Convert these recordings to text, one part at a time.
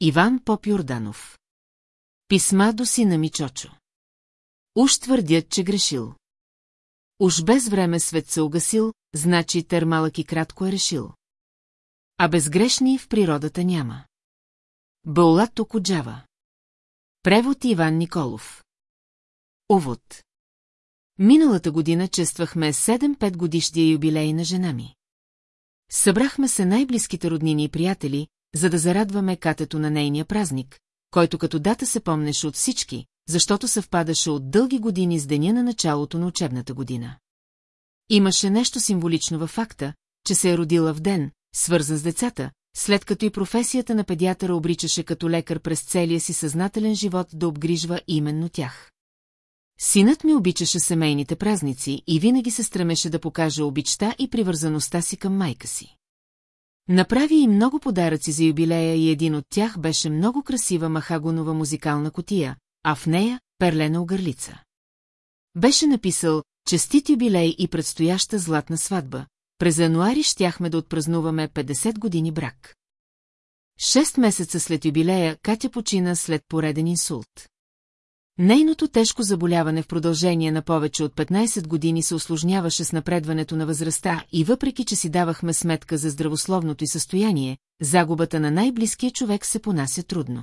Иван Поп Йорданов. Писма до сина ми Чочо. Уж твърдят, че грешил. Уж без време свет се угасил, значи тер малък и кратко е решил. А безгрешни в природата няма. Баулато Коджава. Превод Иван Николов. Увод. Миналата година чествахме 7-5 годишния юбилей на жена ми. Събрахме се най-близките роднини и приятели, за да зарадваме катето на нейния празник, който като дата се помнеше от всички, защото съвпадаше от дълги години с деня на началото на учебната година. Имаше нещо символично във факта, че се е родила в ден, свързан с децата, след като и професията на педиатъра обричаше като лекар през целия си съзнателен живот да обгрижва именно тях. Синът ми обичаше семейните празници и винаги се стремеше да покаже обичта и привързаността си към майка си. Направи и много подаръци за юбилея и един от тях беше много красива махагонова музикална котия, а в нея – перлена огърлица. Беше написал «Честит юбилей и предстояща златна сватба». През януари щяхме да отпразнуваме 50 години брак. Шест месеца след юбилея Катя почина след пореден инсулт. Нейното тежко заболяване в продължение на повече от 15 години се осложняваше с напредването на възрастта и въпреки, че си давахме сметка за здравословното й състояние, загубата на най-близкия човек се понася трудно.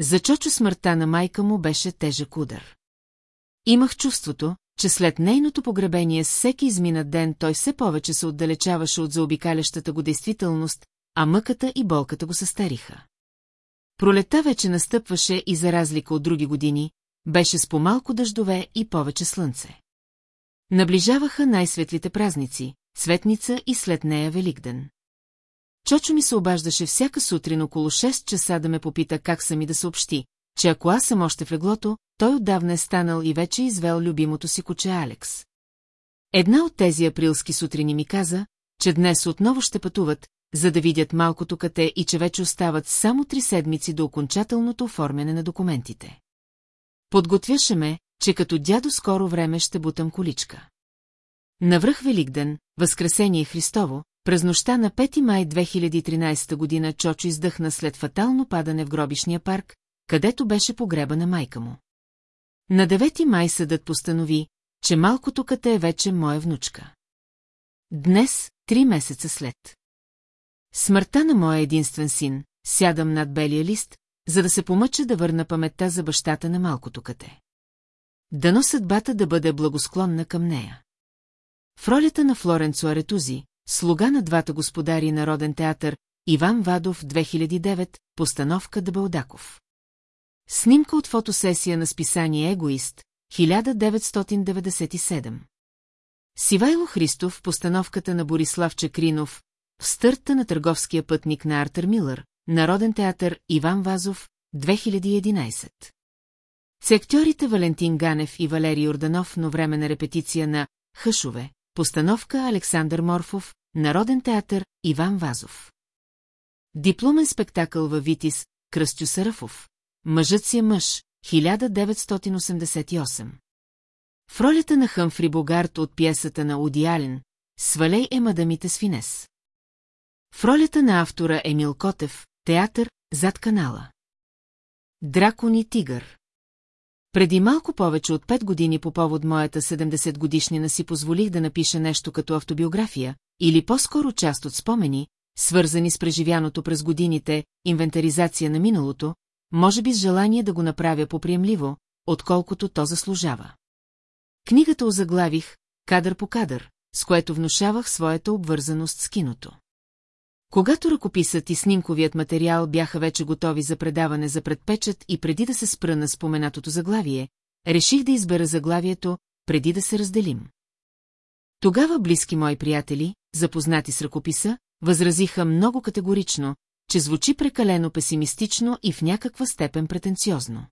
За Чочо смъртта на майка му беше тежък удар. Имах чувството, че след нейното погребение всеки изминат ден той все повече се отдалечаваше от заобикалящата го действителност, а мъката и болката го състариха. Пролета вече настъпваше и за разлика от други години, беше с по-малко дъждове и повече слънце. Наближаваха най-светлите празници, Светница и след нея Великден. Чочо ми се обаждаше всяка сутрин около 6 часа да ме попита как са ми да съобщи, че ако аз съм още в леглото, той отдавна е станал и вече извел любимото си куче Алекс. Една от тези априлски сутрини ми каза, че днес отново ще пътуват, за да видят малкото кате и че вече остават само три седмици до окончателното оформяне на документите. Подготвяше ме, че като дядо скоро време ще бутам количка. Навръх Великден, Възкресение Христово, през нощта на 5 май 2013 година Чочо издъхна след фатално падане в гробишния парк, където беше погреба на майка му. На 9 май съдът постанови, че малкото кате е вече моя внучка. Днес, три месеца след. Смъртта на моя единствен син, сядам над белия лист, за да се помъча да върна паметта за бащата на малкото кате. Дано съдбата да бъде благосклонна към нея. В ролята на Флоренцо Аретузи, слуга на двата господари Народен театър, Иван Вадов 2009, постановка Дъбълдаков. Снимка от фотосесия на списание Егоист, 1997. Сивайло Христов, постановката на Борислав Чакринов, в стърта на търговския пътник на Артер Милър, Народен театър Иван Вазов, 2011. С актьорите Валентин Ганев и Валерий Орданов, но време на репетиция на Хъшове, постановка Александър Морфов, Народен театър Иван Вазов. Дипломен спектакъл във Витис Кръстю Сарафов. Мъжът си е мъж, 1988. В ролята на Хъмфри Богарт от пиесата на Уди Ален, Свалей е мадамите с финес. В ролята на автора Емил Котев, театър, зад канала. Дракон и тигър. Преди малко повече от 5 години по повод моята 70 годишнина си позволих да напиша нещо като автобиография, или по-скоро част от спомени, свързани с преживяното през годините, инвентаризация на миналото, може би с желание да го направя поприемливо, отколкото то заслужава. Книгата озаглавих «Кадър по кадър», с което внушавах своята обвързаност с киното. Когато ръкописът и снимковият материал бяха вече готови за предаване за предпечат и преди да се спра на споменатото заглавие, реших да избера заглавието, преди да се разделим. Тогава близки мои приятели, запознати с ръкописа, възразиха много категорично, че звучи прекалено песимистично и в някаква степен претенциозно.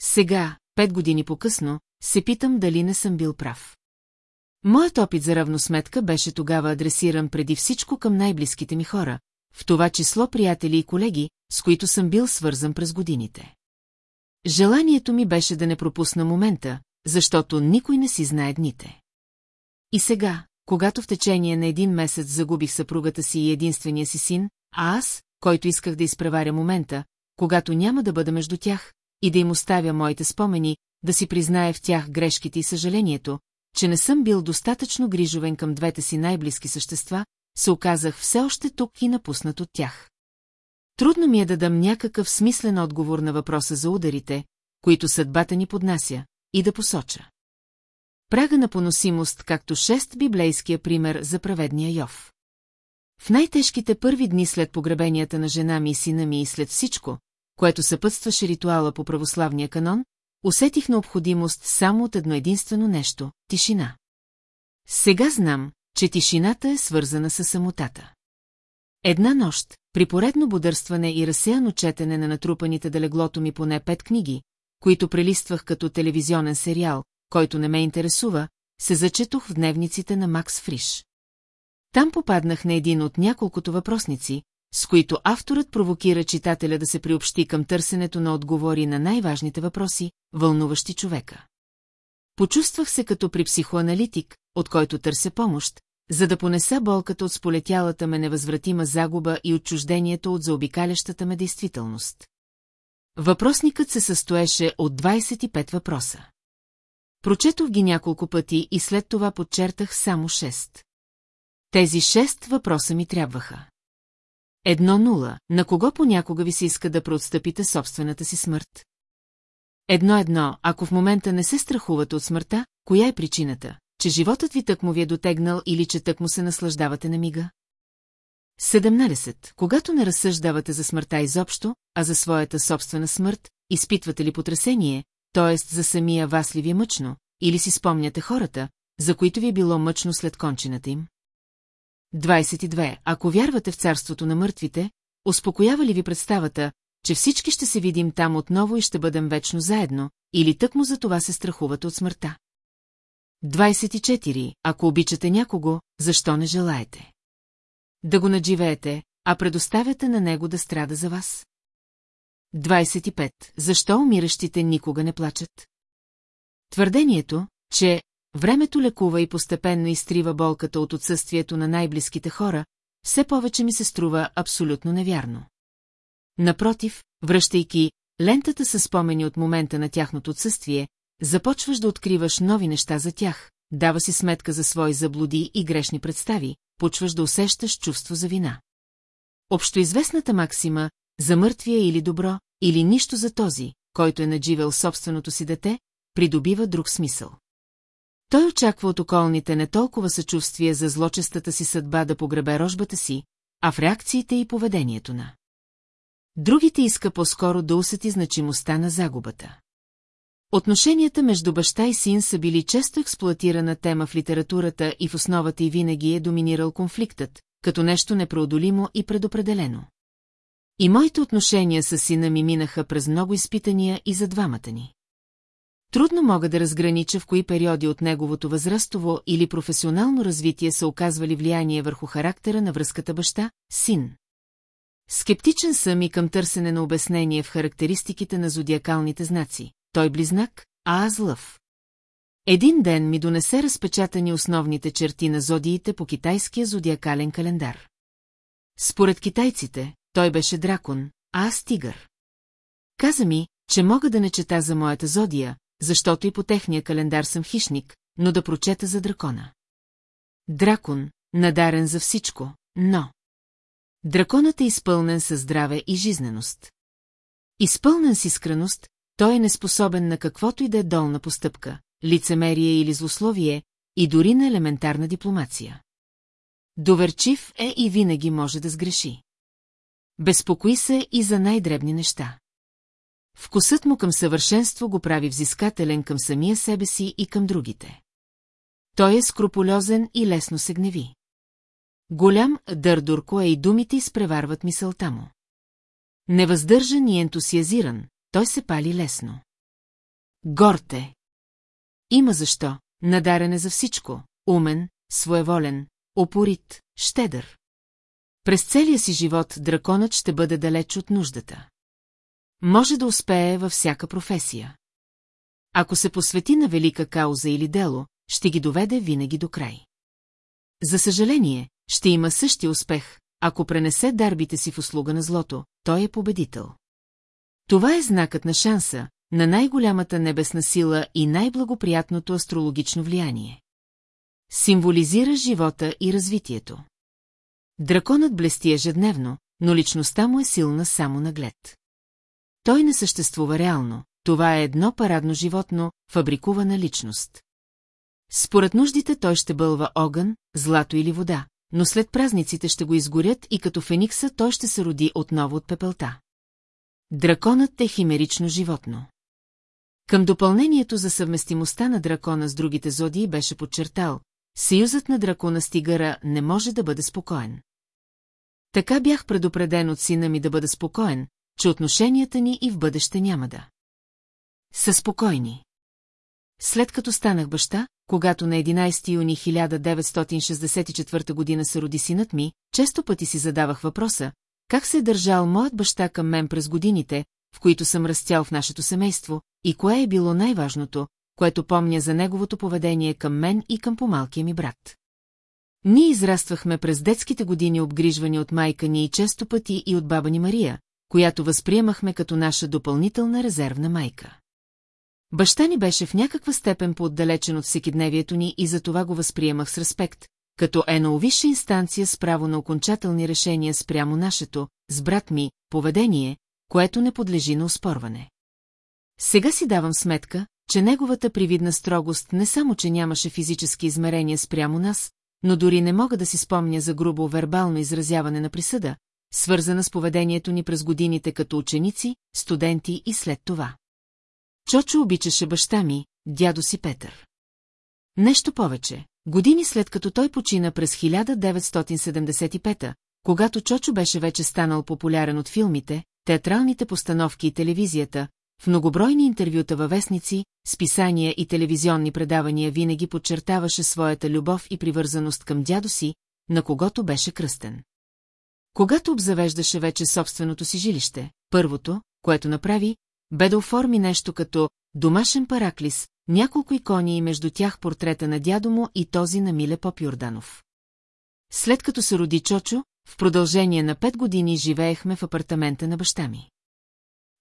Сега, пет години по-късно, се питам дали не съм бил прав. Моят опит за равносметка беше тогава адресиран преди всичко към най-близките ми хора, в това число приятели и колеги, с които съм бил свързан през годините. Желанието ми беше да не пропусна момента, защото никой не си знае дните. И сега, когато в течение на един месец загубих съпругата си и единствения си син, а аз, който исках да изпреваря момента, когато няма да бъда между тях, и да им оставя моите спомени, да си призная в тях грешките и съжалението, че не съм бил достатъчно грижовен към двете си най-близки същества, се оказах все още тук и напуснат от тях. Трудно ми е да дам някакъв смислен отговор на въпроса за ударите, които съдбата ни поднася, и да посоча. Прага на поносимост, както шест библейския пример за праведния Йов. В най-тежките първи дни след погребенията на жена ми и сина ми и след всичко, което съпътстваше ритуала по православния канон, усетих необходимост само от едно единствено нещо – тишина. Сега знам, че тишината е свързана с самотата. Една нощ, при поредно бодърстване и разсеяно четене на натрупаните да леглото ми поне пет книги, които прелиствах като телевизионен сериал, който не ме интересува, се зачетох в дневниците на Макс Фриш. Там попаднах на един от няколкото въпросници, с които авторът провокира читателя да се приобщи към търсенето на отговори на най-важните въпроси, вълнуващи човека. Почувствах се като при психоаналитик, от който търся помощ, за да понеса болката от сполетялата ме невъзвратима загуба и отчуждението от заобикалящата ме действителност. Въпросникът се състоеше от 25 въпроса. Прочетох ги няколко пъти и след това подчертах само 6. Тези 6 въпроса ми трябваха. Едно нула, на кого понякога ви се иска да преотстъпите собствената си смърт? Едно-едно, ако в момента не се страхувате от смъртта, коя е причината? Че животът ви тък му ви е дотегнал или че тък му се наслаждавате на мига? 17. Когато не разсъждавате за смъртта изобщо, а за своята собствена смърт, изпитвате ли потресение, т.е. за самия вас ли ви е мъчно, или си спомняте хората, за които ви е било мъчно след кончината им? 22. Ако вярвате в царството на мъртвите, успокоява ли ви представата, че всички ще се видим там отново и ще бъдем вечно заедно, или тъкмо за това се страхувате от смъртта? 24. Ако обичате някого, защо не желаете? Да го надживеете, а предоставяте на него да страда за вас? 25. Защо умиращите никога не плачат? Твърдението, че времето лекува и постепенно изтрива болката от отсъствието на най-близките хора, все повече ми се струва абсолютно невярно. Напротив, връщайки лентата със спомени от момента на тяхното отсъствие, започваш да откриваш нови неща за тях, дава си сметка за свои заблуди и грешни представи, почваш да усещаш чувство за вина. Общоизвестната максима за мъртвия или добро, или нищо за този, който е надживел собственото си дете, придобива друг смисъл. Той очаква от околните не толкова съчувствие за злочестата си съдба да погребе рожбата си, а в реакциите и поведението на. Другите иска по-скоро да усети значимостта на загубата. Отношенията между баща и син са били често експлуатирана тема в литературата и в основата й винаги е доминирал конфликтът, като нещо непреодолимо и предопределено. И моите отношения с сина ми минаха през много изпитания и за двамата ни. Трудно мога да разгранича в кои периоди от неговото възрастово или професионално развитие са оказвали влияние върху характера на връзката баща-син. Скептичен съм и към търсене на обяснение в характеристиките на зодиакалните знаци. Той близнак, а аз лъв. Един ден ми донесе разпечатани основните черти на зодиите по китайския зодиакален календар. Според китайците, той беше дракон, а аз тигър. Каза ми, че мога да не чета за моята зодия, защото и по техния календар съм хищник, но да прочета за дракона. Дракон, надарен за всичко, но... Драконът е изпълнен със здраве и жизненост. Изпълнен с искреност, той е неспособен на каквото и да е долна постъпка, лицемерие или злословие, и дори на елементарна дипломация. Доверчив е и винаги може да сгреши. Безпокои се и за най-дребни неща. Вкусът му към съвършенство го прави взискателен към самия себе си и към другите. Той е скрупулезен и лесно се гневи. Голям дърдурко е и думите изпреварват мисълта му. Невъздържан и ентусиазиран, той се пали лесно. Горте. Има защо, надарен е за всичко, умен, своеволен, опорит, щедър. През целия си живот драконът ще бъде далеч от нуждата. Може да успее във всяка професия. Ако се посвети на велика кауза или дело, ще ги доведе винаги до край. За съжаление, ще има същия успех, ако пренесе дарбите си в услуга на злото, той е победител. Това е знакът на шанса, на най-голямата небесна сила и най-благоприятното астрологично влияние. Символизира живота и развитието. Драконът блести ежедневно, но личността му е силна само на глед. Той не съществува реално, това е едно парадно животно, фабрикувана личност. Според нуждите той ще бълва огън, злато или вода, но след празниците ще го изгорят и като феникса той ще се роди отново от пепелта. Драконът е химерично животно. Към допълнението за съвместимостта на дракона с другите зодии беше подчертал, съюзът на дракона с тигъра не може да бъде спокоен. Така бях предупреден от сина ми да бъда спокоен, че отношенията ни и в бъдеще няма да. Са спокойни. След като станах баща, когато на 11 юни 1964 година се роди синът ми, често пъти си задавах въпроса, как се е държал моят баща към мен през годините, в които съм растял в нашето семейство, и кое е било най-важното, което помня за неговото поведение към мен и към помалкия ми брат. Ние израствахме през детските години обгрижвани от майка ни и често пъти и от баба ни Мария, която възприемахме като наша допълнителна резервна майка. Баща ни беше в някаква степен поотдалечен от всекидневието ни и за това го възприемах с респект, като е висша инстанция с право на окончателни решения спрямо нашето, с брат ми, поведение, което не подлежи на успорване. Сега си давам сметка, че неговата привидна строгост не само, че нямаше физически измерения спрямо нас, но дори не мога да си спомня за грубо вербално изразяване на присъда, свързана с поведението ни през годините като ученици, студенти и след това. Чочо обичаше баща ми, дядо си Петър. Нещо повече. Години след като той почина през 1975 когато Чочо беше вече станал популярен от филмите, театралните постановки и телевизията, в многобройни интервюта във вестници, списания и телевизионни предавания винаги подчертаваше своята любов и привързаност към дядо си, на когото беше кръстен. Когато обзавеждаше вече собственото си жилище, първото, което направи, бе да оформи нещо като домашен параклис, няколко икони и между тях портрета на дядо му и този на Миле Поп Йорданов. След като се роди Чочо, в продължение на пет години живеехме в апартамента на баща ми.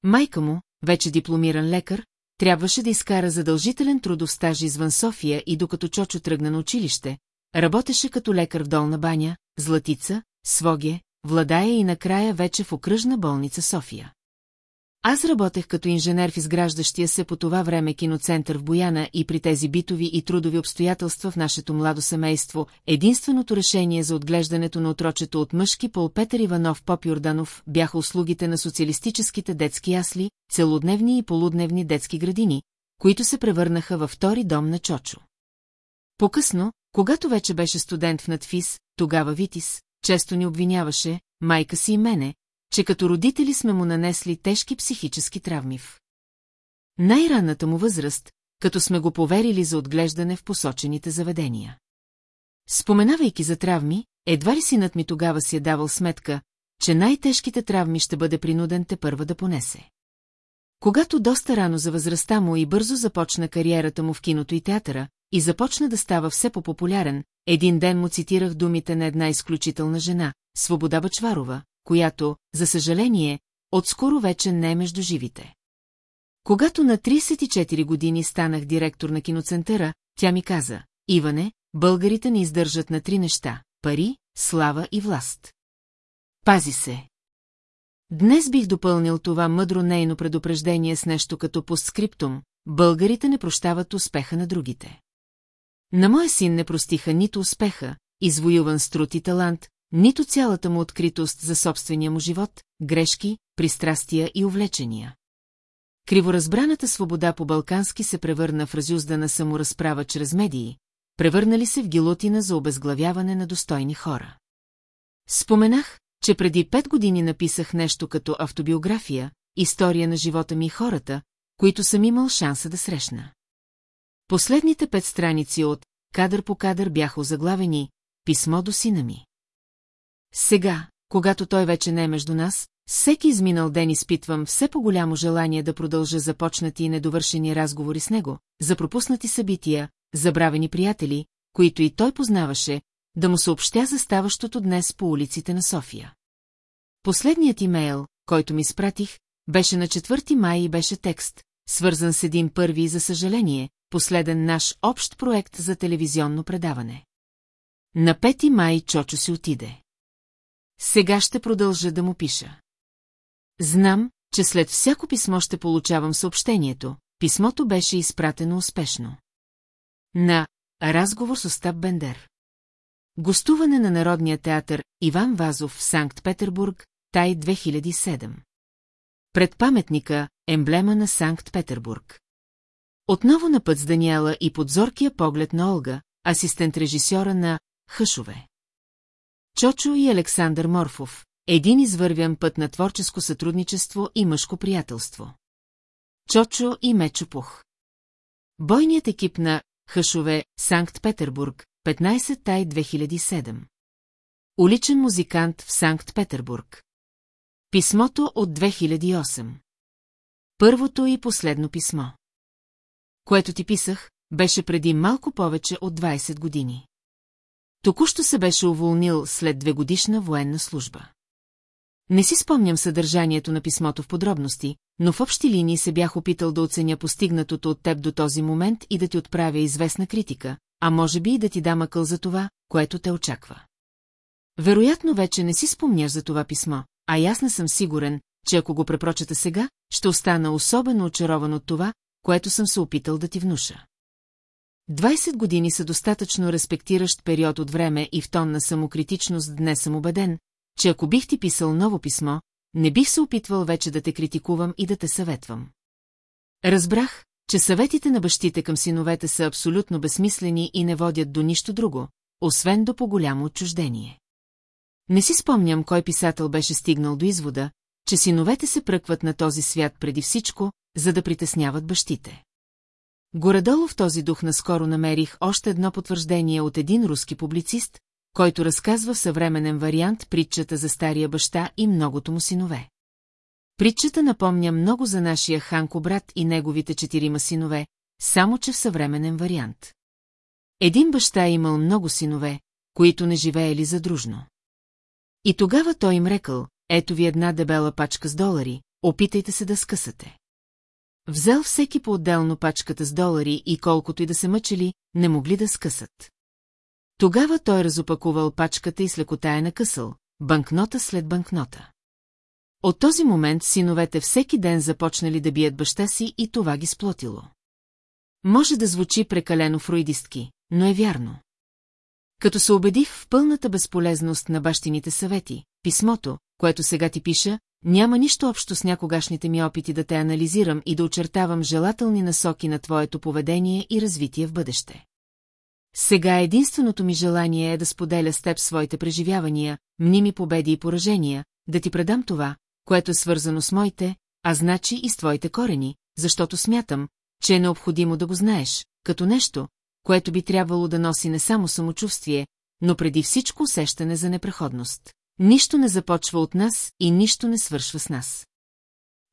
Майка му, вече дипломиран лекар, трябваше да изкара задължителен трудов стаж извън София и докато Чочо тръгна на училище, работеше като лекар в Долна баня, Златица, Своге, Владая и накрая вече в окръжна болница София. Аз работех като инженер в изграждащия се по това време киноцентър в Бояна и при тези битови и трудови обстоятелства в нашето младо семейство, единственото решение за отглеждането на отрочето от мъжки пол Петър Иванов Поп Йорданов бяха услугите на социалистическите детски ясли, целодневни и полудневни детски градини, които се превърнаха във втори дом на Чочо. По-късно, когато вече беше студент в надфис, тогава Витис, често ни обвиняваше, майка си и мене, че като родители сме му нанесли тежки психически травми в. Най-ранната му възраст, като сме го поверили за отглеждане в посочените заведения. Споменавайки за травми, едва ли синът ми тогава си е давал сметка, че най-тежките травми ще бъде принуден те първа да понесе. Когато доста рано за възрастта му и бързо започна кариерата му в киното и театъра, и започна да става все по-популярен, един ден му цитирах думите на една изключителна жена, Свобода Бачварова, която, за съжаление, отскоро вече не е между живите. Когато на 34 години станах директор на киноцентъра, тя ми каза, Иване, българите не издържат на три неща – пари, слава и власт. Пази се! Днес бих допълнил това мъдро нейно предупреждение с нещо като постскриптум – българите не прощават успеха на другите. На моя син не простиха нито успеха, извоюван с труд и талант, нито цялата му откритост за собствения му живот, грешки, пристрастия и увлечения. Криворазбраната свобода по-балкански се превърна в разюздана саморазправа чрез медии, превърнали се в гилотина за обезглавяване на достойни хора. Споменах, че преди пет години написах нещо като автобиография, история на живота ми и хората, които съм имал шанса да срещна. Последните пет страници от «Кадър по кадър» бяха озаглавени «Писмо до сина ми». Сега, когато той вече не е между нас, всеки изминал ден изпитвам все по-голямо желание да продължа започнати и недовършени разговори с него, за пропуснати събития, забравени приятели, които и той познаваше, да му съобщя за ставащото днес по улиците на София. Последният имейл, който ми спратих, беше на 4 май и беше текст, свързан с един първи и за съжаление, последен наш общ проект за телевизионно предаване. На 5 май Чочо си отиде. Сега ще продължа да му пиша. Знам, че след всяко писмо ще получавам съобщението. Писмото беше изпратено успешно. На разговор с Остап Бендер. Гостуване на Народния театър Иван Вазов в Санкт-Петербург, Тай 2007. Пред паметника, емблема на Санкт-Петербург. Отново на път с Даниела и подзоркия поглед на Олга, асистент-режисьора на Хъшове. Чочо и Александър Морфов. Един извървян път на творческо сътрудничество и мъжко приятелство. Чочо и Мечо Пух. Бойният екип на Хъшове, Санкт-Петербург, 15 тай 2007. Уличен музикант в Санкт-Петербург. Писмото от 2008. Първото и последно писмо. Което ти писах, беше преди малко повече от 20 години. Току-що се беше уволнил след две годишна военна служба. Не си спомням съдържанието на писмото в подробности, но в общи линии се бях опитал да оценя постигнатото от теб до този момент и да ти отправя известна критика, а може би и да ти дам акъл за това, което те очаква. Вероятно вече не си спомняш за това писмо, а аз не съм сигурен, че ако го препрочета сега, ще остана особено очарован от това, което съм се опитал да ти внуша. 20 години са достатъчно респектиращ период от време и в тон на самокритичност днес съм убеден, че ако бих ти писал ново писмо, не бих се опитвал вече да те критикувам и да те съветвам. Разбрах, че съветите на бащите към синовете са абсолютно безсмислени и не водят до нищо друго, освен до по-голямо отчуждение. Не си спомням кой писател беше стигнал до извода, че синовете се пръкват на този свят преди всичко, за да притесняват бащите. Горедолу в този дух наскоро намерих още едно потвърждение от един руски публицист, който разказва в съвременен вариант притчата за стария баща и многото му синове. Притчата напомня много за нашия Ханко брат и неговите четирима синове, само че в съвременен вариант. Един баща е имал много синове, които не живеели задружно. И тогава той им рекал, ето ви една дебела пачка с долари, опитайте се да скъсате. Взел всеки по-отделно пачката с долари и колкото и да се мъчили, не могли да скъсат. Тогава той разопакувал пачката и с лекота е накъсал, банкнота след банкнота. От този момент синовете всеки ден започнали да бият баща си и това ги сплотило. Може да звучи прекалено фруидистки, но е вярно. Като се убедих в пълната безполезност на бащините съвети, писмото, което сега ти пиша, няма нищо общо с някогашните ми опити да те анализирам и да очертавам желателни насоки на твоето поведение и развитие в бъдеще. Сега единственото ми желание е да споделя с теб своите преживявания, мними победи и поражения, да ти предам това, което е свързано с моите, а значи и с твоите корени, защото смятам, че е необходимо да го знаеш, като нещо, което би трябвало да носи не само самочувствие, но преди всичко усещане за непреходност. Нищо не започва от нас и нищо не свършва с нас.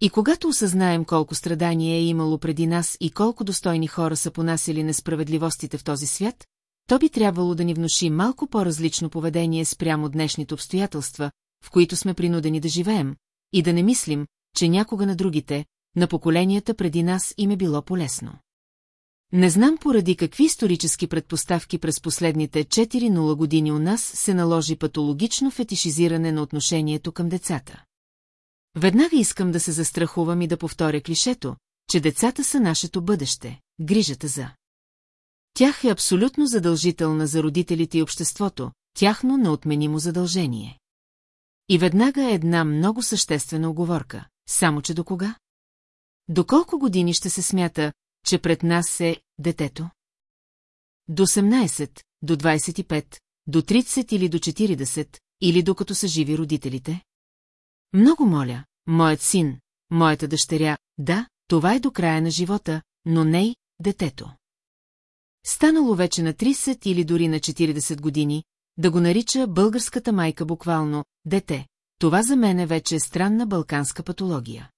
И когато осъзнаем колко страдание е имало преди нас и колко достойни хора са понасили несправедливостите в този свят, то би трябвало да ни внуши малко по-различно поведение спрямо днешните обстоятелства, в които сме принудени да живеем, и да не мислим, че някога на другите, на поколенията преди нас им е било полезно. Не знам поради какви исторически предпоставки през последните 4-0 години у нас се наложи патологично фетишизиране на отношението към децата. Веднага искам да се застрахувам и да повторя клишето, че децата са нашето бъдеще, грижата за. Тях е абсолютно задължителна за родителите и обществото, тяхно неотменимо задължение. И веднага е една много съществена оговорка, само че до кога? До колко години ще се смята, че пред нас е детето? До 18, до 25, до 30 или до 40, или докато са живи родителите? Много моля, моят син, моята дъщеря, да, това е до края на живота, но не и детето. Станало вече на 30 или дори на 40 години, да го нарича българската майка буквално «дете», това за мен е вече странна балканска патология.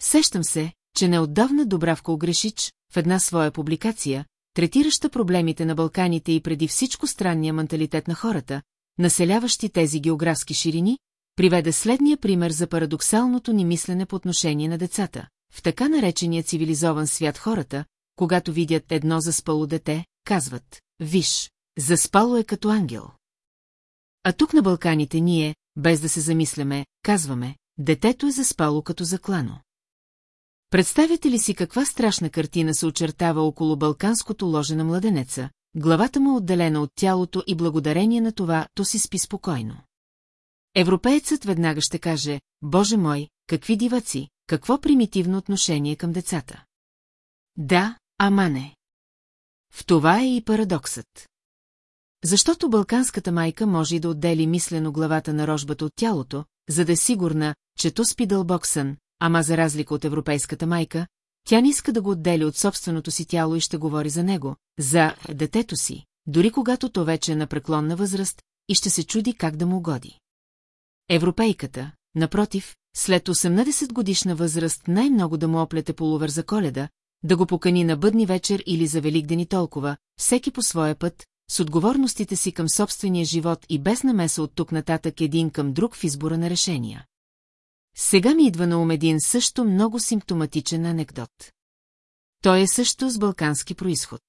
Сещам се, че неотдавна Добравка Огрешич, в една своя публикация, третираща проблемите на Балканите и преди всичко странния менталитет на хората, населяващи тези географски ширини, приведе следния пример за парадоксалното ни мислене по отношение на децата. В така наречения цивилизован свят хората, когато видят едно заспало дете, казват, виж, заспало е като ангел. А тук на Балканите ние, без да се замисляме, казваме, детето е заспало като заклано. Представяте ли си каква страшна картина се очертава около балканското ложе на младенеца, главата му отделена от тялото и благодарение на това то си спи спокойно. Европеецът веднага ще каже, Боже мой, какви диваци, какво примитивно отношение към децата. Да, ама не. В това е и парадоксът. Защото балканската майка може и да отдели мислено главата на рожбата от тялото, за да е сигурна, че то спи дълбок сън, ама за разлика от европейската майка, тя не иска да го отдели от собственото си тяло и ще говори за него, за детето си, дори когато то вече е на преклонна възраст и ще се чуди как да му угоди. Европейката, напротив, след 18 годишна възраст най-много да му оплете полувер за коледа, да го покани на бъдни вечер или за великден толкова, всеки по своя път, с отговорностите си към собствения живот и без намеса от тук нататък един към друг в избора на решения. Сега ми идва на ум един също много симптоматичен анекдот. Той е също с балкански происход.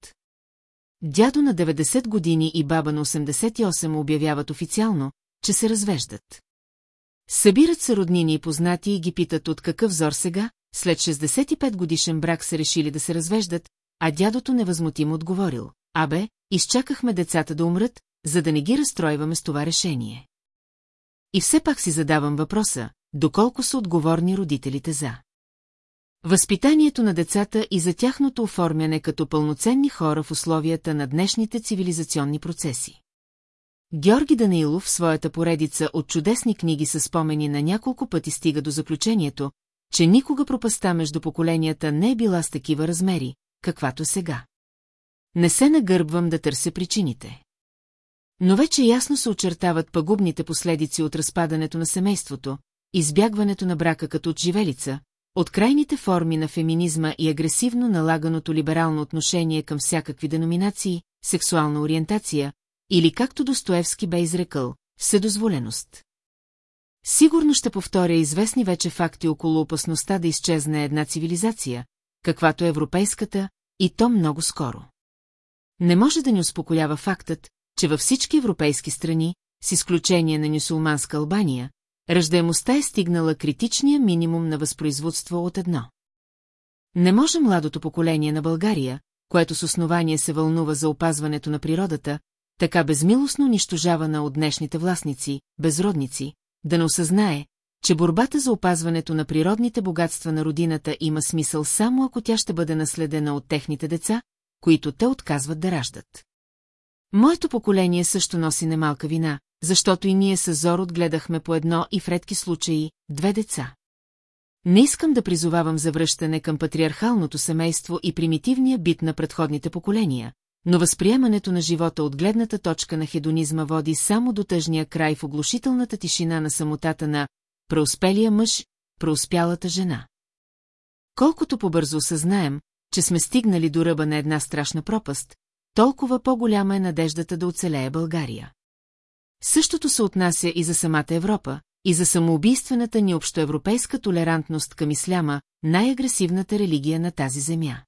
Дядо на 90 години и баба на 88 обявяват официално, че се развеждат. Събират се роднини и познати и ги питат от какъв зор сега, след 65 годишен брак са решили да се развеждат, а дядото невъзмутимо отговорил. Абе, изчакахме децата да умрат, за да не ги разстройваме с това решение. И все пак си задавам въпроса, доколко са отговорни родителите за. Възпитанието на децата и за тяхното оформяне като пълноценни хора в условията на днешните цивилизационни процеси. Георги Данилов в своята поредица от чудесни книги със спомени на няколко пъти стига до заключението, че никога пропаста между поколенията не е била с такива размери, каквато сега. Не се нагърбвам да търся причините. Но вече ясно се очертават пагубните последици от разпадането на семейството, избягването на брака като от живелица, от крайните форми на феминизма и агресивно налаганото либерално отношение към всякакви деноминации, сексуална ориентация, или както Достоевски бе изрекал, вседозволеност. Сигурно ще повторя известни вече факти около опасността да изчезне една цивилизация, каквато е европейската, и то много скоро. Не може да ни успокоява фактът, че във всички европейски страни, с изключение на нюсулманска Албания, ръждаемостта е стигнала критичния минимум на възпроизводство от едно. Не може младото поколение на България, което с основание се вълнува за опазването на природата, така безмилостно унищожавана от днешните властници, безродници, да не осъзнае, че борбата за опазването на природните богатства на родината има смисъл само ако тя ще бъде наследена от техните деца, които те отказват да раждат. Моето поколение също носи немалка вина, защото и ние с Зор отгледахме по едно и в редки случаи две деца. Не искам да призовавам за връщане към патриархалното семейство и примитивния бит на предходните поколения, но възприемането на живота от гледната точка на хедонизма води само до тъжния край в оглушителната тишина на самотата на преуспелия мъж, преуспялата жена. Колкото побързо осъзнаем, че сме стигнали до ръба на една страшна пропаст, толкова по-голяма е надеждата да оцелее България. Същото се отнася и за самата Европа, и за самоубийствената ни общоевропейска толерантност към исляма, най-агресивната религия на тази земя.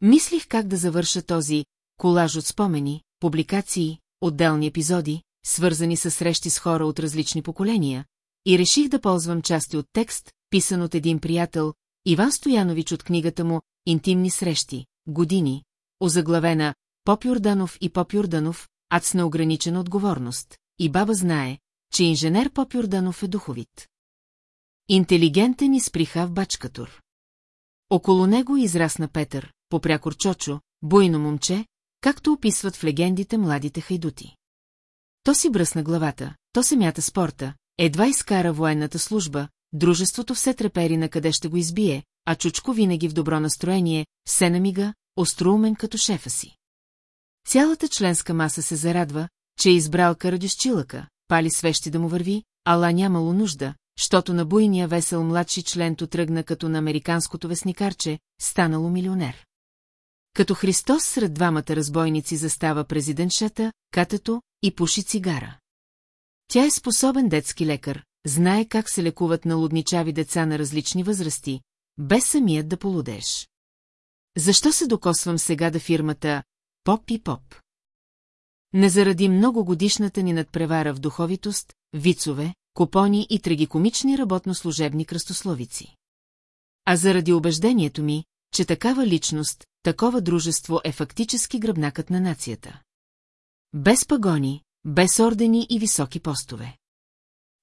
Мислих как да завърша този колаж от спомени, публикации, отделни епизоди, свързани с срещи с хора от различни поколения, и реших да ползвам части от текст, писан от един приятел, Иван Стоянович от книгата му «Интимни срещи», години, озаглавена Поп Юрданов и Поп Юрданов, ад с неограничена отговорност, и баба знае, че инженер Поп Юрданов е духовит. Интелигентен и сприха в бачкатур. Около него израсна Петър, попрякор Чочо, буйно момче, както описват в легендите младите хайдути. То си бръсна главата, то се мята спорта, едва изкара военната служба, дружеството все трепери на къде ще го избие, а Чучко винаги в добро настроение, се намига, остроумен като шефа си. Цялата членска маса се зарадва, че е избрал Карадюшчилъка, пали свещи да му върви, ала нямало нужда, щото на буйния весел младши член то тръгна като на американското вестникарче, станало милионер. Като Христос сред двамата разбойници застава президентшата, катето и пуши цигара. Тя е способен детски лекар, знае как се лекуват на лудничави деца на различни възрасти, без самият да полудеш. Защо се докосвам сега да фирмата Поп и Поп? Не заради многогодишната ни надпревара в духовитост, вицове, купони и трагикомични работно-служебни кръстословици. А заради убеждението ми, че такава личност, такова дружество е фактически гръбнакът на нацията. Без пагони, без ордени и високи постове.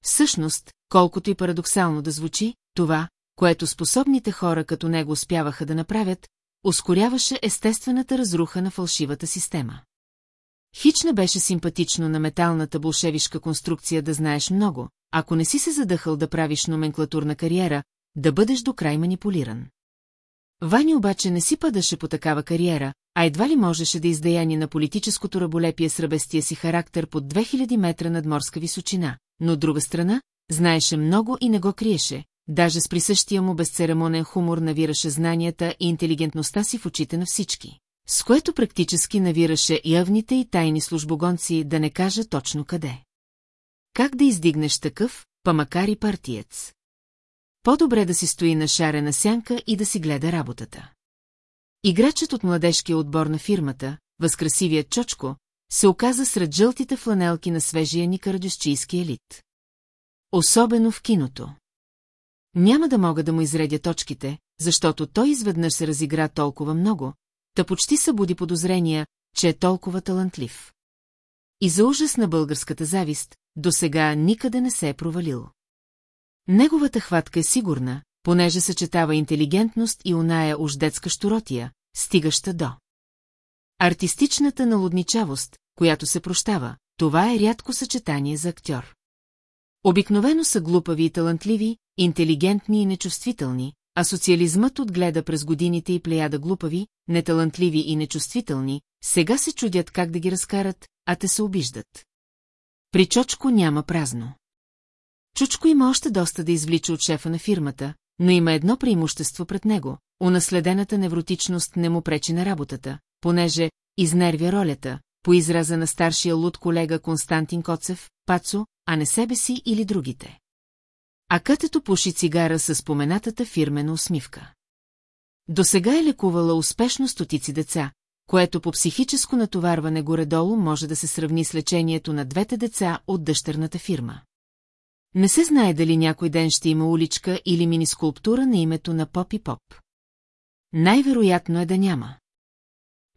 Всъщност, колкото и парадоксално да звучи, това, което способните хора като него успяваха да направят, ускоряваше естествената разруха на фалшивата система. Хич не беше симпатично на металната болшевишка конструкция да знаеш много, ако не си се задъхал да правиш номенклатурна кариера, да бъдеш до край манипулиран. Вани обаче не си падаше по такава кариера, а едва ли можеше да издаяни на политическото раболепие с ръбестия си характер под 2000 метра над морска височина, но от друга страна, знаеше много и не го криеше, даже с присъщия му безцеремонен хумор навираше знанията и интелигентността си в очите на всички, с което практически навираше явните и тайни службогонци да не кажа точно къде. Как да издигнеш такъв, па макар и партиец? По-добре да си стои на шарена сянка и да си гледа работата. Играчът от младежкия отбор на фирмата, възкрасивият Чочко, се оказа сред жълтите фланелки на свежия ни карадюсчийски елит. Особено в киното. Няма да мога да му изредя точките, защото той изведнъж се разигра толкова много, та почти събуди подозрения, че е толкова талантлив. И за ужас на българската завист, до сега никъде не се е провалил. Неговата хватка е сигурна, понеже съчетава интелигентност и оная уж детска щуротия, стигаща до. Артистичната налудничавост, която се прощава, това е рядко съчетание за актьор. Обикновено са глупави и талантливи, интелигентни и нечувствителни, а социализмът отгледа през годините и плеяда глупави, неталантливи и нечувствителни, сега се чудят как да ги разкарат, а те се обиждат. При Чочко няма празно. Чучко има още доста да извлича от шефа на фирмата, но има едно преимущество пред него. Унаследената невротичност не му пречи на работата, понеже изнервя ролята, по израза на старшия луд колега Константин Коцев, Пацо, а не себе си или другите. А кътето пуши цигара с споменатата фирмена усмивка. До сега е лекувала успешно стотици деца, което по психическо натоварване горе-долу може да се сравни с лечението на двете деца от дъщерната фирма. Не се знае дали някой ден ще има уличка или мини-скулптура на името на Поп и Поп. Най-вероятно е да няма.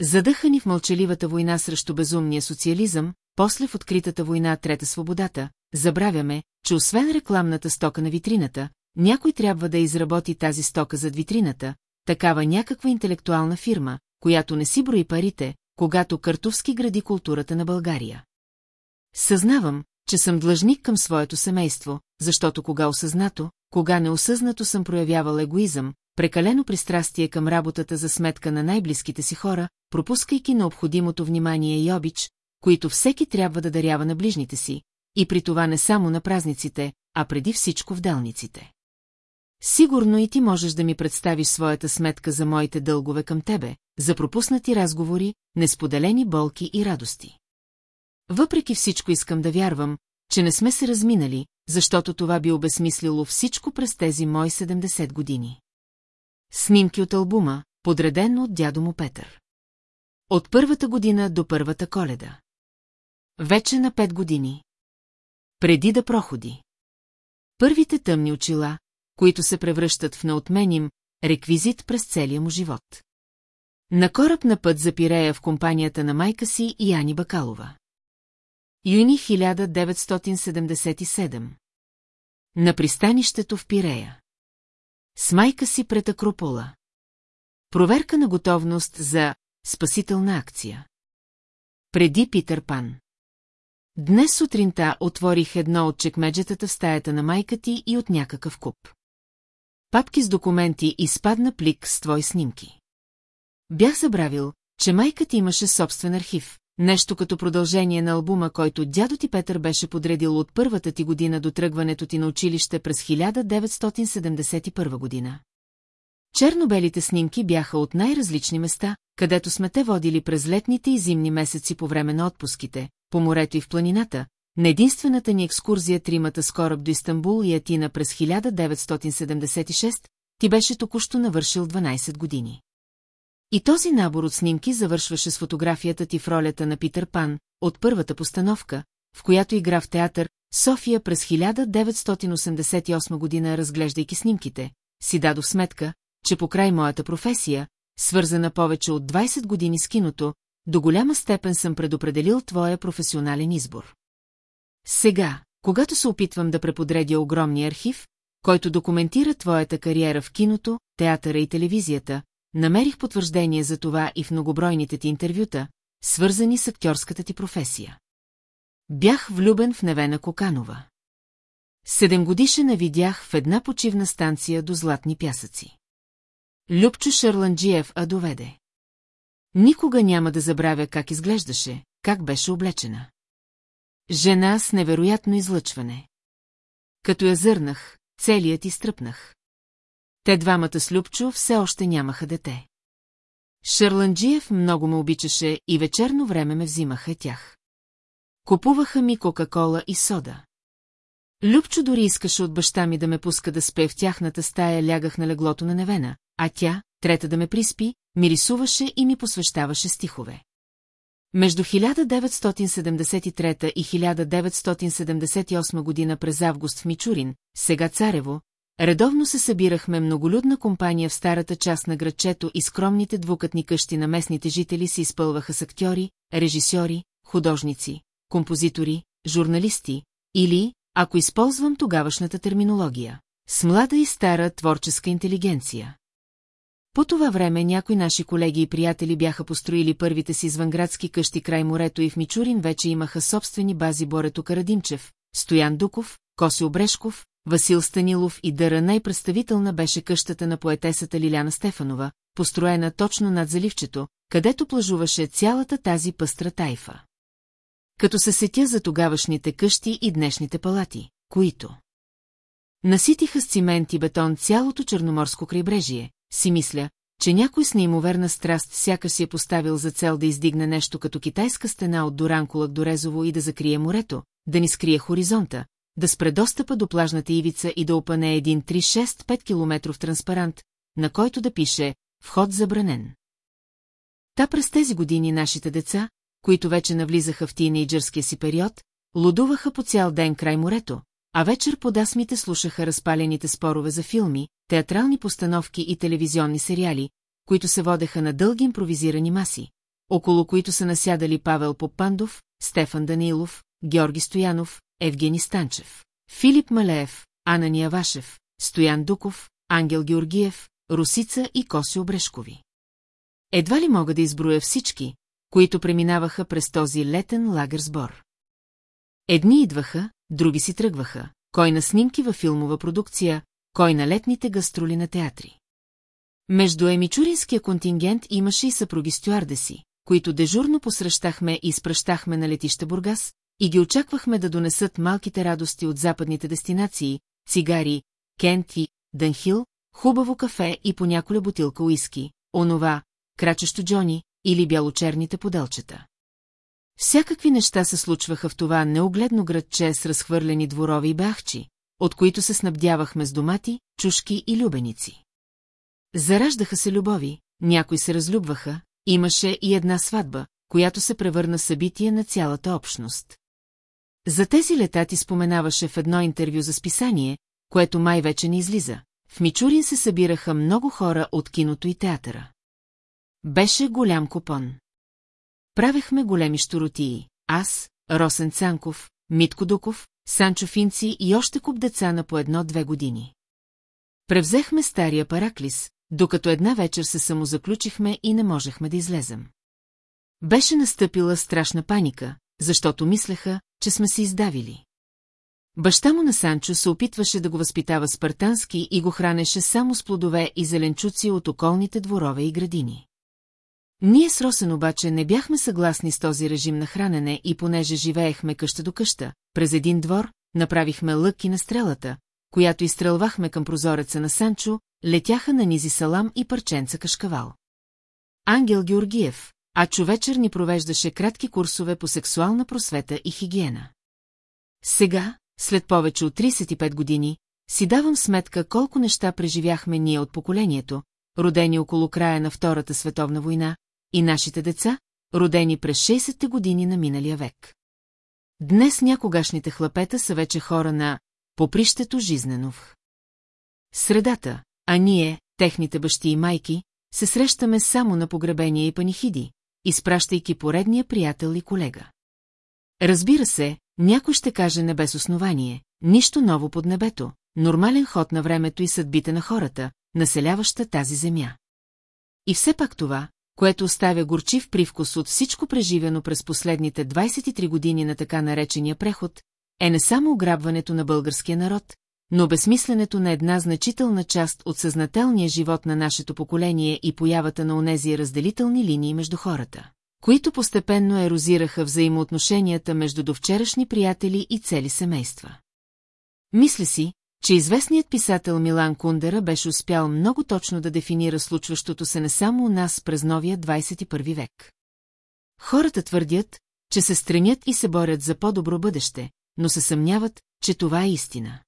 Задъхани в мълчаливата война срещу безумния социализъм, после в откритата война Трета свободата, забравяме, че освен рекламната стока на витрината, някой трябва да изработи тази стока зад витрината, такава някаква интелектуална фирма, която не си брои парите, когато Картовски гради културата на България. Съзнавам, че съм длъжник към своето семейство, защото кога осъзнато, кога неосъзнато съм проявявал егоизъм, прекалено пристрастие към работата за сметка на най-близките си хора, пропускайки необходимото внимание и обич, които всеки трябва да дарява на ближните си, и при това не само на празниците, а преди всичко в делниците. Сигурно и ти можеш да ми представиш своята сметка за моите дългове към тебе, за пропуснати разговори, несподелени болки и радости. Въпреки всичко искам да вярвам, че не сме се разминали, защото това би обесмислило всичко през тези мои 70 години. Снимки от албума, подреден от дядо му Петър. От първата година до първата коледа. Вече на пет години. Преди да проходи. Първите тъмни очила, които се превръщат в неотменим реквизит през целия му живот. На кораб на път за Пирея в компанията на майка си и Ани Бакалова. Юни 1977 На пристанището в Пирея. С майка си пред Акропола. Проверка на готовност за спасителна акция. Преди Питър Пан. Днес сутринта отворих едно от чекмеджетата в стаята на майка ти и от някакъв куп. Папки с документи и спадна плик с твои снимки. Бях забравил, че майка ти имаше собствен архив, нещо като продължение на албума, който дядо ти Петър беше подредил от първата ти година до тръгването ти на училище през 1971 година. Чернобелите снимки бяха от най-различни места, където сме те водили през летните и зимни месеци по време на отпуските, по морето и в планината, на единствената ни екскурзия тримата с кораб до Истанбул и Атина през 1976, ти беше току-що навършил 12 години. И този набор от снимки завършваше с фотографията ти в ролята на Питър Пан, от първата постановка, в която игра в театър, София през 1988 година, разглеждайки снимките, си дадох сметка, че покрай моята професия, свързана повече от 20 години с киното, до голяма степен съм предопределил твоя професионален избор. Сега, когато се опитвам да преподредя огромния архив, който документира твоята кариера в киното, театъра и телевизията, намерих потвърждение за това и в многобройните ти интервюта, свързани с актьорската ти професия. Бях влюбен в Невена Коканова. Седем годишена видях в една почивна станция до Златни пясъци. Любчо Шарланджиев а доведе. Никога няма да забравя как изглеждаше, как беше облечена. Жена с невероятно излъчване. Като я зърнах, целият изтръпнах. Те двамата с Любчо все още нямаха дете. Шарланджиев много ме обичаше и вечерно време ме взимаха тях. Купуваха ми Кока-кола и сода. Любчо дори искаше от баща ми да ме пуска да спе в тяхната стая, лягах на леглото на Невена, а тя, трета да ме приспи, ми рисуваше и ми посвещаваше стихове. Между 1973 и 1978 година през август в Мичурин, сега Царево, редовно се събирахме многолюдна компания в старата част на градчето и скромните двукътни къщи на местните жители се изпълваха с актьори, режисьори, художници, композитори, журналисти или, ако използвам тогавашната терминология, с млада и стара творческа интелигенция. По това време някои наши колеги и приятели бяха построили първите си извънградски къщи край морето и в Мичурин вече имаха собствени бази Борето Карадимчев, Стоян Дуков, Коси Обрешков, Васил Станилов и дъра най-представителна беше къщата на поетесата Лиляна Стефанова, построена точно над заливчето, където плажуваше цялата тази пъстра тайфа. Като се сетя за тогавашните къщи и днешните палати, които наситиха с цимент и бетон цялото черноморско крайбрежие, си мисля, че някой с неимоверна страст сякаш си е поставил за цел да издигне нещо като китайска стена от Доранкулък до Резово и да закрие морето, да ни скрие хоризонта, да спре достъпа до плажната ивица и да опане един 3-6-5 километров транспарант, на който да пише «Вход забранен». Та през тези години нашите деца, които вече навлизаха в тинейджърския си период, лудуваха по цял ден край морето, а вечер под асмите слушаха разпалените спорове за филми, театрални постановки и телевизионни сериали, които се водеха на дълги импровизирани маси, около които са насядали Павел Попандов, Стефан Данилов, Георги Стоянов, Евгений Станчев, Филип Малеев, Анания Вашев, Стоян Дуков, Ангел Георгиев, Русица и Коси Обрешкови. Едва ли мога да изброя всички, които преминаваха през този летен лагер сбор. Едни идваха, други си тръгваха, кой на снимки във филмова продукция, кой на летните гастроли на театри. Между емичуринския контингент имаше и съпруги стюардеси, които дежурно посрещахме и изпращахме на летища Бургас, и ги очаквахме да донесат малките радости от западните дестинации, цигари, кент и Данхил, хубаво кафе и по няколя бутилка уиски, онова, крачещо Джони или бялочерните поделчета. Всякакви неща се случваха в това неогледно градче с разхвърлени дворови и бахчи, от които се снабдявахме с домати, чушки и любеници. Зараждаха се любови, някои се разлюбваха, имаше и една сватба, която се превърна събитие на цялата общност. За тези лета ти споменаваше в едно интервю за списание, което май вече не излиза. В Мичурин се събираха много хора от киното и театъра. Беше голям купон. Правехме големи щуротии. Аз, Росен Цанков, Митко Дуков, Санчо Финци и още куп деца на по едно-две години. Превзехме стария параклис, докато една вечер се самозаключихме и не можехме да излезем. Беше настъпила страшна паника, защото мислеха, че сме се издавили. Баща му на Санчо се опитваше да го възпитава спартански и го хранеше само с плодове и зеленчуци от околните дворове и градини. Ние с Росен обаче не бяхме съгласни с този режим на хранене и понеже живеехме къща до къща, през един двор, направихме лък и на стрелата, която изстрелвахме към прозореца на Санчо, летяха на низи салам и парченца кашкавал. Ангел Георгиев, а човечер ни провеждаше кратки курсове по сексуална просвета и хигиена. Сега, след повече от 35 години, си давам сметка колко неща преживяхме ние от поколението, родени около края на Втората световна война, и нашите деца, родени през 60-те години на миналия век. Днес някогашните хлапета са вече хора на попрището жизненов. Средата, а ние, техните бащи и майки, се срещаме само на погребения и панихиди, изпращайки поредния приятел и колега. Разбира се, някой ще каже не без основание, нищо ново под небето, нормален ход на времето и съдбите на хората, населяваща тази земя. И все пак това, което оставя горчив привкус от всичко преживено през последните 23 години на така наречения преход, е не само ограбването на българския народ, но безсмисленето на една значителна част от съзнателния живот на нашето поколение и появата на онези разделителни линии между хората, които постепенно ерозираха взаимоотношенията между довчерашни приятели и цели семейства. Мисля си, че известният писател Милан Кундера беше успял много точно да дефинира случващото се не само у нас през новия 21 век. Хората твърдят, че се стремят и се борят за по-добро бъдеще, но се съмняват, че това е истина.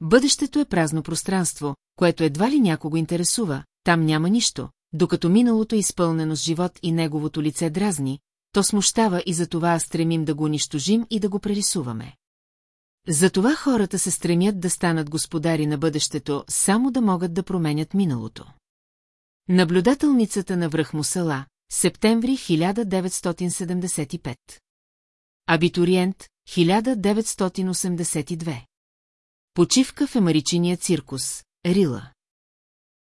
Бъдещето е празно пространство, което едва ли някого интересува, там няма нищо, докато миналото е изпълнено с живот и неговото лице дразни, то смущава и за това стремим да го унищожим и да го прерисуваме. Затова хората се стремят да станат господари на бъдещето, само да могат да променят миналото. Наблюдателницата на връх Мусала, септември 1975 Абитуриент, 1982 Почивка в емаричиния циркус, Рила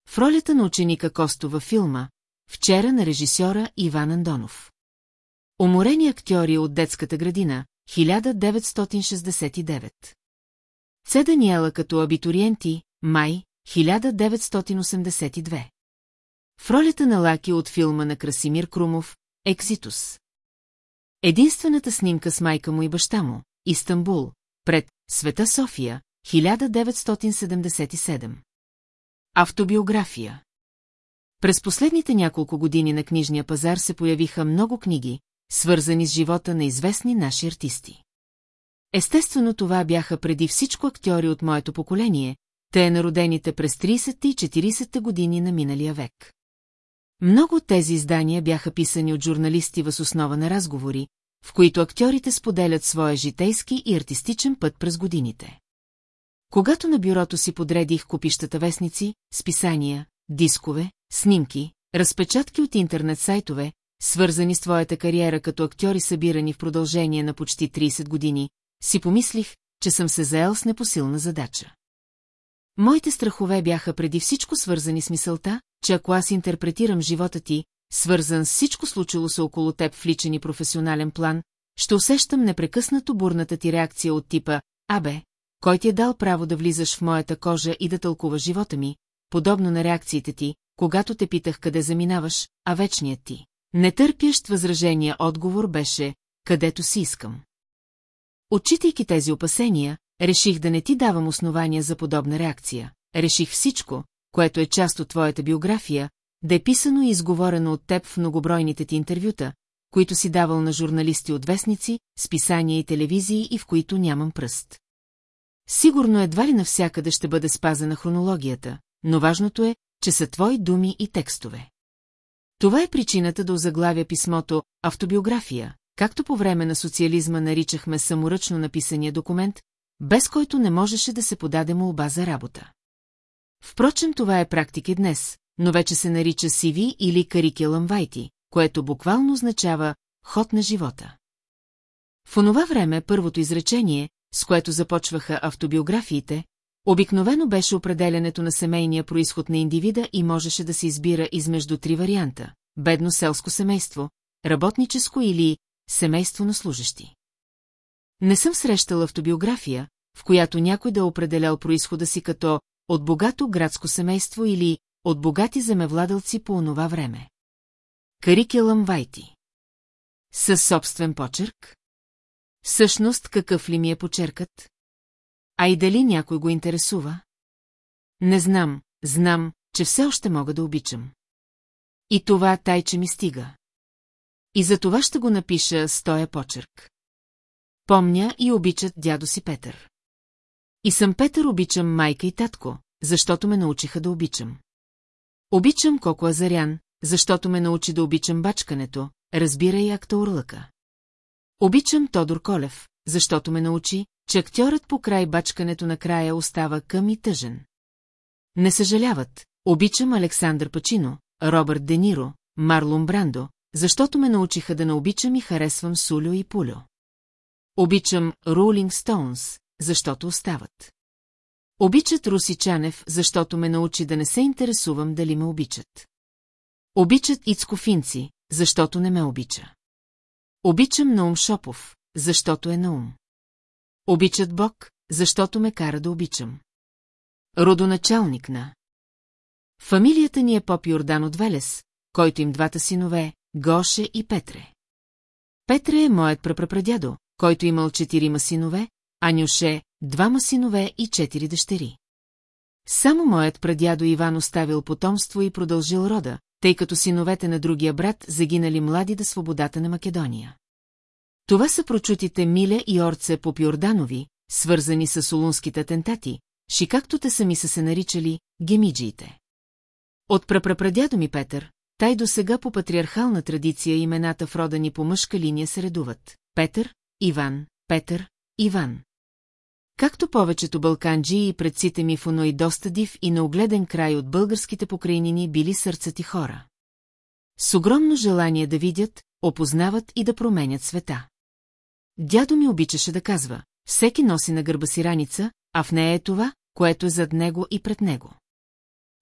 В ролята на ученика Косто във филма, вчера на режисьора Иван Андонов. Уморени актьори от детската градина, 1969. Це Даниела като абитуриенти, май, 1982. В ролята на Лаки от филма на Красимир Крумов, Екзитус. Единствената снимка с майка му и баща му, Истанбул, пред Света София, 1977. Автобиография През последните няколко години на книжния пазар се появиха много книги, свързани с живота на известни наши артисти. Естествено това бяха преди всичко актьори от моето поколение, те е народените през 30-те и 40-те години на миналия век. Много от тези издания бяха писани от журналисти въз основа на разговори, в които актьорите споделят своя житейски и артистичен път през годините. Когато на бюрото си подредих купищата вестници, списания, дискове, снимки, разпечатки от интернет сайтове, свързани с твоята кариера като актьори събирани в продължение на почти 30 години, си помислих, че съм се заел с непосилна задача. Моите страхове бяха преди всичко свързани с мисълта, че ако аз интерпретирам живота ти, свързан с всичко случило се около теб в личен и професионален план, ще усещам непрекъснато бурната ти реакция от типа «Абе, кой ти е дал право да влизаш в моята кожа и да тълкуваш живота ми, подобно на реакциите ти, когато те питах къде заминаваш, а вечният ти. Нетърпящ възражения отговор беше «Където си искам». Отчитайки тези опасения, реших да не ти давам основания за подобна реакция. Реших всичко, което е част от твоята биография, да е писано и изговорено от теб в многобройните ти интервюта, които си давал на журналисти от вестници, списания и телевизии и в които нямам пръст. Сигурно едва ли навсякъде ще бъде спазена хронологията, но важното е, че са твои думи и текстове. Това е причината да озаглавя писмото «Автобиография», както по време на социализма наричахме саморъчно написания документ, без който не можеше да се подаде молба за работа. Впрочем, това е практика и днес, но вече се нарича CV или карикелъм вайти, което буквално означава «ход на живота». В онова време първото изречение, с което започваха автобиографиите, обикновено беше определенето на семейния происход на индивида и можеше да се избира измежду три варианта – бедно селско семейство, работническо или семейство на служащи. Не съм срещала автобиография, в която някой да е определял происхода си като от богато градско семейство или от богати земевладелци по онова време. Карикелъм Вайти. Със собствен почерк? Всъщност какъв ли ми е почеркът? А и дали някой го интересува? Не знам, знам, че все още мога да обичам. И това тайче ми стига. И за това ще го напиша с тоя почерк. Помня и обичат дядо си Петър. И съм Петър обичам майка и татко, защото ме научиха да обичам. Обичам Коко Азарян, защото ме научи да обичам бачкането, разбира и акта Урлъка. Обичам Тодор Колев, защото ме научи, че актьорът по край бачкането накрая остава към и тъжен. Не съжаляват, обичам Александър Пачино, Робърт Дениро, Марлон Брандо, защото ме научиха да не обичам и харесвам Сулю и Пулю. Обичам Рулинг Стоунс, защото остават. Обичат Руси Чанев, защото ме научи да не се интересувам дали ме обичат. Обичат Ицко Финци, защото не ме обича. Обичам Наум Шопов, защото е Наум. Обичат Бог, защото ме кара да обичам. Родоначалник на. Фамилията ни е Поп Йордан от Велес, който им двата синове, Гоше и Петре. Петре е моят прапрапрадядо, който имал четирима синове, а Нюше – двама синове и четири дъщери. Само моят прадядо Иван оставил потомство и продължил рода, тъй като синовете на другия брат загинали млади да свободата на Македония. Това са прочутите Миле и Орце по Пьорданови, свързани с солунските атентати, ши както те сами са се наричали гемиджиите. От прапрапрадядо ми Петър, тай до сега по патриархална традиция имената в рода ни по мъжка линия се редуват. Петър, Иван, Петър, Иван. Както повечето балканджи и предците ми в и доста див и неогледен край от българските покрайнини били сърцати хора. С огромно желание да видят, опознават и да променят света. Дядо ми обичаше да казва, всеки носи на гърба си раница, а в нея е това, което е зад него и пред него.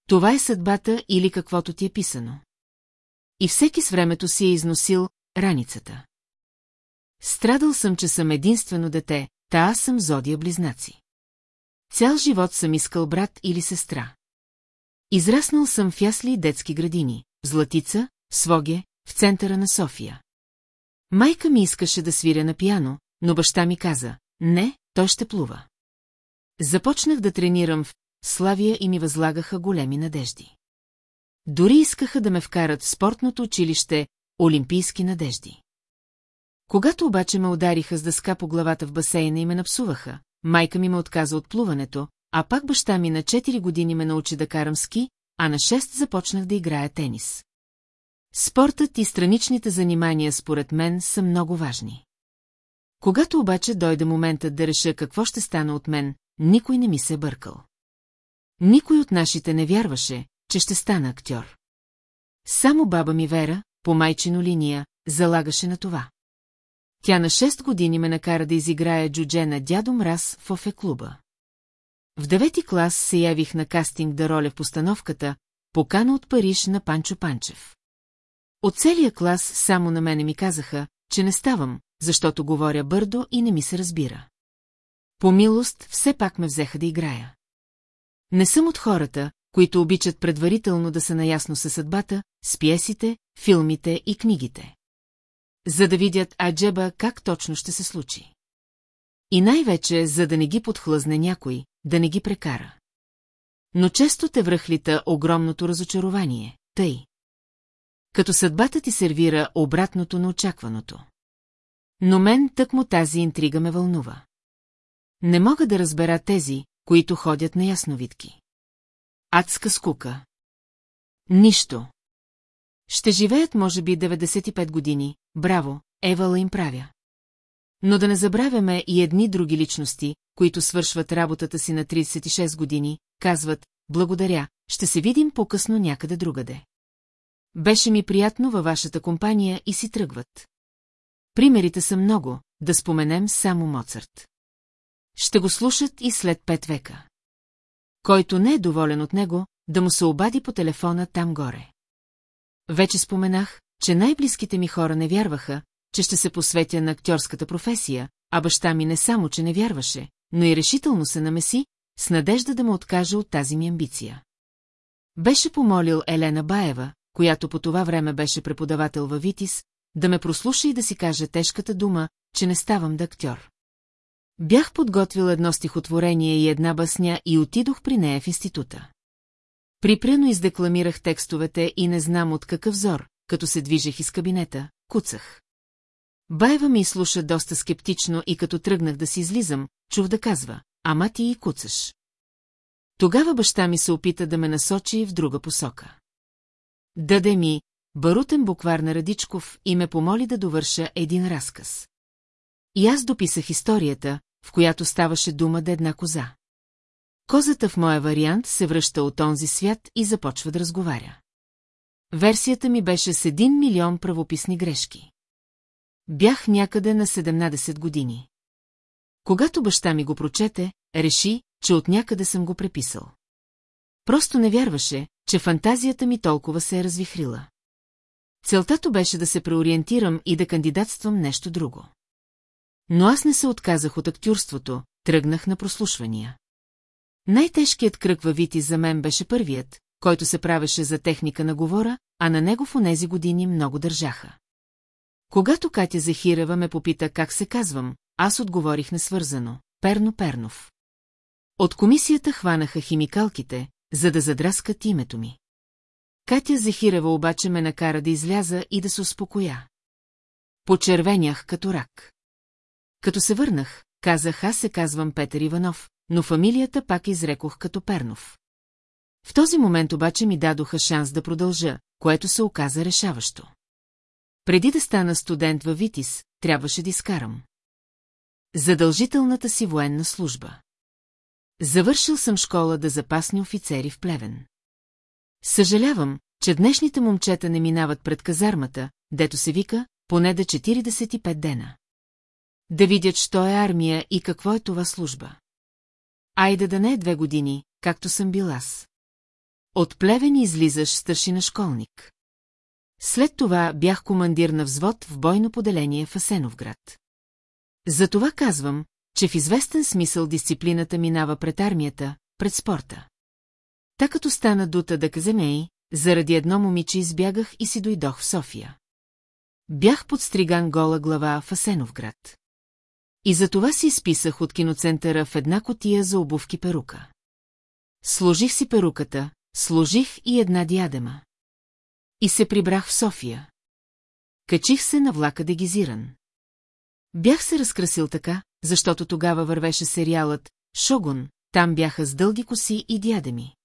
Това е съдбата или каквото ти е писано. И всеки с времето си е износил раницата. Страдал съм, че съм единствено дете, та аз съм зодия близнаци. Цял живот съм искал брат или сестра. Израснал съм в ясли и детски градини, Златица, Своге, в центъра на София. Майка ми искаше да свиря на пиано, но баща ми каза, не, той ще плува. Започнах да тренирам в Славия и ми възлагаха големи надежди. Дори искаха да ме вкарат в спортното училище Олимпийски надежди. Когато обаче ме удариха с дъска по главата в басейна и ме напсуваха, майка ми ме отказа от плуването, а пак баща ми на 4 години ме научи да карам ски, а на 6 започнах да играя тенис. Спортът и страничните занимания според мен са много важни. Когато обаче дойде моментът да реша какво ще стане от мен, никой не ми се е бъркал. Никой от нашите не вярваше, че ще стана актьор. Само баба ми Вера, по майчино линия, залагаше на това. Тя на 6 години ме накара да изиграя джудже на дядо Мраз в Офе клуба. В девети клас се явих на кастинг да роля в постановката Покана от Париж на Панчо Панчев. От целия клас само на мене ми казаха, че не ставам, защото говоря бърдо и не ми се разбира. По милост все пак ме взеха да играя. Не съм от хората, които обичат предварително да са наясно със съдбата, с пиесите, филмите и книгите. За да видят Аджеба как точно ще се случи. И най-вече, за да не ги подхлъзне някой, да не ги прекара. Но често те връхлита огромното разочарование, тъй. Като съдбата ти сервира обратното на очакваното. Но мен тъкмо тази интрига ме вълнува. Не мога да разбера тези, които ходят на ясновидки. Адска скука. Нищо. Ще живеят може би 95 години, браво, Евала им правя. Но да не забравяме и едни други личности, които свършват работата си на 36 години, казват, благодаря, ще се видим по-късно някъде другаде. Беше ми приятно във вашата компания и си тръгват. Примерите са много, да споменем само Моцарт. Ще го слушат и след пет века. Който не е доволен от него, да му се обади по телефона там горе. Вече споменах, че най-близките ми хора не вярваха, че ще се посветя на актьорската професия, а баща ми не само, че не вярваше, но и решително се намеси, с надежда да му откаже от тази ми амбиция. Беше помолил Елена Баева, която по това време беше преподавател във Витис, да ме прослуша и да си каже тежката дума, че не ставам да актьор. Бях подготвил едно стихотворение и една басня и отидох при нея в института. Припряно издекламирах текстовете и не знам от какъв зор, като се движех из кабинета, куцах. Байва ми слуша доста скептично и като тръгнах да си излизам, чух да казва, ама ти и куцаш. Тогава баща ми се опита да ме насочи в друга посока. Даде ми барутен буквар на Радичков и ме помоли да довърша един разказ. И аз дописах историята, в която ставаше дума да една коза. Козата в моя вариант се връща от онзи свят и започва да разговаря. Версията ми беше с един милион правописни грешки. Бях някъде на 17 години. Когато баща ми го прочете, реши, че от някъде съм го преписал. Просто не вярваше, че фантазията ми толкова се е развихрила. Целтато беше да се преориентирам и да кандидатствам нещо друго. Но аз не се отказах от актюрството, тръгнах на прослушвания. Най-тежкият кръг във Вити за мен беше първият, който се правеше за техника на говора, а на него в онези години много държаха. Когато Катя Захирева ме попита как се казвам, аз отговорих несвързано – Перно Пернов. От комисията хванаха химикалките, за да задраскат името ми. Катя Захирева обаче ме накара да изляза и да се успокоя. Почервенях като рак. Като се върнах, казах аз се казвам Петър Иванов, но фамилията пак изрекох като Пернов. В този момент обаче ми дадоха шанс да продължа, което се оказа решаващо. Преди да стана студент във Витис, трябваше да изкарам. Задължителната си военна служба. Завършил съм школа да запасни офицери в Плевен. Съжалявам, че днешните момчета не минават пред казармата, дето се вика, поне да 45 дена. Да видят, що е армия и какво е това служба. Айде да не е две години, както съм бил аз. От плевен излизаш старшина школник. След това бях командир на взвод в бойно поделение в Асеновград. Затова казвам, че в известен смисъл дисциплината минава пред армията, пред спорта. Та като стана дута да каземей, заради едно момиче избягах и си дойдох в София. Бях подстриган гола глава в Асеновград. И за това си изписах от киноцентъра в една котия за обувки перука. Сложих си перуката, сложих и една диадема. И се прибрах в София. Качих се на влака дегизиран. Бях се разкрасил така, защото тогава вървеше сериалът «Шогун», там бяха с дълги коси и диадеми.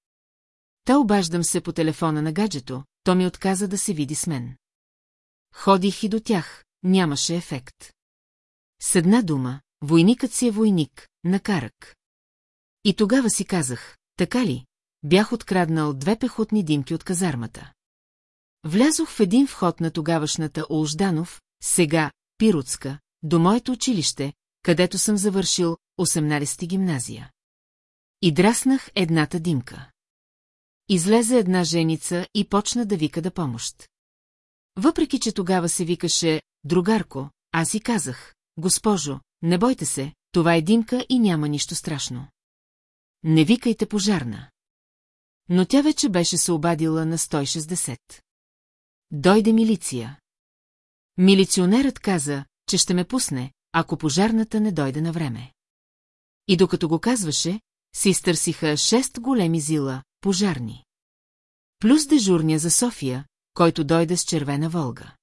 Та обаждам се по телефона на гаджето, то ми отказа да се види с мен. Ходих и до тях, нямаше ефект. С една дума, войникът си е войник, на карък. И тогава си казах, така ли, бях откраднал две пехотни димки от казармата. Влязох в един вход на тогавашната Олжданов, сега Пируцка, до моето училище, където съм завършил 18-ти гимназия. И драснах едната димка. Излезе една женица и почна да вика да помощ. Въпреки, че тогава се викаше «другарко», аз си казах, госпожо, не бойте се, това е димка и няма нищо страшно. Не викайте пожарна. Но тя вече беше се обадила на 160. Дойде милиция. Милиционерът каза, че ще ме пусне, ако пожарната не дойде на време. И докато го казваше, се изтърсиха шест големи зила, пожарни. Плюс дежурния за София, който дойде с червена Волга.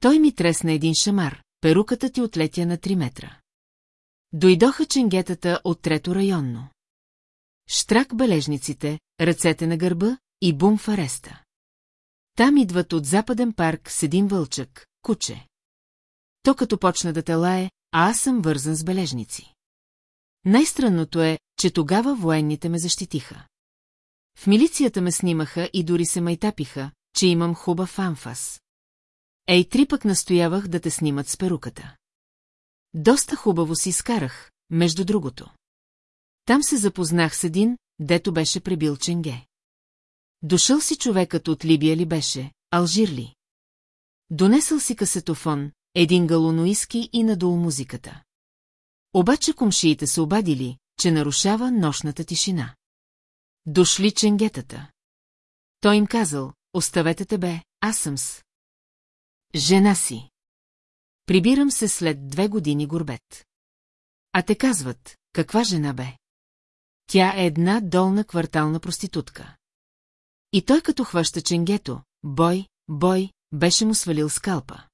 Той ми тресна един шамар, перуката ти отлетя на 3 метра. Дойдоха ченгетата от трето районно. Штрак бележниците, ръцете на гърба и бум в ареста. Там идват от западен парк с един вълчък, куче. То като почна да телае, а аз съм вързан с бележници. Най-странното е, че тогава военните ме защитиха. В милицията ме снимаха и дори се майтапиха, че имам хубав анфас. Ей, три пък настоявах да те снимат с перуката. Доста хубаво си изкарах, между другото. Там се запознах с един, дето беше пребил ченге. Дошъл си човекът от Либия ли беше, Алжир ли? Донесъл си касетофон, един галоноиски и надул музиката. Обаче комшиите се обадили, че нарушава нощната тишина. Дошли ченгетата. Той им казал, оставете те бе, аз съм с. Жена си. Прибирам се след две години горбет. А те казват, каква жена бе? Тя е една долна квартална проститутка. И той като хваща ченгето, бой, бой, беше му свалил скалпа.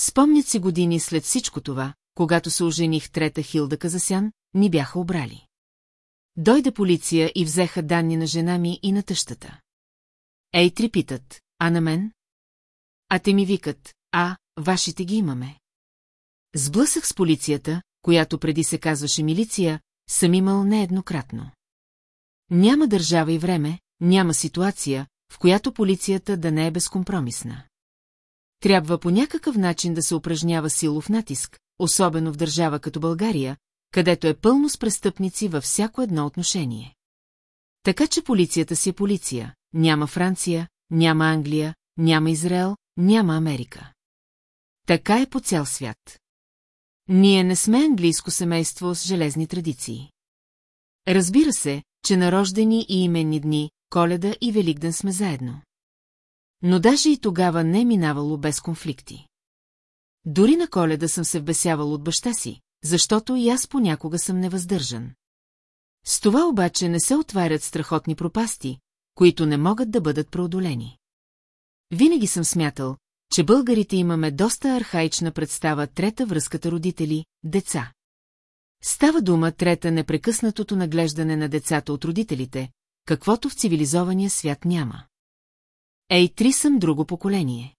Спомнят си години след всичко това, когато се ожених трета Хилда Казасян, ни бяха обрали. Дойде полиция и взеха данни на жена ми и на тъщата. Ей, три питат, а на мен? А те ми викат, а, вашите ги имаме. Сблъсах с полицията, която преди се казваше милиция, съм имал нееднократно. Няма държава и време, няма ситуация, в която полицията да не е безкомпромисна. Трябва по някакъв начин да се упражнява силов натиск, особено в държава като България, където е пълно с престъпници във всяко едно отношение. Така че полицията си е полиция, няма Франция, няма Англия, няма Израел, няма Америка. Така е по цял свят. Ние не сме английско семейство с железни традиции. Разбира се, че на рождени и именни дни, Коледа и Великден сме заедно. Но даже и тогава не е минавало без конфликти. Дори на коледа съм се вбесявал от баща си, защото и аз понякога съм невъздържан. С това обаче не се отварят страхотни пропасти, които не могат да бъдат преодолени. Винаги съм смятал, че българите имаме доста архаична представа трета връзката родители – деца. Става дума трета непрекъснатото наглеждане на децата от родителите, каквото в цивилизования свят няма. Ей, три съм друго поколение.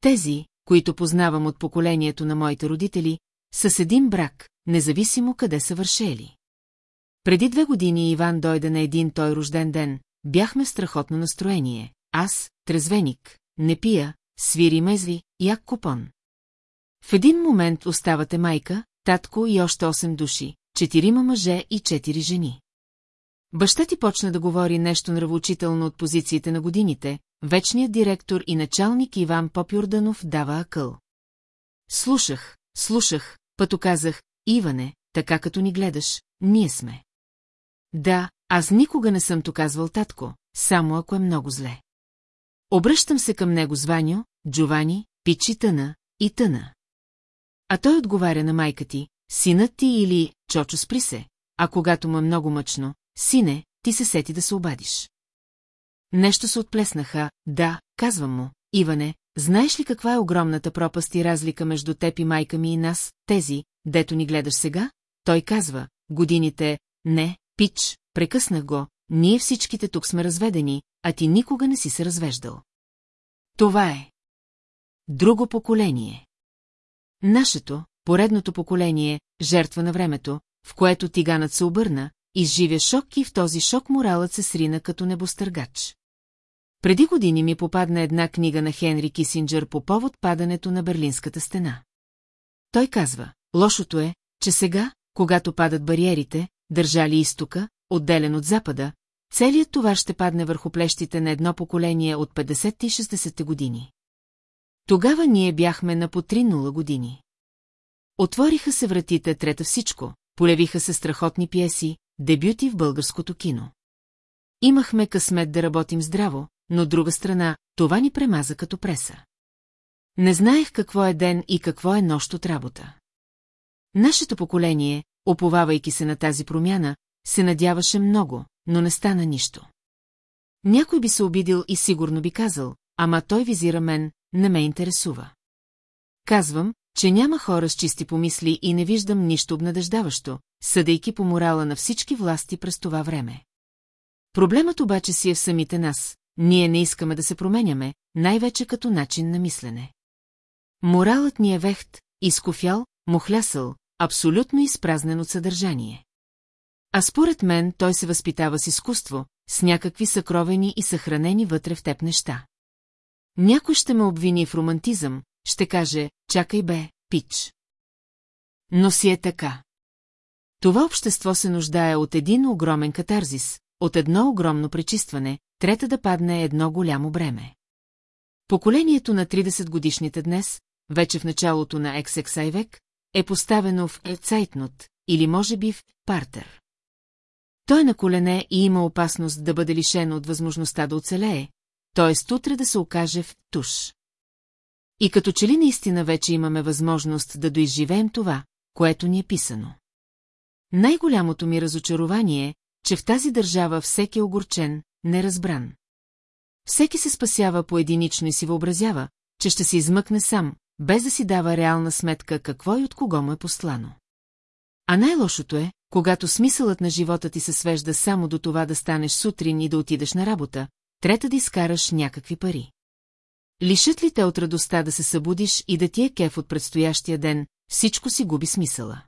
Тези, които познавам от поколението на моите родители, са с един брак, независимо къде са вършели. Преди две години Иван дойде на един той рожден ден, бяхме в страхотно настроение. Аз, трезвеник, не пия, свири мезви, як купон. В един момент оставате майка, татко и още 8 души, четирима мъже и четири жени. Баща ти почна да говори нещо нравоучително от позициите на годините, вечният директор и началник Иван Попюрданов дава акъл. Слушах, слушах, пъто казах, Иване, така като ни гледаш, ние сме. Да, аз никога не съм то казвал татко, само ако е много зле. Обръщам се към него с Джовани, Пичи тъна и тъна. А той отговаря на майка ти, синът ти или Чочо спри се, а когато му е много мъчно, сине, ти се сети да се обадиш. Нещо се отплеснаха, да, казвам му, Иване, знаеш ли каква е огромната пропаст и разлика между теб и майка ми и нас, тези, дето ни гледаш сега? Той казва, годините, не, пич, прекъснах го, ние всичките тук сме разведени, а ти никога не си се развеждал. Това е. Друго поколение. Нашето, поредното поколение, жертва на времето, в което тиганът се обърна, изживя шок и в този шок моралът се срина като небостъргач. Преди години ми попадна една книга на Хенри Кисинджер по повод падането на Берлинската стена. Той казва, лошото е, че сега, когато падат бариерите, държали изтока, отделен от запада, целият това ще падне върху плещите на едно поколение от 50 и 60 години. Тогава ние бяхме на по 3-0 години. Отвориха се вратите трета всичко, полевиха се страхотни пиеси, дебюти в българското кино. Имахме късмет да работим здраво, но от друга страна, това ни премаза като преса. Не знаех какво е ден и какво е нощ от работа. Нашето поколение, оповавайки се на тази промяна, се надяваше много, но не стана нищо. Някой би се обидил и сигурно би казал, ама той визира мен, не ме интересува. Казвам, че няма хора с чисти помисли и не виждам нищо обнадеждаващо, съдейки по морала на всички власти през това време. Проблемът обаче си е в самите нас, ние не искаме да се променяме, най-вече като начин на мислене. Моралът ни е вехт, изкофял, мухлясъл, абсолютно изпразнен от съдържание. А според мен той се възпитава с изкуство, с някакви съкровени и съхранени вътре в теб неща. Някой ще ме обвини в романтизъм, ще каже, чакай бе, пич. Но си е така. Това общество се нуждае от един огромен катарзис, от едно огромно пречистване, трета да падне едно голямо бреме. Поколението на 30-годишните днес, вече в началото на XXI век, е поставено в Ецайтнот, или може би в Партер. Той е на колене и има опасност да бъде лишен от възможността да оцелее, т.е. утре да се окаже в туш. И като че ли наистина вече имаме възможност да доизживеем това, което ни е писано. Най-голямото ми разочарование е, че в тази държава всеки е огорчен, неразбран. Всеки се спасява поединично и си въобразява, че ще се измъкне сам, без да си дава реална сметка какво и от кого му е послано. А най-лошото е, когато смисълът на живота ти се свежда само до това да станеш сутрин и да отидеш на работа, трета да изкараш някакви пари. Лишат ли те от радостта да се събудиш и да ти е кеф от предстоящия ден, всичко си губи смисъла.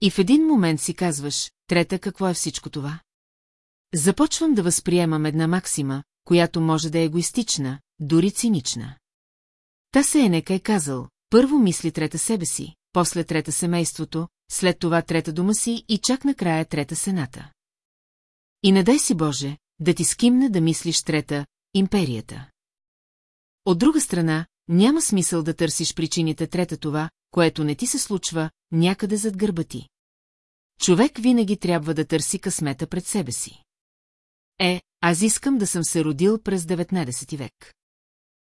И в един момент си казваш, трета, какво е всичко това? Започвам да възприемам една максима, която може да е егоистична, дори цинична. Та се Енека е казал, първо мисли трета себе си, после трета семейството, след това трета дома си и чак накрая трета сената. И не дай си Боже, да ти скимне да мислиш трета, империята. От друга страна, няма смисъл да търсиш причините трета това, което не ти се случва, някъде зад гърба ти. Човек винаги трябва да търси късмета пред себе си. Е, аз искам да съм се родил през 19 век.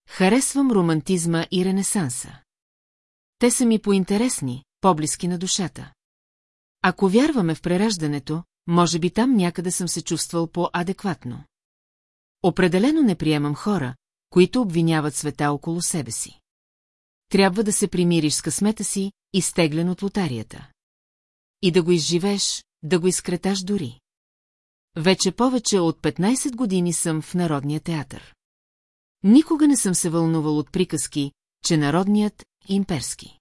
Харесвам романтизма и ренесанса. Те са ми поинтересни, по-близки на душата. Ако вярваме в прераждането, може би там някъде съм се чувствал по-адекватно. Определено не приемам хора, които обвиняват света около себе си. Трябва да се примириш с късмета си, изтеглен от лотарията. И да го изживееш, да го изкреташ дори. Вече повече от 15 години съм в Народния театър. Никога не съм се вълнувал от приказки, че народният имперски.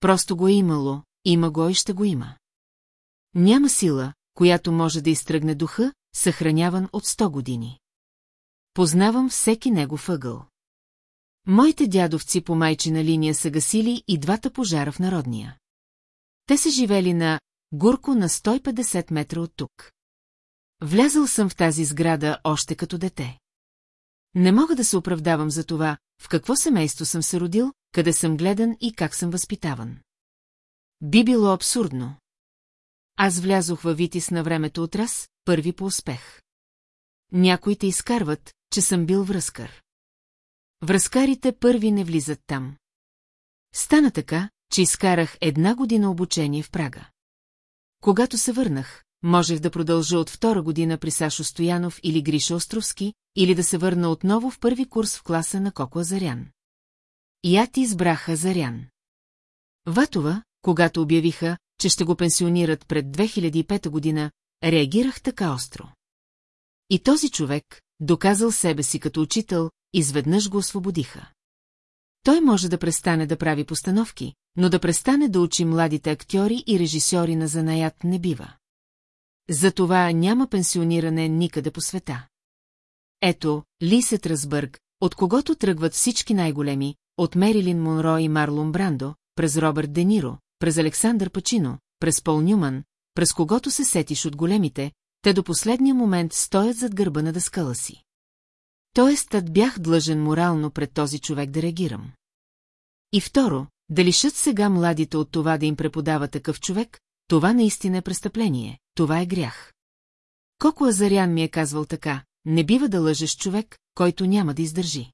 Просто го е имало, има го и ще го има. Няма сила, която може да изтръгне духа, съхраняван от 100 години. Познавам всеки негов ъгъл. Моите дядовци по майчина линия са гасили и двата пожара в Народния. Те са живели на Гурко на 150 метра от тук. Влязъл съм в тази сграда още като дете. Не мога да се оправдавам за това, в какво семейство съм се родил, къде съм гледан и как съм възпитаван. Би било абсурдно. Аз влязох във Витис на времето от раз, първи по успех. Някои те изкарват, че съм бил връзкар. Връзкарите първи не влизат там. Стана така, че изкарах една година обучение в Прага. Когато се върнах, можех да продължа от втора година при Сашо Стоянов или Гриша Островски, или да се върна отново в първи курс в класа на Коко Азарян. И ти избраха Азарян. Ватова, когато обявиха, че ще го пенсионират пред 2005 година, реагирах така остро. И този човек, доказал себе си като учител, изведнъж го освободиха. Той може да престане да прави постановки, но да престане да учи младите актьори и режисьори на занаят не бива. Затова няма пенсиониране никъде по света. Ето, Лисет Разбърг, от когото тръгват всички най-големи, от Мерилин Монро и Марлон Брандо, през Робърт Дениро, през Александър Пачино, през Пол Нюман, през когото се сетиш от големите, те до последния момент стоят зад гърба на дъскала си. Тоест, тът бях длъжен морално пред този човек да реагирам. И второ, да лишат сега младите от това да им преподава такъв човек, това наистина е престъпление, това е грях. Коко Азарян ми е казвал така, не бива да лъжеш човек, който няма да издържи.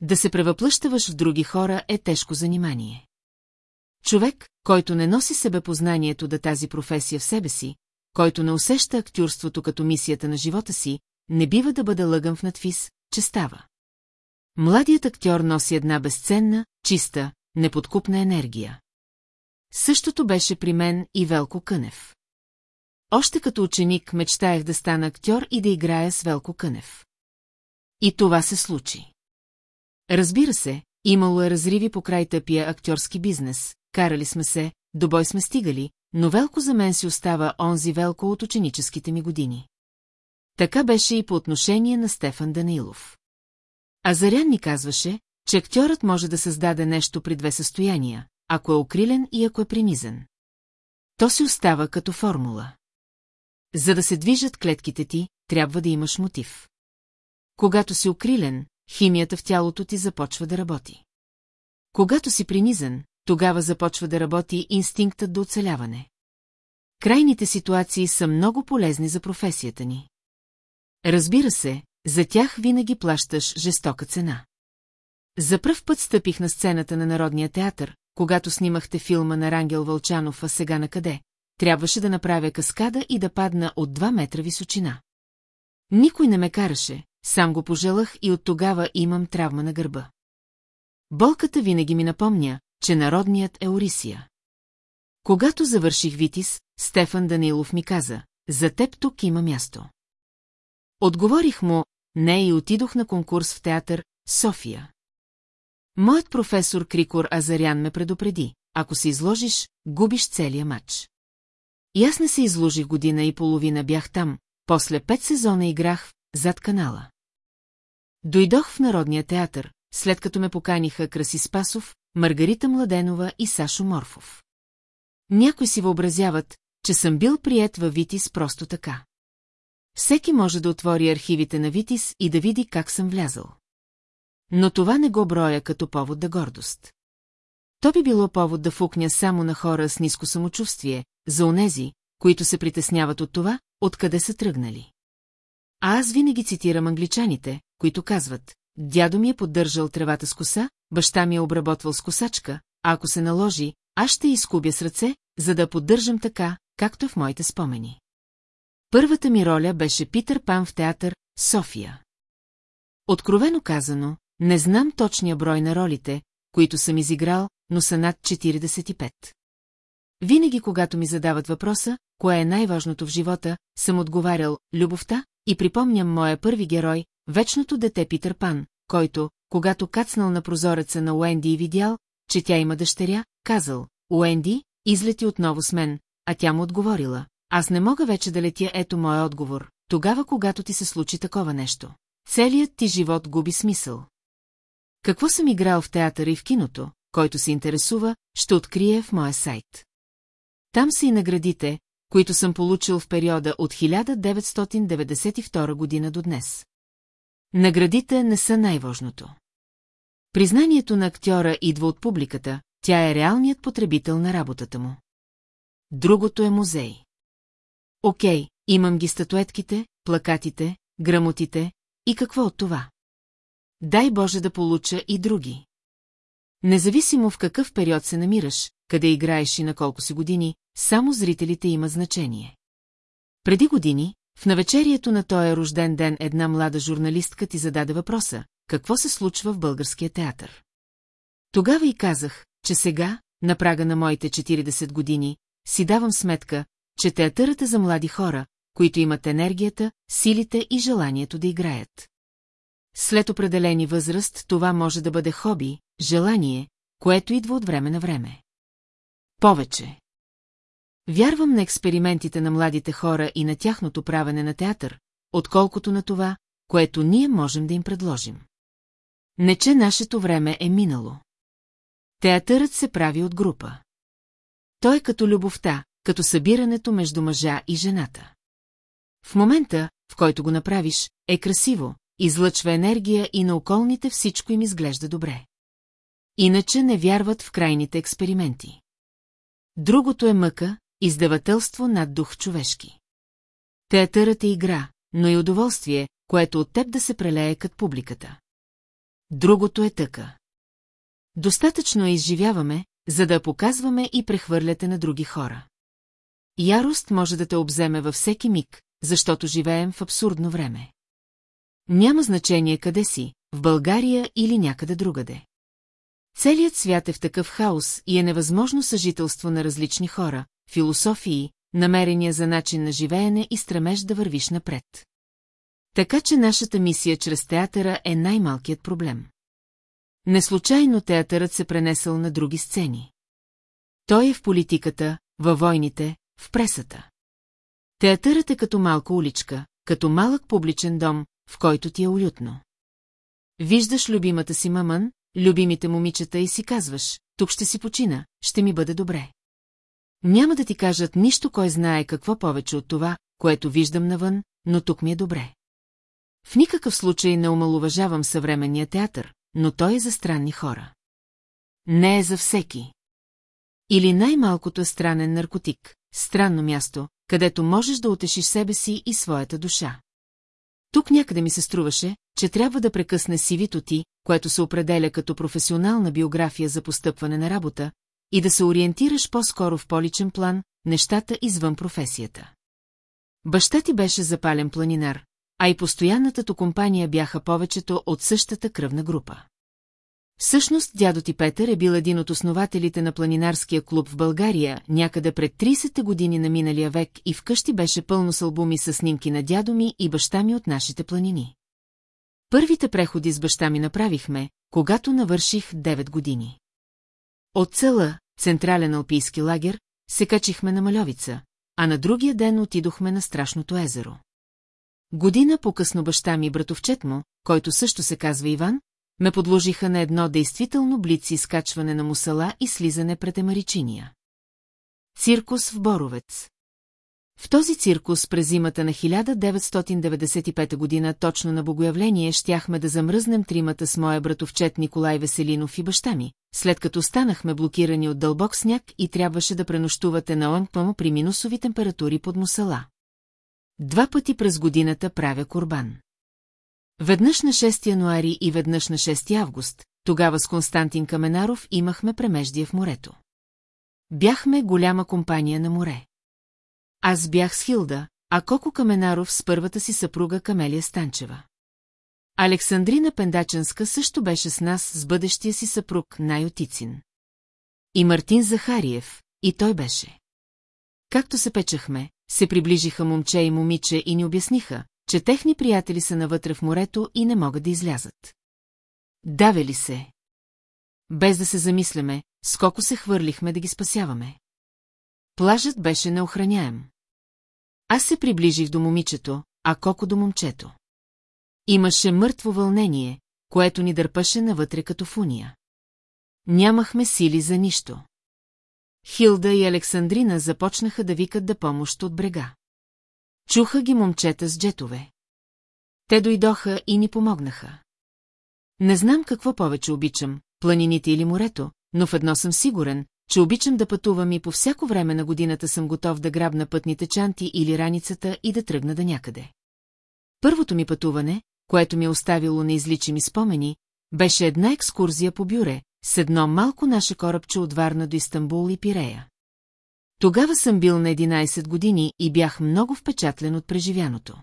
Да се превъплъщаваш в други хора е тежко занимание. Човек, който не носи себепознанието да тази професия в себе си, който не усеща актюрството като мисията на живота си, не бива да бъде лъган в надфис, че става. Младият актьор носи една безценна, чиста, неподкупна енергия. Същото беше при мен и Велко Кънев. Още като ученик мечтаях да стана актьор и да играя с Велко Кънев. И това се случи. Разбира се, имало е разриви по край тъпия актьорски бизнес, карали сме се, до бой сме стигали, но Велко за мен си остава онзи Велко от ученическите ми години. Така беше и по отношение на Стефан Данилов. А Зарян ни казваше, че актьорът може да създаде нещо при две състояния, ако е окрилен и ако е принизен. То си остава като формула. За да се движат клетките ти, трябва да имаш мотив. Когато си окрилен, химията в тялото ти започва да работи. Когато си принизен, тогава започва да работи инстинктът до оцеляване. Крайните ситуации са много полезни за професията ни. Разбира се, за тях винаги плащаш жестока цена. За пръв път стъпих на сцената на Народния театър, когато снимахте филма на Рангел Вълчанов, а сега на къде? Трябваше да направя каскада и да падна от 2 метра височина. Никой не ме караше, сам го пожелах и от тогава имам травма на гърба. Болката винаги ми напомня, че народният е Орисия. Когато завърших Витис, Стефан Данилов ми каза, за теб тук има място. Отговорих му, не и отидох на конкурс в театър София. Моят професор Крикор Азарян ме предупреди, ако се изложиш, губиш целия матч. И аз не се изложих година и половина бях там, после пет сезона играх зад канала. Дойдох в Народния театър, след като ме поканиха Краси Спасов, Маргарита Младенова и Сашо Морфов. Някои си въобразяват, че съм бил прият във Витис просто така. Всеки може да отвори архивите на Витис и да види как съм влязъл. Но това не го броя като повод да гордост. То би било повод да фукня само на хора с ниско самочувствие, за онези, които се притесняват от това, откъде са тръгнали. А аз винаги цитирам англичаните, които казват, дядо ми е поддържал тревата с коса, баща ми е обработвал с косачка, а ако се наложи, аз ще изкубя с ръце, за да поддържам така, както в моите спомени. Първата ми роля беше Питър Пан в театър София. Откровено казано, не знам точния брой на ролите, които съм изиграл, но са над 45. Винаги, когато ми задават въпроса, кое е най-важното в живота, съм отговарял «любовта» и припомням моя първи герой, вечното дете Питър Пан, който, когато кацнал на прозореца на Уенди и видял, че тя има дъщеря, казал «Уенди, излети отново с мен», а тя му отговорила «Аз не мога вече да летя, ето моя отговор, тогава когато ти се случи такова нещо. Целият ти живот губи смисъл». Какво съм играл в театъра и в киното, който се интересува, ще открие в моя сайт. Там са и наградите, които съм получил в периода от 1992 година до днес. Наградите не са най-важното. Признанието на актьора идва от публиката, тя е реалният потребител на работата му. Другото е музей. Окей, имам ги статуетките, плакатите, грамотите и какво от това? Дай Боже да получа и други. Независимо в какъв период се намираш, къде играеш и на колко си години, само зрителите има значение. Преди години, в навечерието на този рожден ден една млада журналистка ти зададе въпроса, какво се случва в българския театър. Тогава и казах, че сега, на прага на моите 40 години, си давам сметка, че театърът е за млади хора, които имат енергията, силите и желанието да играят. След определени възраст това може да бъде хоби, желание, което идва от време на време. Повече. Вярвам на експериментите на младите хора и на тяхното правене на театър, отколкото на това, което ние можем да им предложим. Не, че нашето време е минало. Театърът се прави от група. Той е като любовта, като събирането между мъжа и жената. В момента, в който го направиш, е красиво, излъчва енергия и на околните всичко им изглежда добре. Иначе не вярват в крайните експерименти. Другото е мъка, издавателство над дух човешки. Театърът е игра, но и удоволствие, което от теб да се прелее като публиката. Другото е тъка. Достатъчно е изживяваме, за да показваме и прехвърляте на други хора. Ярост може да те обземе във всеки миг, защото живеем в абсурдно време. Няма значение къде си, в България или някъде другаде. Целият свят е в такъв хаос и е невъзможно съжителство на различни хора, философии, намерения за начин на живеене и стремеж да вървиш напред. Така че нашата мисия чрез театъра е най-малкият проблем. Неслучайно театърът се пренесъл на други сцени. Той е в политиката, във войните, в пресата. Театърът е като малка уличка, като малък публичен дом, в който ти е уютно. Виждаш любимата си мамън, любимите момичета и си казваш, тук ще си почина, ще ми бъде добре. Няма да ти кажат нищо, кой знае какво повече от това, което виждам навън, но тук ми е добре. В никакъв случай не омалуважавам съвременния театър, но той е за странни хора. Не е за всеки. Или най-малкото е странен наркотик, странно място, където можеш да утешиш себе си и своята душа. Тук някъде ми се струваше, че трябва да прекъсне сивито ти, което се определя като професионална биография за постъпване на работа, и да се ориентираш по-скоро в поличен план, нещата извън професията. Баща ти беше запален планинар, а и постоянната компания бяха повечето от същата кръвна група. Всъщност дядо ти Петър е бил един от основателите на планинарския клуб в България, някъде пред 30-те години на миналия век и вкъщи беше пълно с албуми с снимки на дядо ми и баща ми от нашите планини. Първите преходи с баща ми направихме, когато навърших 9 години. От цела, централен алпийски лагер, се качихме на Малевица, а на другия ден отидохме на Страшното езеро. Година по-късно баща ми братовчет му, който също се казва Иван, ме подложиха на едно действително блици изкачване на мусала и слизане пред Емаричиния. Циркус в Боровец В този циркус през зимата на 1995 година точно на богоявление щяхме да замръзнем тримата с моя братовчет Николай Веселинов и баща ми, след като станахме блокирани от дълбок сняг и трябваше да пренощувате на Лънгпъмо при минусови температури под мусала. Два пъти през годината правя корбан. Веднъж на 6 януари и веднъж на 6 август, тогава с Константин Каменаров имахме премеждие в морето. Бяхме голяма компания на море. Аз бях с Хилда, а Коко Каменаров с първата си съпруга Камелия Станчева. Александрина Пендаченска също беше с нас с бъдещия си съпруг Найотицин. И Мартин Захариев, и той беше. Както се печахме, се приближиха момче и момиче и ни обясниха, че техни приятели са навътре в морето и не могат да излязат. Даве ли се? Без да се замисляме, скоко се хвърлихме да ги спасяваме. Плажът беше неохраняем. Аз се приближих до момичето, а Коко до момчето. Имаше мъртво вълнение, което ни дърпаше навътре като фуния. Нямахме сили за нищо. Хилда и Александрина започнаха да викат да помощ от брега. Чуха ги момчета с джетове. Те дойдоха и ни помогнаха. Не знам какво повече обичам, планините или морето, но в едно съм сигурен, че обичам да пътувам и по всяко време на годината съм готов да грабна пътните чанти или раницата и да тръгна да някъде. Първото ми пътуване, което ми е оставило неизличими спомени, беше една екскурзия по бюре, с едно малко наше корабче от Варна до Истанбул и Пирея. Тогава съм бил на 11 години и бях много впечатлен от преживяното.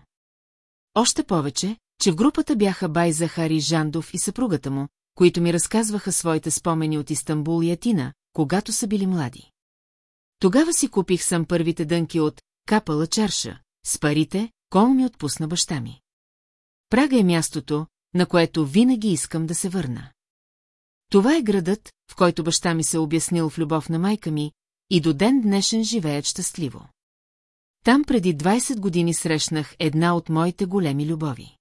Още повече, че в групата бяха Бай Захари Жандов и съпругата му, които ми разказваха своите спомени от Истанбул и Атина, когато са били млади. Тогава си купих сам първите дънки от капала чарша, с парите, кол ми отпусна баща ми. Прага е мястото, на което винаги искам да се върна. Това е градът, в който баща ми се обяснил в любов на майка ми, и до ден днешен живеят щастливо. Там преди 20 години срещнах една от моите големи любови.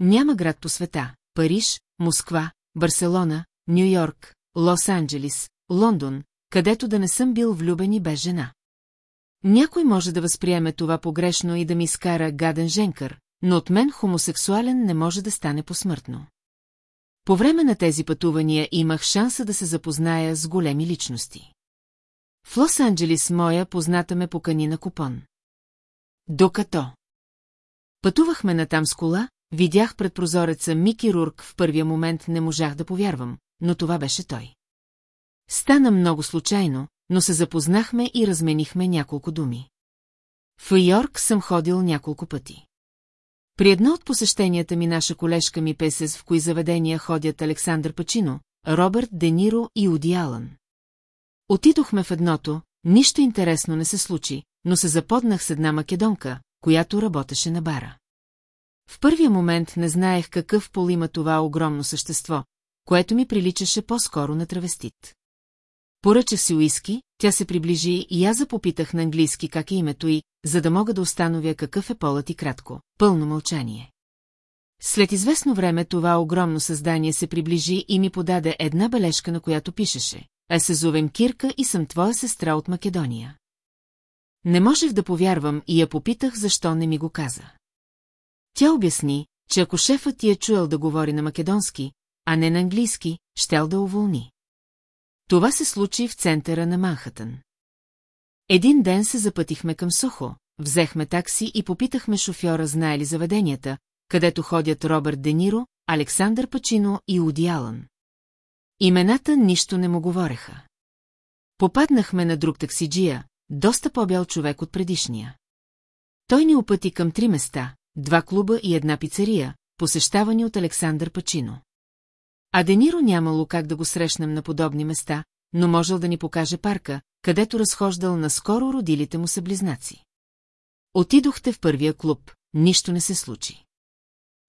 Няма град по света – Париж, Москва, Барселона, Нью-Йорк, Лос-Анджелис, Лондон, където да не съм бил влюбен и без жена. Някой може да възприеме това погрешно и да ми изкара гаден женкър, но от мен хомосексуален не може да стане посмъртно. По време на тези пътувания имах шанса да се запозная с големи личности. В Лос-Анджелис моя позната ме покани на купон. Докато пътувахме натам с кола, видях пред прозореца Мики Рурк, в първия момент не можах да повярвам, но това беше той. Стана много случайно, но се запознахме и разменихме няколко думи. В Йорк съм ходил няколко пъти. При едно от посещенията ми наша колежка ми песе в кои заведения ходят Александър Пачино, Робърт Дениро и Уди Алън. Отидохме в едното, нищо интересно не се случи, но се заподнах с една македонка, която работеше на бара. В първия момент не знаех какъв пол има това огромно същество, което ми приличаше по-скоро на травестит. Поръчах си уиски, тя се приближи и аз запопитах на английски как е името й, за да мога да установя какъв е полът и кратко. Пълно мълчание. След известно време това огромно създание се приближи и ми подаде една бележка, на която пишеше. А се зовем Кирка и съм твоя сестра от Македония. Не можех да повярвам и я попитах, защо не ми го каза. Тя обясни, че ако шефът ти е чуел да говори на македонски, а не на английски, щел да уволни. Това се случи в центъра на Манхатън. Един ден се запътихме към Сухо, взехме такси и попитахме шофьора знае ли заведенията, където ходят Робърт Дениро, Александър Пачино и Уди Алън. Имената нищо не му говореха. Попаднахме на друг таксиджия, доста по-бял човек от предишния. Той ни опъти към три места, два клуба и една пицария, посещавани от Александър Пачино. А Дениро нямало как да го срещнем на подобни места, но можел да ни покаже парка, където разхождал наскоро родилите му са близнаци. Отидохте в първия клуб, нищо не се случи.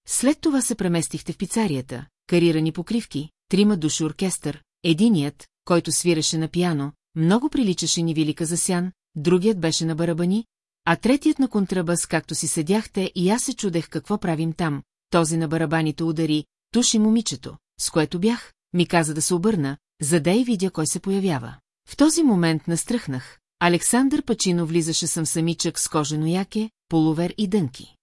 След това се преместихте в пицарията, карирани покривки, трима души оркестър, единият, който свиреше на пиано, много приличаше ни Вилика Засян, другият беше на барабани, а третият на контрабас, както си седяхте, и аз се чудех какво правим там, този на барабаните удари, туши момичето, с което бях, ми каза да се обърна, за да и видя кой се появява. В този момент настръхнах. Александър Пачино влизаше съм самичък с кожено яке, полувер и дънки.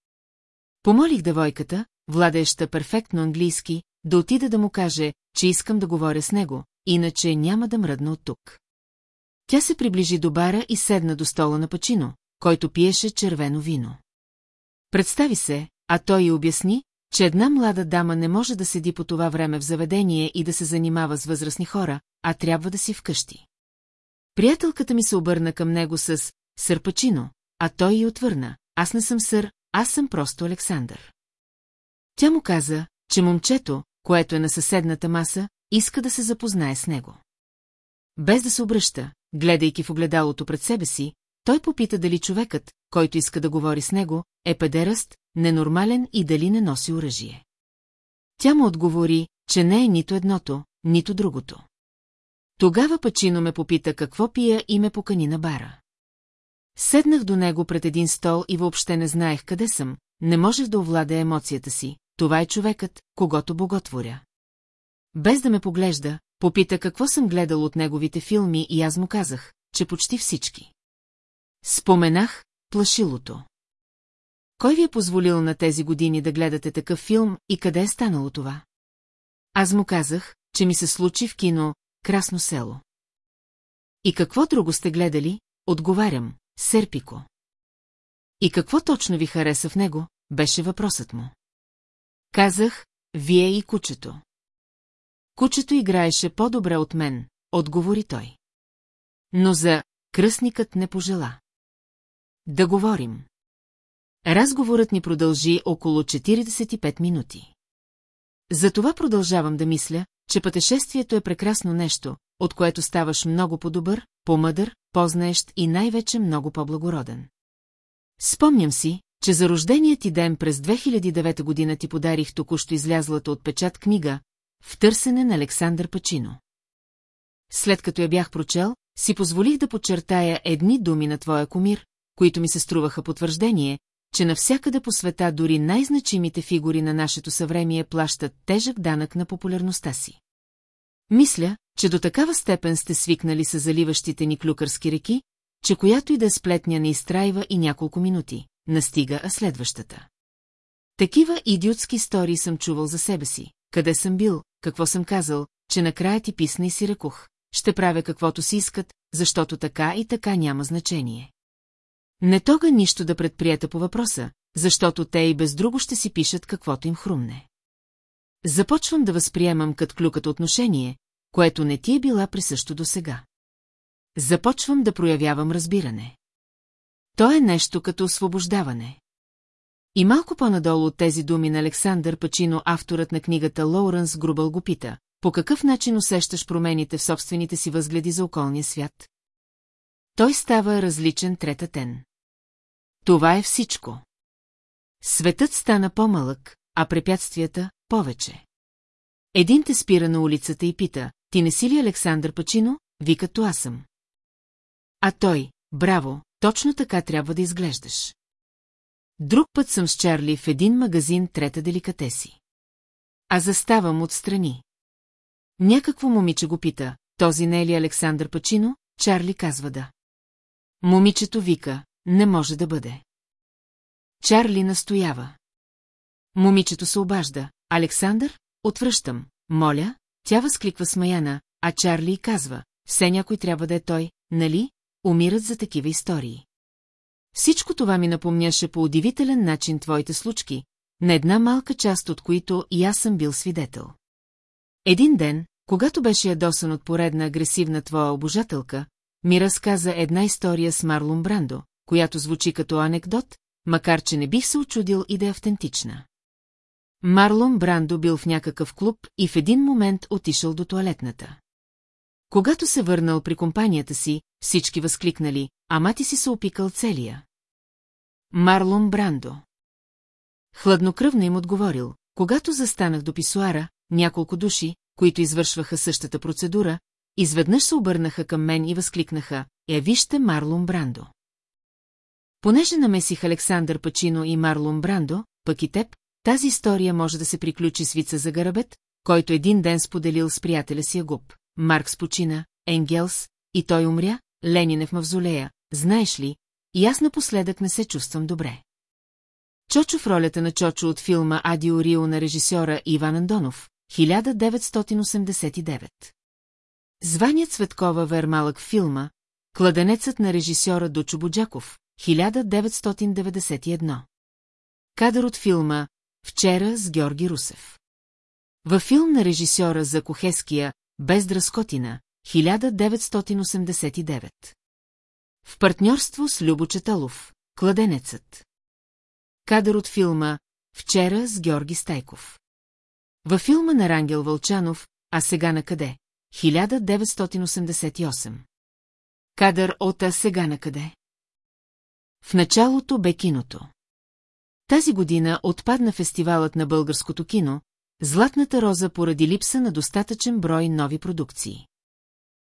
Помолих девойката, владееща перфектно английски, да отида да му каже, че искам да говоря с него, иначе няма да мръдна от тук. Тя се приближи до бара и седна до стола на Пачино, който пиеше червено вино. Представи се, а той й обясни, че една млада дама не може да седи по това време в заведение и да се занимава с възрастни хора, а трябва да си вкъщи. Приятелката ми се обърна към него с «Сърпачино», а той й отвърна «Аз не съм сър, аз съм просто Александър». Тя му каза, че момчето, което е на съседната маса, иска да се запознае с него. Без да се обръща, гледайки в огледалото пред себе си, той попита дали човекът, който иска да говори с него, е педеръст, ненормален и дали не носи оръжие. Тя му отговори, че не е нито едното, нито другото. Тогава Пачино ме попита какво пия и ме покани на бара. Седнах до него пред един стол и въобще не знаех къде съм, не можех да овладя емоцията си, това е човекът, когато боготворя. Без да ме поглежда, попита какво съм гледал от неговите филми и аз му казах, че почти всички. Споменах плашилото. Кой ви е позволил на тези години да гледате такъв филм и къде е станало това? Аз му казах, че ми се случи в кино «Красно село». И какво друго сте гледали? Отговарям, Серпико. И какво точно ви хареса в него, беше въпросът му. Казах, вие и кучето. Кучето играеше по-добре от мен, отговори той. Но за кръстникът не пожела. Да говорим. Разговорът ни продължи около 45 минути. Затова продължавам да мисля, че пътешествието е прекрасно нещо, от което ставаш много по-добър, по-мъдър, по-знаещ и най-вече много по-благороден. Спомням си, че за рождения ти ден през 2009 година ти подарих току-що излязлата от печат книга «В търсене на Александър Пачино». След като я бях прочел, си позволих да подчертая едни думи на твоя комир, които ми се струваха потвърждение, че навсякъде по света дори най-значимите фигури на нашето съвремие плащат тежък данък на популярността си. Мисля, че до такава степен сте свикнали с заливащите ни клюкърски реки, че която и да е сплетня не изтрайва и няколко минути, настига а следващата. Такива идиотски истории съм чувал за себе си, къде съм бил, какво съм казал, че накрая ти писна и си рекох, ще правя каквото си искат, защото така и така няма значение. Не тога нищо да предприета по въпроса, защото те и без друго ще си пишат каквото им хрумне. Започвам да възприемам като клюката отношение, което не ти е била присъщо до сега. Започвам да проявявам разбиране. То е нещо като освобождаване. И малко по-надолу от тези думи на Александър Пачино, авторът на книгата Лоуренс Грубъл го пита, по какъв начин усещаш промените в собствените си възгледи за околния свят? Той става различен третатен. Това е всичко. Светът стана по-малък, а препятствията – повече. Един те спира на улицата и пита, ти не си ли Александър Пачино? Вика, аз съм. А той, браво, точно така трябва да изглеждаш. Друг път съм с Чарли в един магазин трета деликатеси. А заставам отстрани. Някакво момиче го пита, този не е ли Александър Пачино? Чарли казва да. Момичето вика, не може да бъде. Чарли настоява. Момичето се обажда. Александър, отвръщам. Моля, тя възкликва смаяна, а Чарли казва, все някой трябва да е той, нали? Умират за такива истории. Всичко това ми напомняше по удивителен начин твоите случки, на една малка част от които и аз съм бил свидетел. Един ден, когато беше ядосан от поредна агресивна твоя обожателка, ми разказа една история с Марлон Брандо, която звучи като анекдот, макар че не бих се очудил и да е автентична. Марлон Брандо бил в някакъв клуб и в един момент отишъл до туалетната. Когато се върнал при компанията си, всички възкликнали, ама ти си се опикал целия. Марлон Брандо. Хладнокръвно им отговорил, когато застанах до писуара, няколко души, които извършваха същата процедура, изведнъж се обърнаха към мен и възкликнаха, е вижте Марлон Брандо. Понеже намесих Александър Пачино и Марлон Брандо, пък и теб, тази история може да се приключи с вица за Гарабет, който един ден споделил с приятеля си Агуб. Маркс почина, Енгелс, и той умря, Ленин е в мавзолея, знаеш ли, и аз напоследък не се чувствам добре. Чочо в ролята на Чочо от филма Адио Рио на режисьора Иван Андонов, 1989. Звания Цветкова Вермалък филма Кладенецът на режисьора Дочо Боджаков, 1991. Кадър от филма Вчера с Георги Русев. Във филм на режисьора за Кохеския Без Дръскотина, 1989. В партньорство с Любо Четалов, Кладенецът. Кадър от филма Вчера с Георги Стайков. Във филма на Рангел Вълчанов, а сега на къде? 1988. Кадър от А сега на къде? В началото бе киното. Тази година отпадна фестивалът на българското кино, Златната роза поради липса на достатъчен брой нови продукции.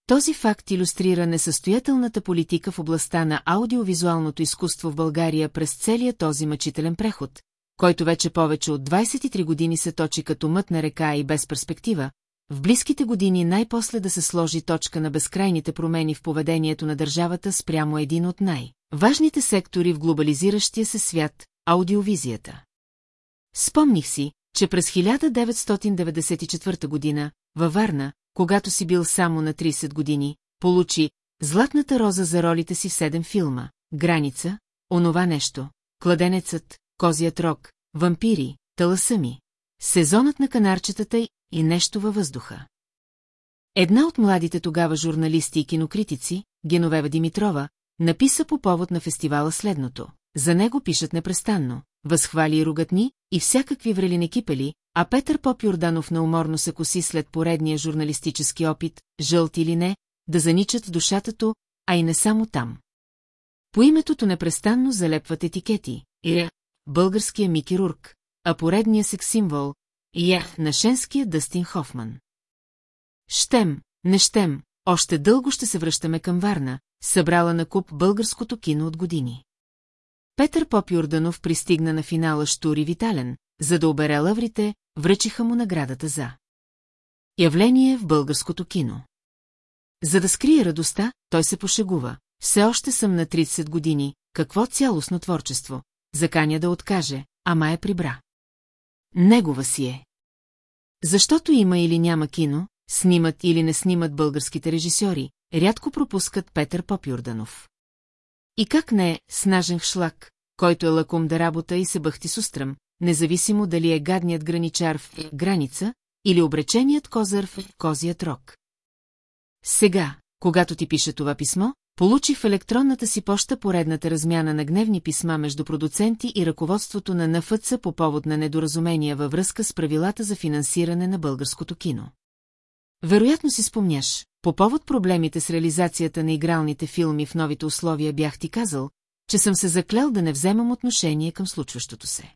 Този факт иллюстрира несъстоятелната политика в областта на аудиовизуалното изкуство в България през целия този мъчителен преход, който вече повече от 23 години се точи като мътна река и без перспектива, в близките години най-после да се сложи точка на безкрайните промени в поведението на държавата спрямо един от най-важните сектори в глобализиращия се свят – аудиовизията. Спомних си, че през 1994 година, във Варна, когато си бил само на 30 години, получи Златната роза за ролите си в седем филма. Граница, Онова нещо, Кладенецът, Козият рок, Вампири, Таласъми, Сезонът на канарчетата и нещо във въздуха. Една от младите тогава журналисти и кинокритици, Геновева Димитрова, написа по повод на фестивала следното. За него пишат непрестанно, възхвали и ругатни, и всякакви врелини кипели, а Петър Поп Йорданов науморно се коси след поредния журналистически опит, жълт или не, да заничат в душата а и не само там. По иметото непрестанно залепват етикети, е българския Мики Рурк, а поредния секс-символ, е на шенския Дъстин Хофман. Щем, не щем, още дълго ще се връщаме към Варна, събрала на куп българското кино от години. Петър Поп Юрданов пристигна на финала Штури Витален, за да обере лаврите, връчиха му наградата за явление в българското кино. За да скрие радостта, той се пошегува. Все още съм на 30 години, какво цялостно творчество. Заканя да откаже, ама е прибра. Негова си е. Защото има или няма кино, снимат или не снимат българските режисьори, рядко пропускат Петър Попюрданов. И как не, снажен в шлак, който е лаком да работа и се бъхти с устръм, независимо дали е гадният граничар в граница или обреченият козър в козият рок. Сега, когато ти пише това писмо, получи в електронната си поща поредната размяна на гневни писма между продуценти и ръководството на НФЦ по повод на недоразумения във връзка с правилата за финансиране на българското кино. Вероятно си спомняш, по повод проблемите с реализацията на игралните филми в новите условия бях ти казал, че съм се заклел да не вземам отношение към случващото се.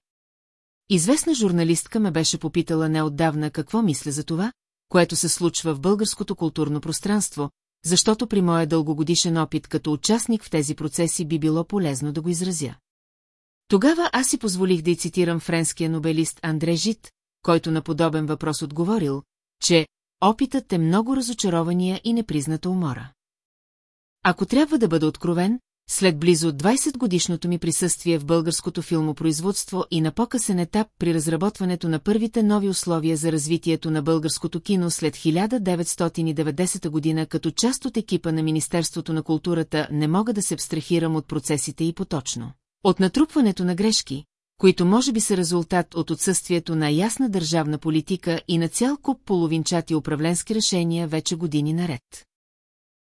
Известна журналистка ме беше попитала неотдавна какво мисля за това, което се случва в българското културно пространство, защото при моя дългогодишен опит като участник в тези процеси би било полезно да го изразя. Тогава аз си позволих да и цитирам френския нобелист Андре Жит, който на подобен въпрос отговорил, че опитът е много разочарования и непризната умора. Ако трябва да бъда откровен, след близо 20 годишното ми присъствие в българското филмопроизводство и на по-късен етап при разработването на първите нови условия за развитието на българското кино след 1990 година като част от екипа на Министерството на културата не мога да се абстрахирам от процесите и поточно. От натрупването на грешки, които може би са резултат от отсъствието на ясна държавна политика и на цял куп половинчати управленски решения вече години наред.